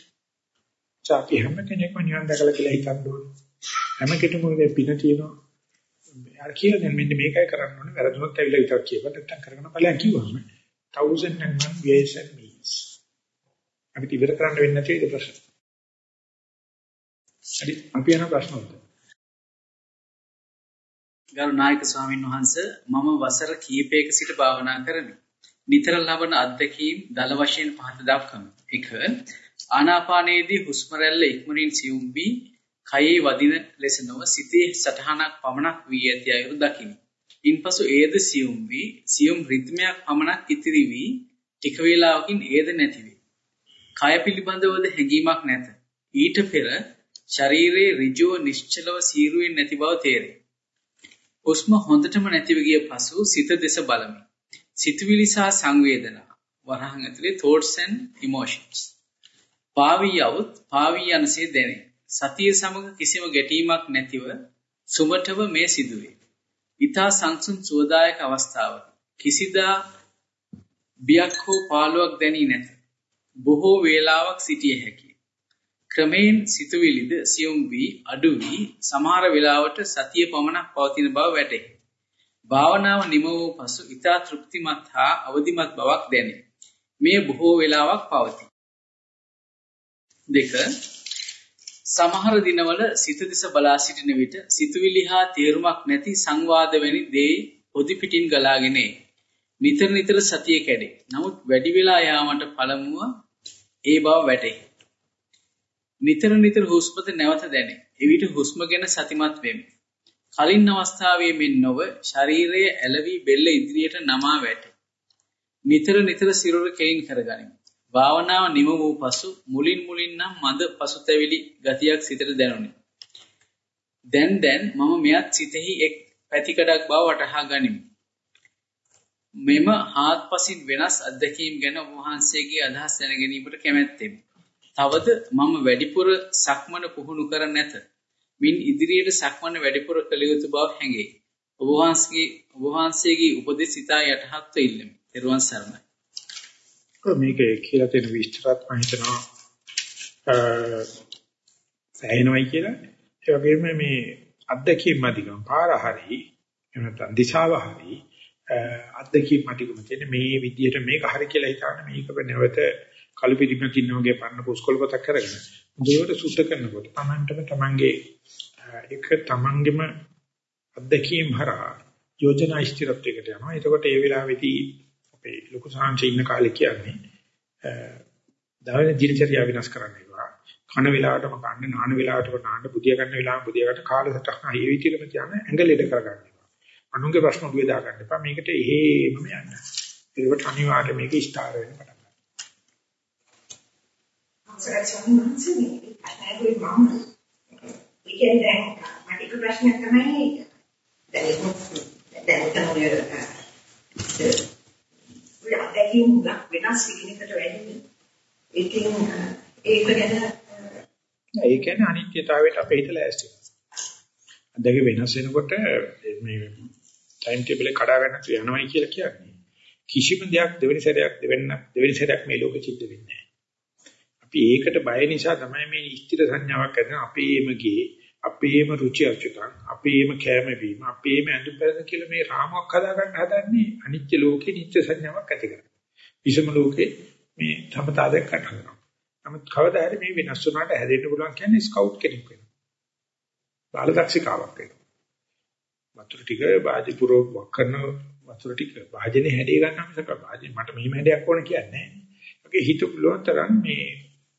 චාපි හැම කෙනෙක්ම නිවන් දැකලා කියලා හිතන්න ඕනේ. හැම කෙනෙකුම පින තියෙනවා. යාර කියලා දැන් මෙන්න මේකයි කරන්න ඕනේ. වැරදුනොත් ඇවිල්ලා විතර කියව නැත්තම් කරගෙන ඵලයන් කිව්වම thousand and one ways and means. අපිට ඉවර කරන්න වෙන්නේ නැති ඒක ප්‍රශ්න. හරි අපි යන ප්‍රශ්න වලට. ගරු නායක ස්වාමින් වහන්සේ මම වසර කිහිපයක සිට භාවනා කරමි. නිතර ලබන අත්දැකීම් දල වශයෙන් පහත දක්වමි. 1. ආනාපානයේදී හුස්ම රැල්ල ඉක්මනින් සියුම් වී කයේ වදින ලෙස නොව සිතේ සටහනක් පමණක් වී ඇති අයුරු දකිමි. ඉන්පසු ඒද සියුම් වී සියුම් රිද්මයක් පමණක් ඉතිරි වී ටික වේලාවකින් ඒද නැති වේ. කය පිළිබඳවද හැඟීමක් නැත. ඊට පෙර ශරීරයේ ඍජුව නිශ්චලව සීරුවෙන් නැති බව තේරේ. හුස්ම හොඳටම නැතිව ගිය පසු සිත දෙස බලමි. සිතුවිලි සහ සංවේදනා වරහන් ඇතුලේ thoughts and emotions. පාවී යවුත් පාවී යනසේ දැනේ. සතිය සමග කිසිම ගැටීමක් නැතිව සුමටව මේ සිදුවේ. ඊතා සංසුන් සුවදායක අවස්ථාවක කිසිදා බියක් හෝ පාළුවක් දැනී නැත. බොහෝ වේලාවක් සිටිය හැකිය. ක්‍රමයෙන් සිතුවිලිද සියුම් වී අඩු වී සමහර වෙලාවට සතිය පමණක් පවතින බව වැටහි. භාවනාව නිම වූ පසු ඊතා තෘප්තිමත් හා අවදිමත් බවක් දැනේ. මේ බොහෝ වේලාවක් පවතී. දෙක සමහර දිනවල සිත දෙස බලා සිටින විට සිතුවිලි හා තේරුමක් නැති සංවාද වැනි දේ පොදි පිටින් ගලාගෙන එයි. නිතර නිතර සතිය කැඩේ. නමුත් වැඩි වෙලා යාමට පළමුව ඒ බව වැටේ. නිතර නිතර හුස්මද නැවත දැනේ. එවිට හුස්ම ගැන සතිමත් වෙමි. කලින් අවස්ථාවේ මෙන් නොව ශරීරයේ ඇලවි බෙල්ල ඉදිරියට නමා වැටේ. නිතර නිතර සිරුර කෙලින් කරගනිමි. භාවනාව නිම වූ පසු මුලින් මුලින් නම් මද පසුතැවිලි ගතියක් සිතට දැනුනි. දැන් දැන් මම මෙයත් සිතෙහි එක් පැතිකඩක් බව වටහා ගනිමි. මෙම හාත්පසින් වෙනස් අත්දැකීම් ගැන වහන්සේගේ අදහස් දැන ගැනීමට කැමැත්තෙමි. තවද මම වැඩිපුර සක්මන පුහුණු කර නැත. මින් ඉදිරියට සක්මන වැඩිපුර කළ යුතු බව හැඟේ. ඔබ වහන්සේගේ ඔබ වහන්සේගේ උපදෙස් සිතා යටහත්ව ඉල්ලමි. ත්වන් සරණයි. මේක කියලා තියෙන විස්තරات මම හිතනවා සෑහෙනවයි කියලා. ඒ වගේම මේ අත්දැකීම් මදිකම් පාර හරි එහෙම නැත්නම් දිශාව හරි අත්දැකීම් මදිකම කියන්නේ මේ විදියට මේක හරි කියලා හිතාන මේක නැවත කළු පිටිමක් ඉන්න වගේ පන්න පුස්කොළ පොතක් කරගෙන මුදේට සුද්ධ කරනකොට Tamanටම Tamanගේ එක Tamanගෙම අත්දැකීම් හරහා යෝජනා ස්ථිරත්වයකට යනවා. එතකොට ඒ වෙලාවේදී අපේ ලොකු සාංශේ ඉන්න කාලේ කියන්නේ දවල් දිනචරියා විනාශ කරන්න ඒවා. කන වෙලාවටම කන්න නාන වෙලාවටම නාන්න බුදිය ගන්න වෙලාව බුදියකට කාලසටහන ඒ විදිහටම කියන්නේ ඇඟලෙඩ කරගන්න එපා. අනුන්ගේ ප්‍රශ්න ඔළුවේ දාගන්න එපා. මේකට එහෙමම යන්න. ඒකට අනිවාර්යයෙන් මේක ස්ථාර වෙන්න පටන් ගන්නවා. අවසරයි සම්මානසේ මේ අතෑරුවේ මම. ඒ කියන්නේ දැන් මට එක ප්‍රශ්නයක් තමයි දැන් දැන් තමයි ඔය අත්දැකීම් වෙනස් විකිනකට වැඩි. ඒකෙන් ඒක ගැන ඒ කියන්නේ අනිත්‍යතාවයට අපේ හිත ලෑස්ති වෙනවා. අත්දැකීම් වෙනස් වෙනකොට මේ ටයිම් ටේබල් එක කඩා ගන්න යනවායි කියලා කියන්නේ. කිසිම දෙයක් දෙවෙනි සැරයක් දෙවෙන්න දෙවෙනි සැරයක් මේ ලෝකෙ සිද්ධ වෙන්නේ නැහැ. අපි ඒකට බය නිසා තමයි මේ ස්ථිර සංඥාවක් ඇතිවෙන අපේම ගේ අපේම රුචි අරුචිකම් අපේම කැම වීම අපේම ඇඳුම් පැළඳ කියලා මේ රාමුවක් හදාගන්න හදන්නේ අනිත්‍ය ලෝකේ නිත්‍ය සංඥාවක් ඇති කරගන්න. විෂම ලෝකේ මේ සමතාවයක් කරනවා. නමුත් කවදා හරි මේ වෙනස් වුණාට හැදෙන්න පුළුවන් කියන්නේ ස්කවුට් කෙනෙක් වෙනවා. බාලදක්ෂිකාවක් වෙනවා. වතුර ටික වාජි පුරව කරන වතුර ටික වාජනේ හැඩේ ගන්න මිසක වාජි මට මෙහිම හැඩයක් ඕන කියන්නේ නැහැ. ඒකේ හිත පුළුවන් තරම් මේ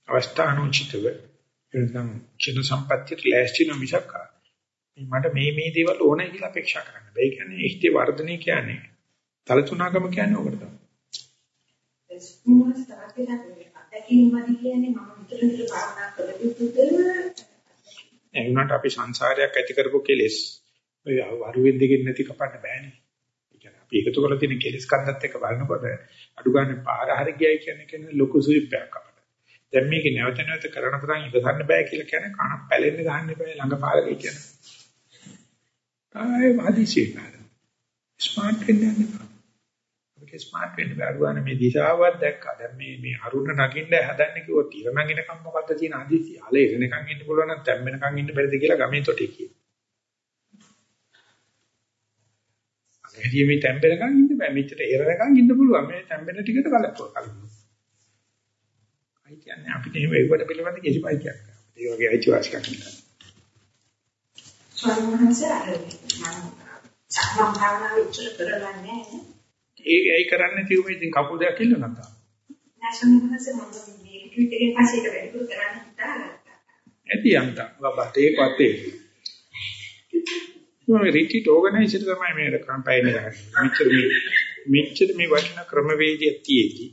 අවස්ථානෝචිතව එතන චින සම්පත්තියට ලෑස්ති නම් මිසක් මට මේ මේ දේවල් ඕනයි කියලා අපේක්ෂා කරන්න බෑ. ඒ කියන්නේ ඉෂ්ටි වර්ධනය කියන්නේ තලතුණකම කියන්නේ ඕකට තමයි. ඒ වුණාට අපි සංසාරයක් ඇති කරපු කෙලෙස් ඔය වරුවෙන් දෙකින් නැති කපන්න බෑනේ. ඒ කියන්නේ අපි එකතු කරලා තියෙන කෙලෙස් කන්දත් එක්ක බලනකොට අඩු ගන්න පාර හරි ගියයි කියන්නේ ලොකු සුවිප්පයක් අපට. දැන් මේක නැවත නැවත කරන තරම් ඉවසන්න බෑ කියලා කියන්නේ කන පැලෙන්න ගහන්න එපා ළඟ පාරේ කියන. ආයේ හදිසියෙ නේද? ස්මාර්ට් වෙන්න යන්න. අපිට ස්මාර්ට් වෙන්න බැරුවානේ මේ දිශාවක් දැක්කා. දැන් මේ මේ අරුණ නගින්න හදන්නේ කිව්වොත් ඉර නගිනකම් මොකද්ද තියෙන හදිසිය? අල ඉරණකම් ඉන්න පුළුවන් නම් තැම්බෙනකම් ඉන්න බැරිද කියලා ගමේ තොටේ කියනවා. අලහිය මේ තැම්බෙනකම් ඉන්න බෑ. මෙච්චර ඉරණකම් ඉන්න පුළුවන්. මේ තැම්බෙන ටිකට කලක්ව කලනවා. අයි කියන්නේ අපිට එහෙම ඒකට පිළිබඳ කිසිම අයිතියක් නැහැ. ඒ වගේ අයිතිවාසිකම් නැහැ. ස්වාමීන් වහන්සේ මම සක්මන් භාවනාව ඉච්චර කරලා නැහැ. ඒ ඒ කරන්නේ තියුම ඉතින් කකුල් වැඩිපුර කරන්න හිතාගත්තා. ඇති යන්ත වබට ඒක වත්තේ. මේ රිට්‍රීට් ඕගනයිසර් තමයි මේ කම්පැනි එක. මෙච්චර මේ මෙච්චර මේ වටිනා ක්‍රමවේදය තියෙදි.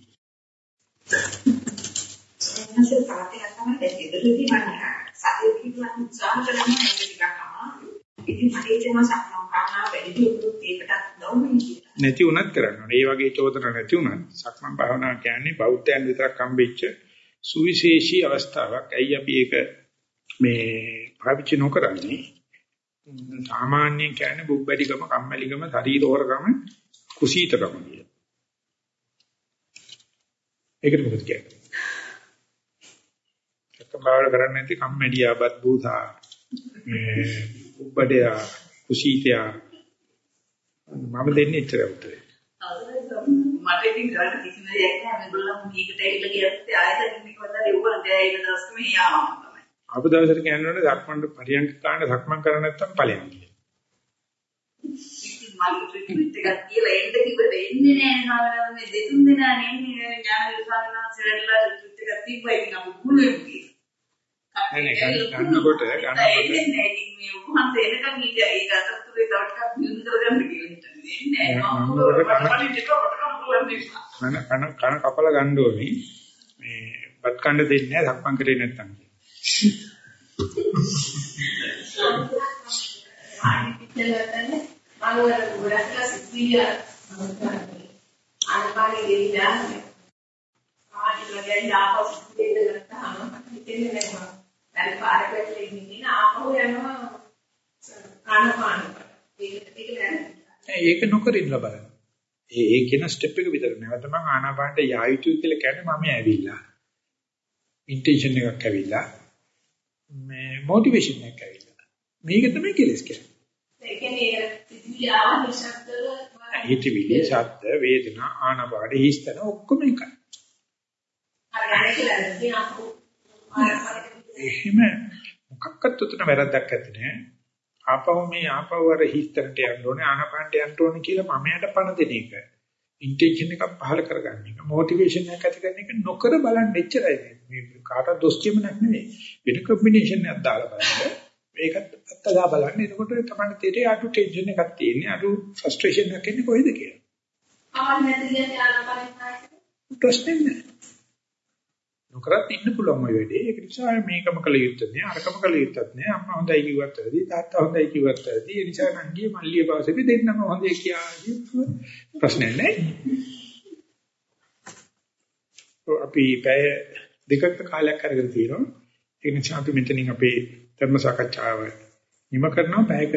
එන්නසේ තාත්තේ තමයි දැන් ඉදිරියදී මම සතිය පිටුවන් උත්සාහ කරනවා ඒක ටිකක් අමාරුයි. ඉතින් මට හිතෙනවා සක්මන් භාවනාව වැඩි දියුණුවොත් ඒකටත් දවුනේ කියලා. නැති වුණත් කරන්න ඕනේ. ඒ වගේ චෝදනා නැති වුණත් සක්මන් භාවනාව කියන්නේ බෞද්ධයන් විතරක් හම්බෙච්ච සුවිශේෂී අවස්ථාවක්. ඇයි අපි ඒක මේ පාවිච්චි නොකරන්නේ? සාමාන්‍ය කියන්නේ බුබ්බඩිකම, කම්මැලිකම, ශරීරෝරකම, කුසීතකම කියන. ඒකට මොකද කියන්නේ? භාවනාව කරන්නේ නැති කම්මැලියා, බත් බූසා, මේ බුබ්බඩයා, කුසීතයා මම දෙන්නේ එච්චර උත්තරේ. මට ඉතින් ගන්න කිසිම දෙයක් නැහැ. මේගොල්ලෝ මේකට ඇවිල්ලා ගියත් ආයෙත් මේකවල දෙවුවා දැන් ඒක දවස් මේ යාම තමයි. අප දවසට කියන්නේ සක්මන් පරියන්ක කාණ්ඩ සක්මන් කරන්නේ නැත්නම් ඵලයන් කියලා. මම ට්‍රීට්මන්ට් එකක් කියලා එන්න කිව්වට එන්නේ නැහැ නාවල මේ දෙතුන් දෙනා නෙන්නේ ඥාන විසාරණාසෙරලා ට්‍රීට් එකක් තිබ්බා ඉතින් අපි මුලෙම ගියා. නෑ නෑ ගන්න- ගන්නකොට ගන්නකොට. කන කපල ගන්න ඕනි. මේ බත් කන්න දෙන්නේ නැහැ සක්මන් කරේ නැත්නම්. ආනිත්‍යලතනේ මම වල ගොඩක් සිද්ධිය අනපානේ දෙවිලා ආනිත්‍යල ගැන ආපහු දෙන්න ගත්තාම හිතෙන්නේ නැහැ දැන් පාරකට ඉන්නේ ආපහු යනවා ආනපාන ඒක ඒක නෑ ඒක නොකර ඉන්න බලන්න. ඒ ඒ කියන ස්ටෙප් එක විතර නැවත මම ආනාපානට යා යුතුයි කියලා කියන්නේ මම ඇවිල්ලා. ඉන්ටෙන්ෂන් එකක් ඇවිල්ලා. මේ මොටිවේෂන් එකක් ඇවිල්ලා. මේක තමයි කෙලස් කියන්නේ. ඒ කියන්නේ ආව නිශ්ශබ්දව හිතවිලි, ශබ්ද, වේදනා, ආනාපාන, හිස්තන ඔක්කොම එකයි. අර ගණේ කියලා එහෙම මොකක්වත් උතන වැරද්දක් නැත්තේ. ආපහු මේ ආපහු අර හිස්තනට යන්න ඕනේ ආනාපානට යන්න ඕනේ කියලා මමයට පණ දෙන එක. ඉන්ටෙන්ෂන් එකක් පහල කරගන්න එක. මොටිවේෂන් එකක් ඇති කරන එක නොකර බලන්න එච්චරයි. මේ කාටවත් දොස් කියමනක් නෙවෙයි. වෙන කොම්බිනේෂන් එකක් දාලා බලන්න. මේකත් අත්තලා බලන්න. එතකොට තමයි තේරෙන්නේ අඩු ටෙන්ෂන් එකක් තියෙන්නේ. අඩු ෆ්‍රස්ට්‍රේෂන් එකක් එන්නේ කොහෙද කියලා. ආවල් නැති කියන්නේ ආනපානේ නැහැ ප්‍රශ්නේ නැහැ. නොකරත් ඉන්න පුළුවන් ඔය වැඩේ. ඒක නිසා මේකම කළ යුත්තේ නෑ. අරකම කළ යුත්තේ නෑ. අම්මා හොඳයි කිව්වත් ඇති. තාත්තා හොඳයි කිව්වත් ඇති. ඒ නිසා නංගිය මල්ලිය පාසෙපි දෙන්නම හොඳයි කියලා ප්‍රශ්නේ නෑ. අපි පැය දෙකක කාලයක් අරගෙන තියෙනවා. ඒ නිසා අපි මෙතනින් අපේ ධර්ම සාකච්ඡාව නිම කරනවා. පැයක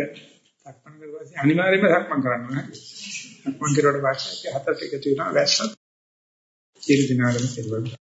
සක්මන් කරලා අනිවාර්යයෙන්ම සක්මන් කරන්න ඕනේ. සක්මන් කරුවට පස්සේ හතරට එකතු වෙනවා වැස්සත්. සියලු දිනාලම සිල්වත්